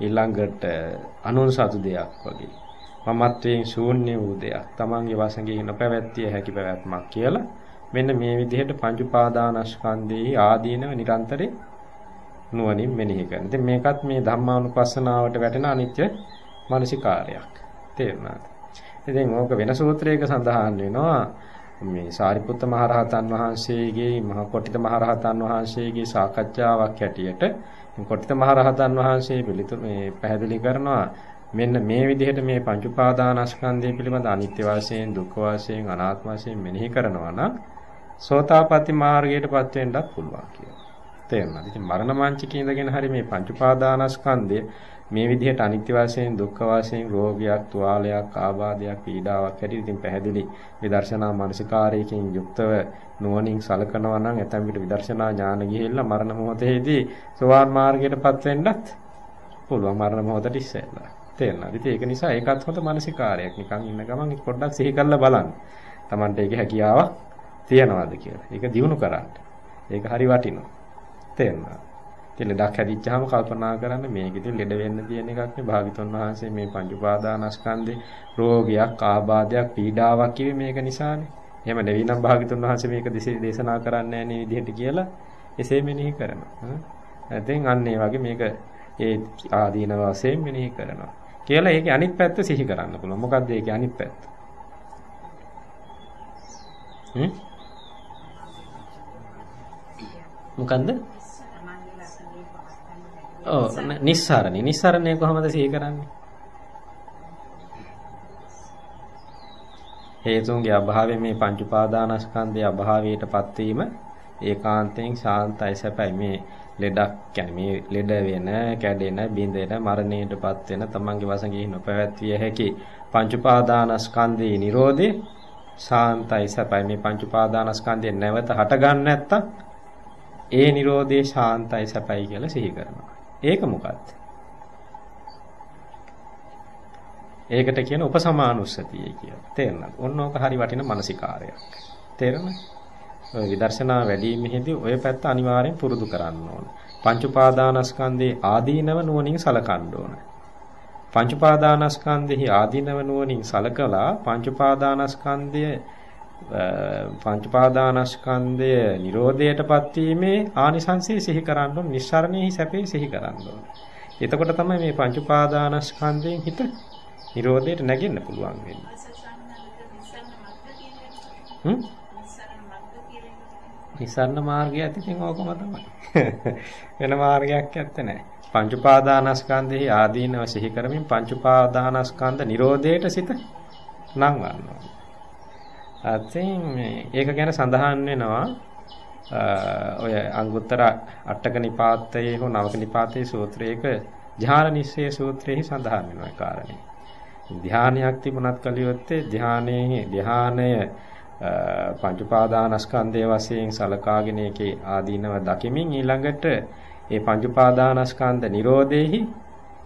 Speaker 1: ඊළඟට අනුන් සතු දෙයක් වගේ. මමත්වයෙන් ශූන්‍ය වූ දෙයක්. Tamange වසඟේ නොපැවැත්තිය හැකි පැවැත්මක් කියලා මෙන්න මේ විදිහට පංච උපාදානස්කන්ධයේ ආදීනව නිරන්තරේ නුවණින් මෙනෙහි කරන. ඉතින් මේකත් මේ ධම්මානුපස්සනාවට වැටෙන අනිත්‍ය මානසිකාරයක්. තේරුණාද? ඉතින් ඕක වෙන සූත්‍රයක සඳහන් වෙනවා මේ සාරිපුත්ත මහරහතන් වහන්සේගේ මහ කොටිත මහරහතන් වහන්සේගේ සාකච්ඡාවක් හැටියට කොටිත මහරහතන් වහන්සේ පිළිතුරු මේ පැහැදිලි කරනවා මෙන්න මේ විදිහට මේ පංච උපාදානස්කන්ධය පිළිබඳ අනිත්‍ය වශයෙන් දුක්ඛ වශයෙන් අනාත්ම වශයෙන් මෙනෙහි කරනවා නම් සෝතාපට්ටි මාර්ගයටපත් වෙන්නත් පුළුවන් කියලා. තේරුණාද? ඉතින් මරණ මංචකේ ඉඳගෙන හරි මේ පංච උපාදානස්කන්ධය මේ විදිහට අනිත්‍ය වශයෙන් දුක්ඛ වශයෙන් රෝගයක්, තුවාලයක්, ආබාධයක්, පීඩාවක් හැටියට ඉතින් පැහැදිලි විදර්ශනා මානසිකාරයකින් යුක්තව නුවණින් සලකනවා නම් ඇතැම් විට විදර්ශනා ඥාන ගිහිල්ලා මරණ මොහොතේදී සෝවාන් මාර්ගයටපත් වෙන්නත් පුළුවන් මරණ මොහොතට ඉස්සෙල්ලා. තේරෙනවද? ඉතින් ඒක නිසා ඒකත් හොඳ මානසිකාරයක්. නිකන් ඉන්න ගමන් පොඩ්ඩක් සිහි කරලා බලන්න. Tamante ඒකේ හැකියාවක් තියනවාද කියලා. ඒක දිනු කරන්න. ඒක හරි වටිනවා. තේරුණා. ඉතින් ලෙඩක් හැදිච්චාම කල්පනා කරන්න මේක ඉතින් ලෙඩ වෙන්න තියෙන එකක් නේ. භාගිතුන් වහන්සේ මේ පංච උපාදානස්කන්ධේ රෝගයක්, ආබාධයක්, පීඩාවක් කිව්වේ මේක නිසානේ. එහෙම නෙවෙයි නම් භාගිතුන් වහන්සේ මේක දේශනා කරන්නේ නැහැ විදිහට කියලා එසේ මෙනෙහි කරනවා. ඉතින් අන්න ඒ වගේ මේක ඒ ආදීන වශයෙන් මෙනෙහි කරනවා. කියලා ඒකේ අනිත් පැත්ත සිහි කරන්න පුළුවන්. මොකද්ද ඒකේ අනිත් පැත්ත? හ්ම් මොකන්ද? ඔව් නිස්සාරණේ. නිස්සාරණේ කොහොමද සිහි කරන්නේ? හේතුන්ගේ අභාවයෙන් මේ පංච උපාදානස්කන්ධයේ අභාවයටපත් වීම ඒකාන්තයෙන් ශාන්තයි සැපයි මේ ලෙඩක් කියන්නේ මේ ලෙඩ වෙන, කැඩෙන, බිඳෙන, මරණයටපත් වෙන තමන්ගේ වසඟෙහි නොපැවැත්විය හැකි පංච උපාදානස්කන්ධයේ Nirodhe ශාන්තයි සැපයි මේ පංච උපාදානස්කන්ධයෙන් නැවත හටගන්න නැත්තම් ඒ Nirodhe ශාන්තයි සැපයි කියලා සිහි කරනවා. ඒක මොකක්ද? ඒකට කියන උපසමානුස්සතිය කියලා. තේරෙනවද? ඔන්න ඕක හරි වටින මානසිකාරයක්. තේරෙනවද? ඔය විදර්ශනා වැඩිමෙහිදී ඔය පැත්ත අනිවාර්යෙන් පුරුදු කරන්න ඕන. පංච උපාදානස්කන්ධේ ආදීනව නුවණින් සලකන්න ඕන. පංච උපාදානස්කන්ධෙහි ආදීනව නුවණින් සලකලා පංච උපාදානස්කන්ධය පංච උපාදානස්කන්ධය Nirodhaයටපත් වීමේ ආනිසංසය සිහි කරන්න ඕන. නිස්සරණෙහි සැපේ සිහි කරන්න ඕන. එතකොට තමයි මේ පංච උපාදානස්කන්ධයෙන් හිත Nirodhaයට නැගෙන්න පුළුවන් වෙන්නේ. හ්ම් නිසරණ මාර්ගය ඇතින් ඕකම තමයි. වෙන මාර්ගයක් ඇත්තේ නැහැ. පංච උපාදානස්කන්ධෙහි ආදීනව සිහි කරමින් පංච උපාදානස්කන්ධ නිරෝධයට සිත නංවනවා. අතින් ඒක ගැන සඳහන් වෙනවා ඔය අංගුත්තර අටක නිපාතයේ හෝ නවක නිපාතයේ සූත්‍රයක ධ්‍යාන නිස්සය සූත්‍රයේ සඳහන් වෙනවා ඒ කාරණේ. ධ්‍යානයක් තිබුණත් කලියොත්තේ ධ්‍යානයේ ධ්‍යානය පංච උපාදානස්කන්ධය වශයෙන් සලකාගෙන ඒකේ ආදීනව දකිමින් ඊළඟට ඒ පංච උපාදානස්කන්ධ නිරෝධේහි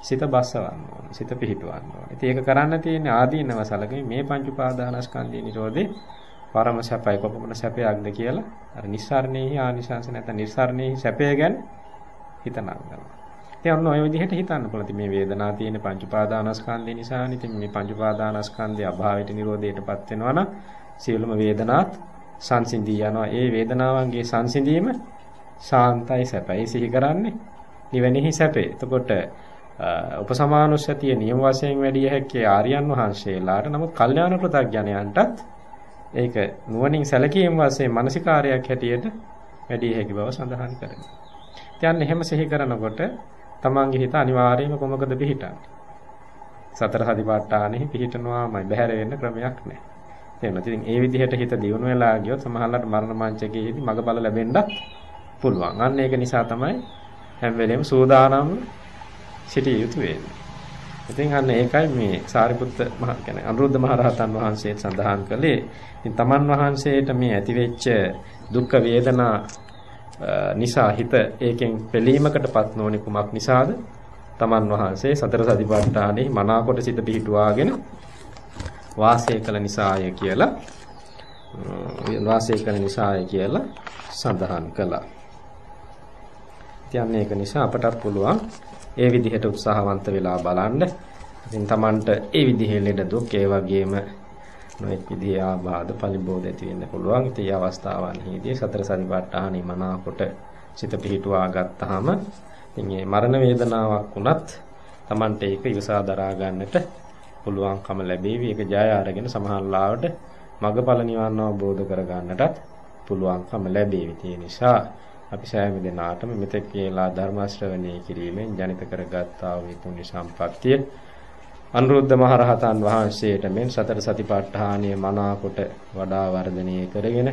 Speaker 1: සිත බස්සවන්න ඕන. සිත පිහිටවන්න ඕන. ඉතින් ඒක කරන්න තියෙන්නේ ආදීනව සලකමින් මේ පංච උපාදානස්කන්ධයේ නිරෝධේ පරම සැපයි කොපමණ සැපයක්ද කියලා අර නිස්සාරණේහි ආනිශංස නැත්නම් නිස්සාරණේහි සැපය ගැන හිතනවා. ඉතින් ඔන්න ඔය විදිහට හිතන්න පුළුවන්. මේ වේදනාව තියෙන පංච උපාදානස්කන්ධය නිසානේ. ඉතින් මේ පංච උපාදානස්කන්ධය අභාවයට නිරෝධයටපත් වෙනවා නම් සියලුම වේදනාත් සංසිඳී යනවා. ඒ වේදනාවන්ගේ සංසිඳීම ශාන්තයි සැපයි සිහි කරන්නේ නිවෙනෙහි සැපේ. එතකොට උපසමානුස්සතිය නියම වශයෙන් වැඩි හැක්කේ ආර්යයන් වහන්සේලාට නමුත් කල්යාණ ප්‍රත්‍යඥයන්ටත් ඒක නුවණින් සැලකීම වශයෙන් මානසිකාරයක් හැටියට වැඩි හැකි බව සඳහන් කරනවා. ඉතින් එහෙම සිහි කරනකොට තමන්ගේ හිත අනිවාර්යයෙන්ම කොමකද පිහිටන්නේ? සතර සතිපට්ඨානෙහි පිහිටනවාමයි බැහැර වෙන්න ක්‍රමයක් නැහැ. තේරෙනවද? ඉතින් ඒ විදිහට හිත දියුණු වෙලා ගියොත් සමහරවිට මරණ මංචකයේදී මගබල ලැබෙන්නත් පුළුවන්. අන්න ඒක නිසා තමයි හැම වෙලෙම සූදානම් සිටිය යුතු වෙන්නේ. ඉතින් අන්න ඒකයි මේ සාරිපුත්ත මහ කියන්නේ අනුරුද්ධ මහ රහතන් වහන්සේ සඳහන් කළේ. ඉතින් තමන් වහන්සේට මේ ඇතිවෙච්ච දුක් වේදනා නිසා හිත ඒකෙන් පිළීමකටපත් නොවන කුමක් නිසාද? තමන් වහන්සේ සතර සතිපට්ඨානෙහි මනාකොට සිත පිහිටුවාගෙන වාසය කළ නිසාය කියලා වාසය කළ නිසාය කියලා සඳහන් කළා. ඉතින් ඒක නිසා අපටත් පුළුවන් ඒ විදිහට උත්සාහවන්ත වෙලා බලන්න. ඉතින් Tamanට ඒ විදිහේ ලෙඩ දුක් ඒ වගේම නොඑක් විදිහේ ආබාධ පරිබෝධ ඇති වෙන්න පුළුවන්. ඉතින් මේ අවස්ථාවන්හිදී සතර සතිපට්ඨානෙ මනාකොට සිත පිහිටුවා ගත්තාම ඉතින් මේ මරණ වේදනාවක් වුණත් Tamanට ඒක ඉවසා දරා ගන්නට පුළුවන්කම ලැබේවි. ඒක ජය අරගෙන සමහරලාවට මගඵල නිවන් අවබෝධ කර ගන්නටත් පුළුවන්කම ලැබේවි. ඒ නිසා අපි සෑම දිනාටම මෙතෙක් කියලා ධර්ම ශ්‍රවණය කිරීමෙන් ජනිත කරගත්තා වූ පුණ්‍ය සම්පත්තිය අනුරුද්ධ මහරහතන් වහන්සේට මෙන් සතර සතිපට්ඨානය මනාකොට වඩා වර්ධනය කරගෙන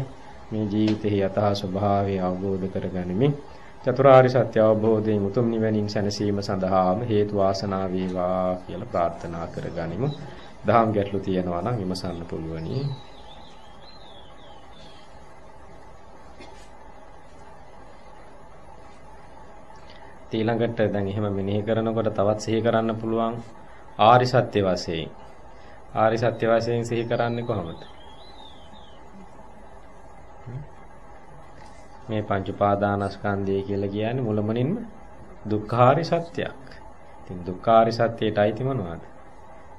Speaker 1: මේ ජීවිතයේ යථා ස්වභාවය අවබෝධ කරගනිමින් චතුරාර්ය සත්‍ය අවබෝධයෙන් උතුම් නිවනින් සැනසීම සඳහාම හේතු වාසනා වේවා කියලා ප්‍රාර්ථනා කරගනිමු. දහම් ගැටලු තියෙනවා නම් විමසන්න පුළුවනි. ඊළඟට දැන් එහෙම මෙනෙහි කරනකොට තවත් සිහි කරන්න පුළුවන් ආරි සත්‍ය වශයෙන්. ආරි සත්‍ය වශයෙන් සිහි කරන්නේ කොහොමද? මේ පංච උපාදානස්කන්ධය කියලා කියන්නේ මුලමනින්ම දුක්ඛාරි සත්‍යයක්. ඉතින් දුක්ඛාරි සත්‍යයට අයිති මොනවද?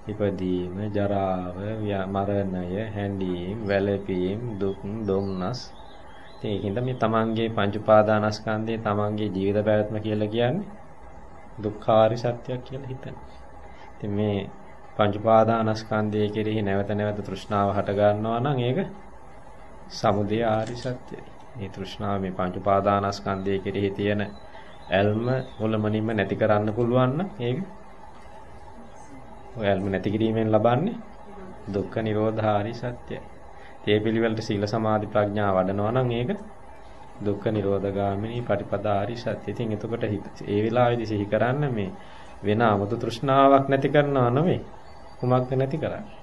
Speaker 1: ඉපදීම, ජරාව, මරණය, හැඬීම්, වැළපීම්, දුක්, දුම්නස්. ඉතින් ඒකින්ද මේ තමන්ගේ පංච උපාදානස්කන්ධය තමන්ගේ ජීවිත පැවැත්ම කියලා කියන්නේ දුක්ඛාරි සත්‍යයක් කියලා හිතනවා. ඉතින් මේ පංච උපාදානස්කන්ධය කෙරෙහි නැවත නැවත තෘෂ්ණාව හට ගන්නවා නම් ඒක සමුදය ආරි සත්‍යයි. මේ තෘෂ්ණාව මේ පංච උපාදානස්කන්ධය කෙරෙහි තියෙන ඇල්ම මුලමනින්ම නැති කරන්න පුළුවන් නම් ඒක ඔය ඇල්ම නැති කිරීමෙන් ලබන්නේ දුක්ඛ නිරෝධාරි සත්‍යයි. ඒ පිළිවෙලට සීල සමාධි ප්‍රඥා වඩනවා නම් ඒක දුක්ඛ නිරෝධගාමිනී පටිපදාරි සත්‍ය. ඉතින් එතකොට ඒ වෙලාවේදී සිහි කරන්න මේ වෙන 아무තු තෘෂ්ණාවක් නැති කරනවා නෙමෙයි. කුමක්ද නැති කරන්නේ?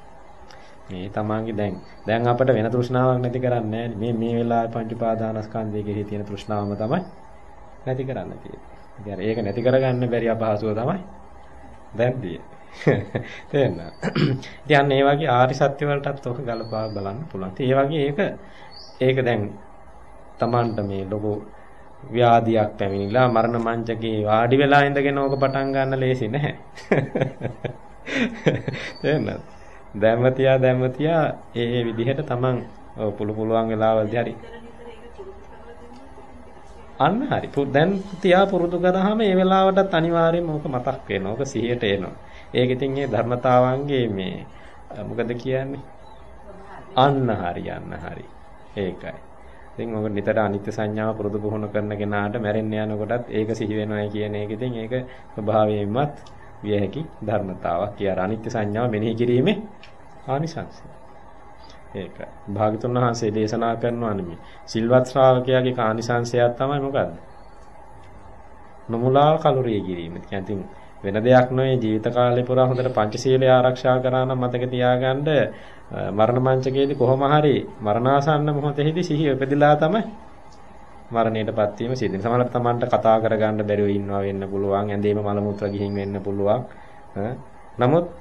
Speaker 1: මේ තමන්ගේ දැන් දැන් අපිට වෙන තෘෂ්ණාවක් නැති කරන්නේ මේ මේ වෙලාවේ පංච උපාදානස්කන්ධයේ කෙරෙහි තියෙන තෘෂ්ණාවම තමයි නැති කරන්න තියෙන්නේ. ඉතින් ඒක නැති කරගන්න බැරි අපහසුව තමයි දැන් තියෙන්නේ. තේරෙනවද? ඉතින් ඒ වගේ ආරි සත්‍ය වලටත් ඔක ගලපා බලන්න පුළුවන්. ඉතින් ඒ වගේ ඒක ඒක දැන් Tamanට මේ ලොකු ව්‍යාධියක් පැමිණිලා මරණ මංචකේ වාඩි වෙලා ඉඳගෙන ඕක පටන් ගන්න ලේසි නැහැ. තේරෙනවද? දැම්මතියා දැම්මතියා ඒ ඒ විදිහට තමන් පුළු පුළුවන් වෙලාවල්දී හරි අන්න හරි. දැන් තියා පුරුදු කරාම ඒ වෙලාවටත් අනිවාර්යයෙන්ම ඕක මතක් වෙනවා. ඕක සිහියට එනවා. ඒක ඉතින් මේ ධර්මතාවන්ගේ මේ මොකද කියන්නේ? අන්න හරි අන්න හරි. ඒකයි. ඉතින් ඔක නිතර අනිත්‍ය සංඥාව පුරුදු පුහුණු කරන කෙනාට මැරෙන්න යනකොටත් ඒක සිහි වෙනවා කියන එක ඉතින් ඒක ස්වභාවයෙන්මත් විය හැකි ධර්මතාවක්. කිය අනිත්‍ය සංඥාව මෙනෙහි කිරීමේ ආනිසංසය. ඒක. භාගතුන් වහන්සේ දේශනා කරනවා නෙමෙයි. සිල්වත් ශ්‍රාවකයාගේ කානිසංසයක් තමයි මොකද්ද? නොමුලා කලුරිය කිරීම. කියන්නේ වෙන දෙයක් නෙවෙයි ජීවිත කාලේ පුරා හොඳට පංචශීලය ආරක්ෂා කරා නම් මතක තියාගන්න මරණ මංචකයේදී කොහොම හරි මරණාසන්න මොහොතේදී සිහිය උපදිලා තමයි මරණයටපත් වීම සිද්ධ වෙනවා. සමහරවිට Tamanට කතා කරගන්න බැරිව ඉන්නවා වෙන්න පුළුවන්. ඇඳේම මල මුත්‍රා ගිහින් වෙන්න පුළුවන්. නමුත්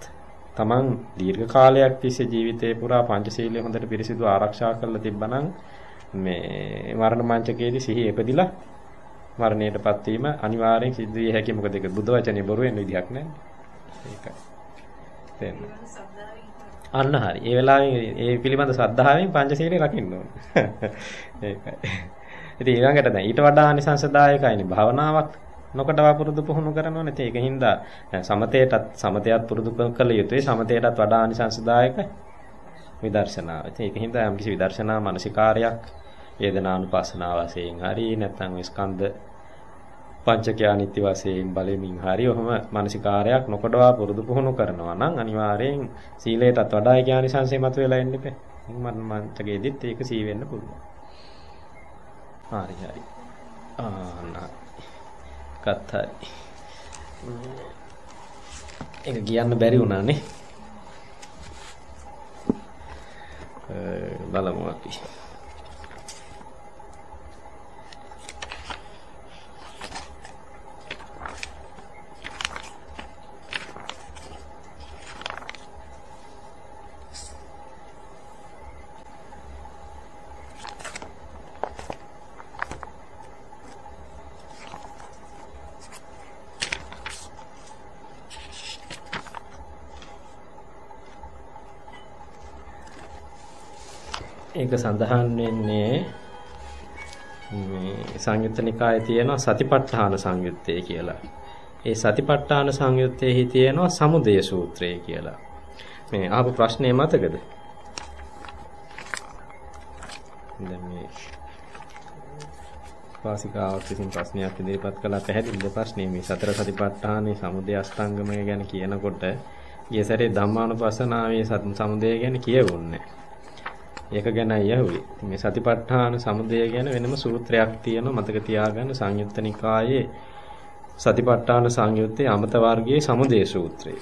Speaker 1: Taman දීර්ඝ කාලයක් තිස්සේ ජීවිතේ පුරා පංචශීලය හොඳට පිරිසිදු ආරක්ෂා කරලා තිබ්බනම් මේ මරණ මංචකයේදී සිහිය ඉපදිලා මරණයටපත් වීම අනිවාර්යෙන් සිද්ධ විය හැකි මොකද ඒක බුද්ධ වචනේ බොරු වෙන විදිහක් නැහැ. ඒකයි. තේන්න. අන්න හරි. ඒ වෙලාවේ ඒ පිළිබඳ ශ්‍රද්ධාවෙන් පංචශීලයේ රකින්න ඕන. ඒකයි. ඉතින් ඊළඟට දැන් ඊට වඩා අනිසංසදායකයිනේ භාවනාවක් නොකඩවා පුරුදු පුහුණු කරනවනේ. ඉතින් ඒකින්ද සමතේටත් සමතයත් පුරුදු කළ යුතුයි. සමතේටත් වඩා අනිසංසදායක විදර්ශනාව. ඉතින් ඒකින්ද යම්කිසි විදර්ශනා මානසිකාරයක් වේදනානුපස්සනාව වශයෙන් හරි නැත්නම් ස්කන්ධ පංචකය අනිත්‍ය වශයෙන් බලමින් හරි ඔහම මානසිකාරයක් නොකඩවා පුරුදු පුහුණු කරනවා නම් අනිවාර්යෙන් සීලයටත් වඩා ඥානිසංසය මත වෙලා එන්න එපා. මන් මන්තකෙදිත් ඒක සී වෙන්න පුළුවන්. හරි හරි. ආන්න. කත්තයි. ඒක කියන්න බැරි වුණානේ. බලමු අපි. ඒක සඳහන් වෙන්නේ මේ සංයුත්ත නිකායේ තියෙනවා සතිපට්ඨාන සංයුත්තේ කියලා. ඒ සතිපට්ඨාන සංයුත්තේහි තියෙනවා සමුදය සූත්‍රය කියලා. මේ අහපු ප්‍රශ්නේ මතකද? දැන් මේ වාසිකාවක් විසින් ප්‍රශ්නයක් ඉදිරිපත් කළා පැහැදිලිද ප්‍රශ්නේ මේ සතර සතිපට්ඨානේ සමුදය අෂ්ටාංගමය ගැන කියනකොට ඊයේ සැරේ ධම්මානුපස්සනාවේ සමුදය ගැන කියවුන්නේ ඒක ගැනයි යහුවේ. මේ සතිපට්ඨාන සමුදය ගැන වෙනම සූත්‍රයක් තියෙනවා මතක තියාගන්න සංයුත්ත නිකායේ සතිපට්ඨාන සංයුත්තේ අමත වර්ගයේ සමුදය සූත්‍රය.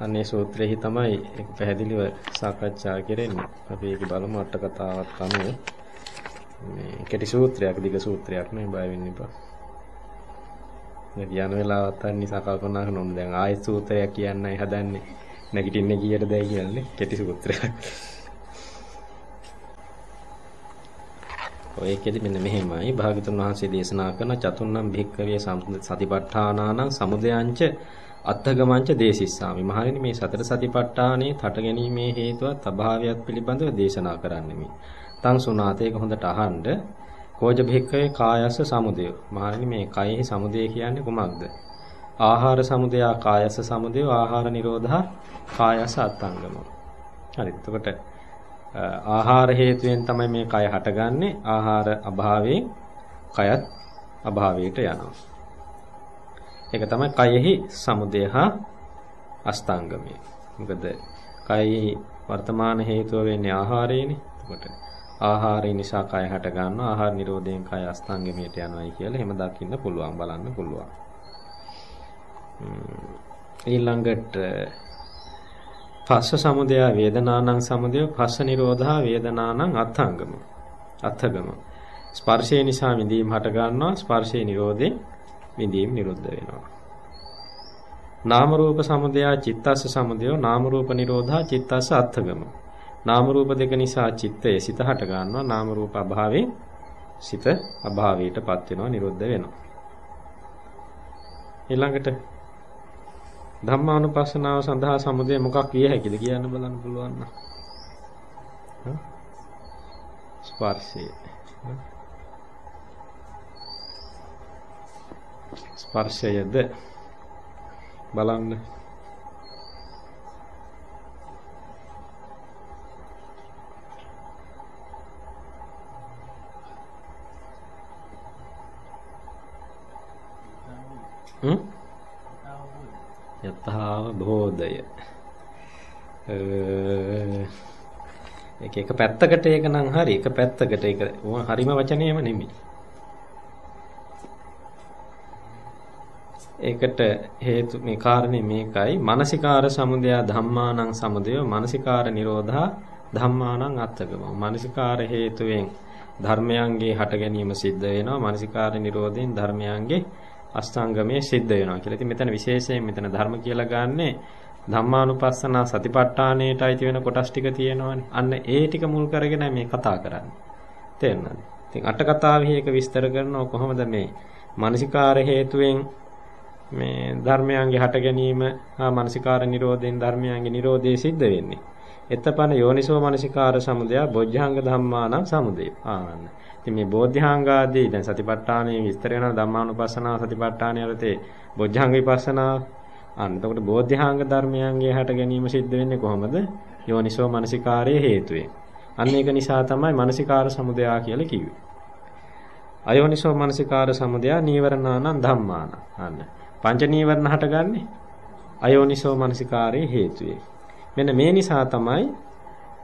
Speaker 1: අනේ සූත්‍රෙහි තමයි ඒක පැහැදිලිව සාකච්ඡා කරන්නේ. අපි ඒක බලමු අට කතාවක් අනුව. මේ කෙටි සූත්‍රයක් දිග සූත්‍රයක් නෙවෙයි බය වෙන්න එපා. මේ කියන වෙලාවත් නිසා කල්පනා කරනවා දැන් ආයෙත් සූත්‍රයක් කියන්නයි හදන්නේ. නැගිටින්නේ කීයටද කියන්නේ කෙටි සූත්‍රයක්. ඔය එකෙදි මෙන්න මෙහෙමයි භාගතුන් වහන්සේ දේශනා කරන චතුන්නම් භික්කවේ සතිපට්ඨානානං සමුදයංච අත්ථගමංච දේසිස්සාමි මහණෙනි මේ සතර සතිපට්ඨානේ තට ගැනීමේ හේතුවත් අභාවයත් පිළිබඳව දේශනා කරන්නෙමි. තං සුනාතේක හොඳට අහන්න කෝජ භික්කවේ කායස්ස සමුදය. මහණෙනි මේ කයෙහි සමුදය කියන්නේ කුමක්ද? ආහාර සමුදය කායස්ස සමුදය ආහාර නිරෝධා කායස්ස අත්ංගම. හරි. එතකොට ආහාර හේතුවෙන් තමයි මේ කය හටගන්නේ. ආහාර අභාවයෙන් කයත් අභාවයට යනවා. ඒක තමයි කයෙහි සමුදය හා අස්තංගමය. මොකද කයෙහි වර්තමාන හේතුව වෙන්නේ ආහාරයනේ. එතකොට ආහාරය නිසා කය හට ගන්නවා. ආහාර නිරෝධයෙන් කය අස්තංගමයට යනවායි කියලා එහෙම දකින්න පුළුවන් බලන්න පුළුවන්. ඊළඟට පස්ස සමුදය වේදනානං සමුදය පස්ස නිරෝධා වේදනානං අත්ථංගම. අත්ථගම. ස්පර්ශය නිසා විඳීම හට ගන්නවා ස්පර්ශේ නිරෝධේ විඳීම නිරුද්ධ වෙනවා. නාම රූප සමුදය චිත්තස්ස සමුදය නාම රූප නිරෝධා චිත්තස්ස අත්ථගම. නාම රූප දෙක නිසා චිත්තය සිත හට ගන්නවා නාම රූප අභාවයෙන් සිත අභාවයටපත් වෙනවා නිරුද්ධ වෙනවා. ඊළඟට ධම්මානුපස්සනාව සඳහා සමුදය මොකක් විය හැකිද කියන්න බලන්න පුළුවන් නම්. ස්පර්ශය. ස්පර්ශයද? බලන්න. හ්ම් යථාබෝධය. ඒක එක පැත්තකට ඒක නම් හරි. එක පැත්තකට ඒක හරිම වචනේම නෙමෙයි. ඒකට හේතු මේ කාරණේ මේකයි. මානසිකාර සමුදය ධම්මානං සමුදය මානසිකාර නිරෝධා ධම්මානං අත්තගම මානසිකාර හේතුවෙන් ධර්මයන්ගේ හට ගැනීම සිද්ධ වෙනවා. මානසිකාර නිරෝධයෙන් ධර්මයන්ගේ අෂ්ටාංගමයේ සිද්ධ වෙනවා කියලා. ඉතින් මෙතන විශේෂයෙන් මෙතන ධර්ම කියලා ගන්නෙ ධම්මානුපස්සනා සතිපට්ඨානයට අයිති වෙන කොටස් ටික තියෙනවානේ. අන්න ඒ ටික මුල් කරගෙන මේ කතා කරන්නේ. තේරෙනවද? ඉතින් අට කතාවේ එක විස්තර කරනවා කොහොමද මේ මානසිකාර හේතුවෙන් මේ ධර්මයන්ගේ හට ගැනීම හා මානසිකාර නිරෝධයෙන් ධර්මයන්ගේ නිරෝධය සිද්ධ වෙන්නේ. එතපන යෝනිසෝ මානසිකාර සමුදය බොජ්ජංග ධම්මානම් සමුදය. ආන්න. ඉතින් මේ බෝධ්‍යංගාදී දැන් සතිපට්ඨානයේ විස්තර වෙන ධම්මානුපස්සනා සතිපට්ඨානය යටතේ බොජ්ජංග විපස්සනා අන්න එතකොට බෝධ්‍යංග ධර්මයන්ගේ හට ගැනීම සිද්ධ වෙන්නේ කොහොමද? යෝනිසෝ මානසිකාරයේ හේතුවෙන්. අන්න ඒක නිසා තමයි මානසිකාර සමුදය කියලා කිව්වේ. අයෝනිසෝ මානසිකාර සමුදය නීවරණානං ධම්මාන. අන්න. පංච නීවරණ හටගන්නේ අයෝනිසෝ මානසිකාරයේ හේතුවේ. මෙන්න මේ නිසා තමයි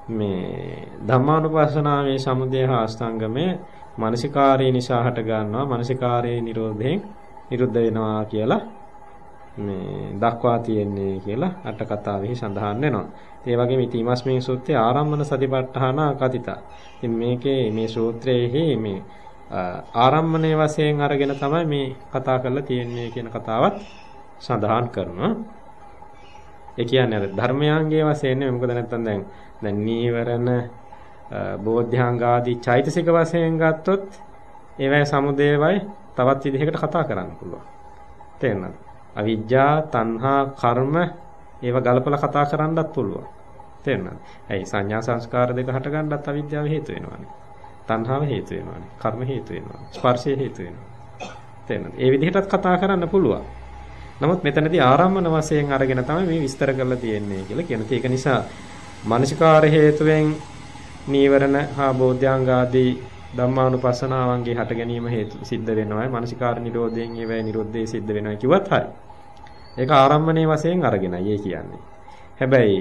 Speaker 1: මේ ධම්මානුපස්සනාවේ සමුදය හා අස්තංගමේ මානසිකාරයේ නිසා හට ගන්නවා මානසිකාරයේ නිරෝධයෙන් නිරුද්ධ වෙනවා කියලා මේ දක්වා තියෙන්නේ කියලා අට කතාවෙහි සඳහන් වෙනවා. ඒ වගේම ඉතිමස්මේ සූත්‍රයේ ආරම්මන සතිපට්ඨාන කතිතා. ඉතින් මේකේ මේ සූත්‍රයේහි මේ ආරම්මණය වශයෙන් අරගෙන තමයි මේ කතා කරලා තියෙන්නේ කියන කතාවත් සඳහන් කරනවා. ඒ කියන්නේ අර ධර්මයන්ගේ වශයෙන් නෙමෙයි මොකද නැත්තම් දැන් දැන් නීවරණ බෝධ්‍යාංග ආදී චෛතසික වශයෙන් ගත්තොත් ඒවැය සමුදේවයි තවත් විදිහකට කතා කරන්න පුළුවන්. තේරෙනවද? අවිජ්ජා, තණ්හා, කර්ම ඒව ගලපලා කතා කරන්නත් පුළුවන්. තේරෙනවද? ඇයි සංඥා සංස්කාර දෙක හටගන්නත් අවිද්‍යාව හේතු වෙනවානේ. තණ්හාව හේතු වෙනවානේ. කර්ම හේතු වෙනවානේ. ස්පර්ශය හේතු වෙනවා. තේරෙනවද? ඒ විදිහටත් කතා කරන්න පුළුවන්. නමුත් මෙතනදී ආරම්මන වශයෙන් අරගෙන තමයි මේ විස්තර කරලා තියෙන්නේ කියලා කියනවා. ඒක නිසා මානසිකාර හේතුවෙන් නීවරණ හා බෝධ්‍යාංග ආදී ධම්මානුපස්සනාවන්ගේ හට ගැනීම හේතු සිද්ධ වෙනවා. මානසිකාර නිරෝධයෙන් ඒවැයි නිරෝධයේ සිද්ධ වෙනවා කිව්වත් හරි. ඒක ආරම්මණයේ වශයෙන් අරගෙනයි ඒ කියන්නේ. හැබැයි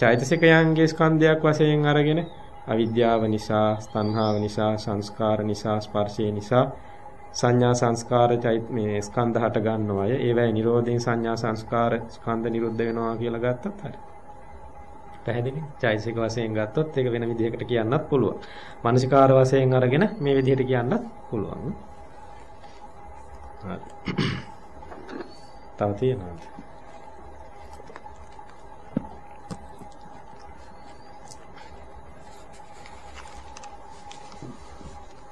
Speaker 1: චෛතසිකයන්ගේ ස්කන්ධයක් වශයෙන් අරගෙන අවිද්‍යාව නිසා, ස්තන්හාව නිසා, සංස්කාර නිසා, ස්පර්ශය නිසා සංඥා සංස්කාර මේ ස්කන්ධ හට ගන්නවා අය ඒවැයි නිරෝධයෙන් සංඥා සංස්කාර ස්කන්ධ නිරුද්ධ වෙනවා කියලා ගත්තත් හරි. පැහැදිලි? චෛසික වශයෙන් ගත්තොත් ඒක වෙන විදිහකට කියන්නත් පුළුවන්. මානසිකාර වශයෙන් අරගෙන මේ විදිහට කියන්නත් පුළුවන්. හරි. තව තියෙනවද?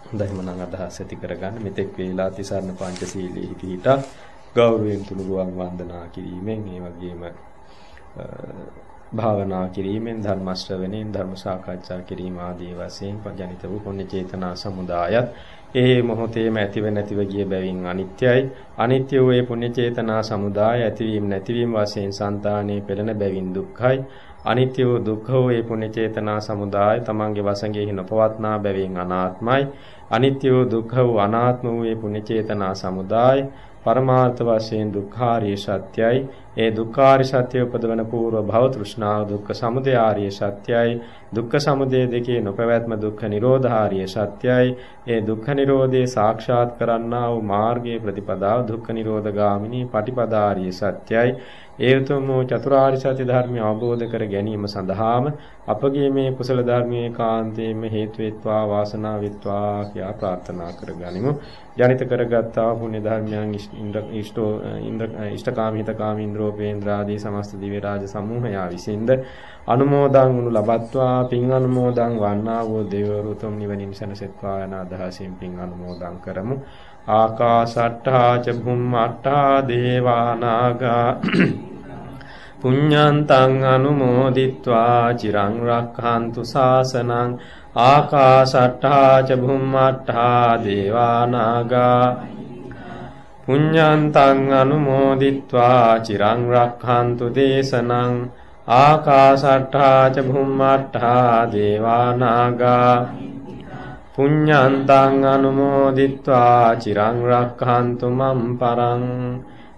Speaker 1: හොඳයි මනම් අදහස් ඇති කරගන්න මෙතෙක් වේලා තිසරණ පංචශීලයේ පිහිටා ගෞරවයෙන් තුනුරුවන් වන්දනා කිරීමෙන් ඒ වගේම භාවනා කිරීමෙන් ධර්ම ශ්‍රවණයෙන් ධර්ම සාකච්ඡා කිරීම ආදී වශයෙන් ජනිත වූ පුණ්‍ය චේතනා සමුදායත් ඒ මොහොතේම ඇතිව නැතිව ගිය බැවින් අනිත්‍යයි. අනිත්‍ය වූ ඒ පුණ්‍ය චේතනා සමුදාය ඇතිවීම නැතිවීම වශයෙන් సంతානේ පෙළෙන බැවින් දුක්ඛයි. අනිත්‍ය වූ දුක්ඛ වූ ඒ පුණ්‍ය චේතනා සමුදාය තමන්ගේ වසඟෙහි නොපවත්නා බැවින් අනාත්මයි. අනිත්‍ය වූ දුක්ඛ වූ අනාත්ම වූ මේ පුණ්‍ය චේතනා සමුදාය පරමාර්ථ වශයෙන් දුක්ඛාරිය සත්‍යයි. ඒ දුක්ඛාරිය සත්‍ය උපදවන పూర్ව භව තෘෂ්ණාව දුක්ඛ සමුදය ආර්ය සත්‍යයි. දුක්ඛ සමුදය දෙකේ නොපැවැත්ම දුක්ඛ නිරෝධාරිය සත්‍යයි. ඒ දුක්ඛ නිරෝධේ සාක්ෂාත් කරන්නා වූ මාර්ගයේ ප්‍රතිපදාව දුක්ඛ නිරෝධ ගාමිනී පටිපදාාරිය සත්‍යයි. ඒ උතුම් වූ චතුරාර්ය සත්‍ය ධර්මය අවබෝධ කර ගැනීම සඳහාම අපගේ මේ කුසල ධර්මයේ කාන්තේම හේතු වෙත්වා වාසනාව වෙත්වා කියා ප්‍රාර්ථනා කරගනිමු. ජනිත කරගත්තා පුණ්‍ය ධර්මයන් ඉෂ්ටෝ ඉෂ්ඨකාමී හිතකාමී ඉන්ද්‍රෝපේන්ද්‍ර ආදී සමස්ත දිව්‍ය රාජ සමූහයා විසින්ද අනුමෝදන් වනු ලබත්වා පින් අනුමෝදන් වන්නා වූ දේවරුතුම් නිවනින් සැනසෙත්වා යන අදහසින් පින් අනුමෝදන් කරමු. ආකාසට්ඨා ච භුම්මට්ඨා දේවානාගා පුඤ්ඤන්තං අනුමෝදිත්වා චිරං රක්ඛන්තු ශාසනං ආකාසට්ඨා ච භුම්මට්ඨා දේවානාගා පුඤ්ඤන්තං අනුමෝදිත්වා චිරං රක්ඛන්තු දේශනං ආකාසට්ඨා ච භුම්මට්ඨා දේවානාගා පුඤ්ඤන්තං අනුමෝදිත්වා චිරං රක්ඛන්තු මම් පරං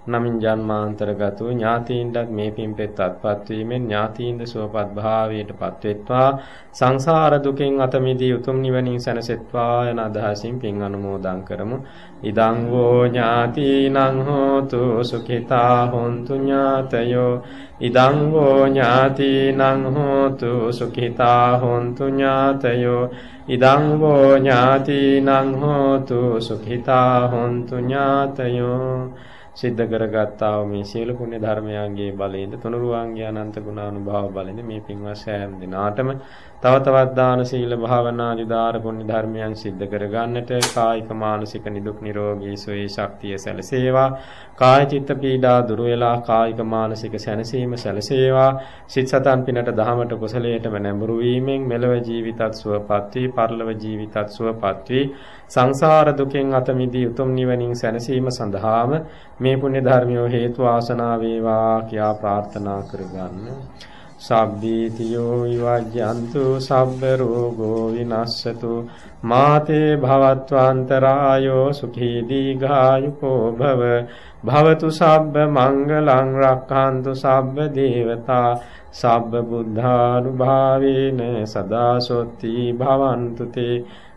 Speaker 1: නමින් ජන්මාන්තරගත වූ ඥාතීන්ටත් මේ පින්පෙත් අත්පත් වීමෙන් ඥාතීන්ද සුවපත් භාවයටපත් වෙත්වා සංසාර දුකෙන් අත මිදී උතුම් නිවනින් සැනසෙත්වා යන අදහසින් පින් අනුමෝදන් කරමු. ඉදං වූ ඥාතීනං හෝතු සුඛිතා හොන්තු ඥාතයෝ. ඉදං වූ ඥාතීනං හෝතු සුඛිතා හොන්තු ඥාතයෝ. ඉදං වූ ඥාතීනං හෝතු සුඛිතා හොන්තු ඥාතයෝ. සිද්ධ කරගත්තා වූ මේ සියලු පුණ්‍ය ධර්මයන්ගේ බලයෙන් තුනුරුවන්ගේ අනන්ත ගුණානුභාව බලයෙන් මේ පින්වත් සෑම දිනාටම තව තවත් දාන සීල භාවනා දිදාර පුණ්‍ය ධර්මයන් සිද්ධ කරගන්නට කායික මානසික නිදුක් නිරෝගී සුවේ ශක්තිය සැලසේවා. කාය චිත්ත පීඩා දුර වේලා කායික මානසික සැනසීම සැලසේවා. සිත සතන් පිනට දහමට කුසලයටම නැඹුරු වීමෙන් මෙලව ජීවිතත් සුවපත් වී පරලොව ජීවිතත් සුවපත් වී සංසාර දුකෙන් අත මිදී උතුම් නිවනින් සැනසීම සඳහාම මේ පුණ්‍ය ධර්මියෝ හේතු ආසනා වේවා කියා ප්‍රාර්ථනා කරගන්න. සබ්බීතියෝ විවජ්ජන්තු සබ්බ රෝගෝ විනස්සතු. මාතේ භවත්වාන්තරායෝ සුඛී දීඝායුකෝ භව. භවතු සබ්බ මංගලං රක්ඛන්තු සබ්බ දේවතා. සබ්බ බුද්ධානුභාවේන සදා සොත්ති භවන්තු තේ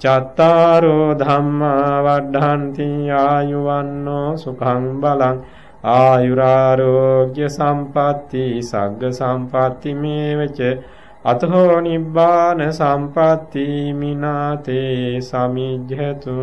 Speaker 1: චත්තාරෝ ධම්මා වඩ්ඩන්ති ආයුවන්නෝ සුඛං බලං ආයුරාරෝග්‍ය සම්පatti සග්ග සම්පatti මේවච අතහෝ නිබ්බාන සම්පatti මිනාතේ සමිජ්ජතු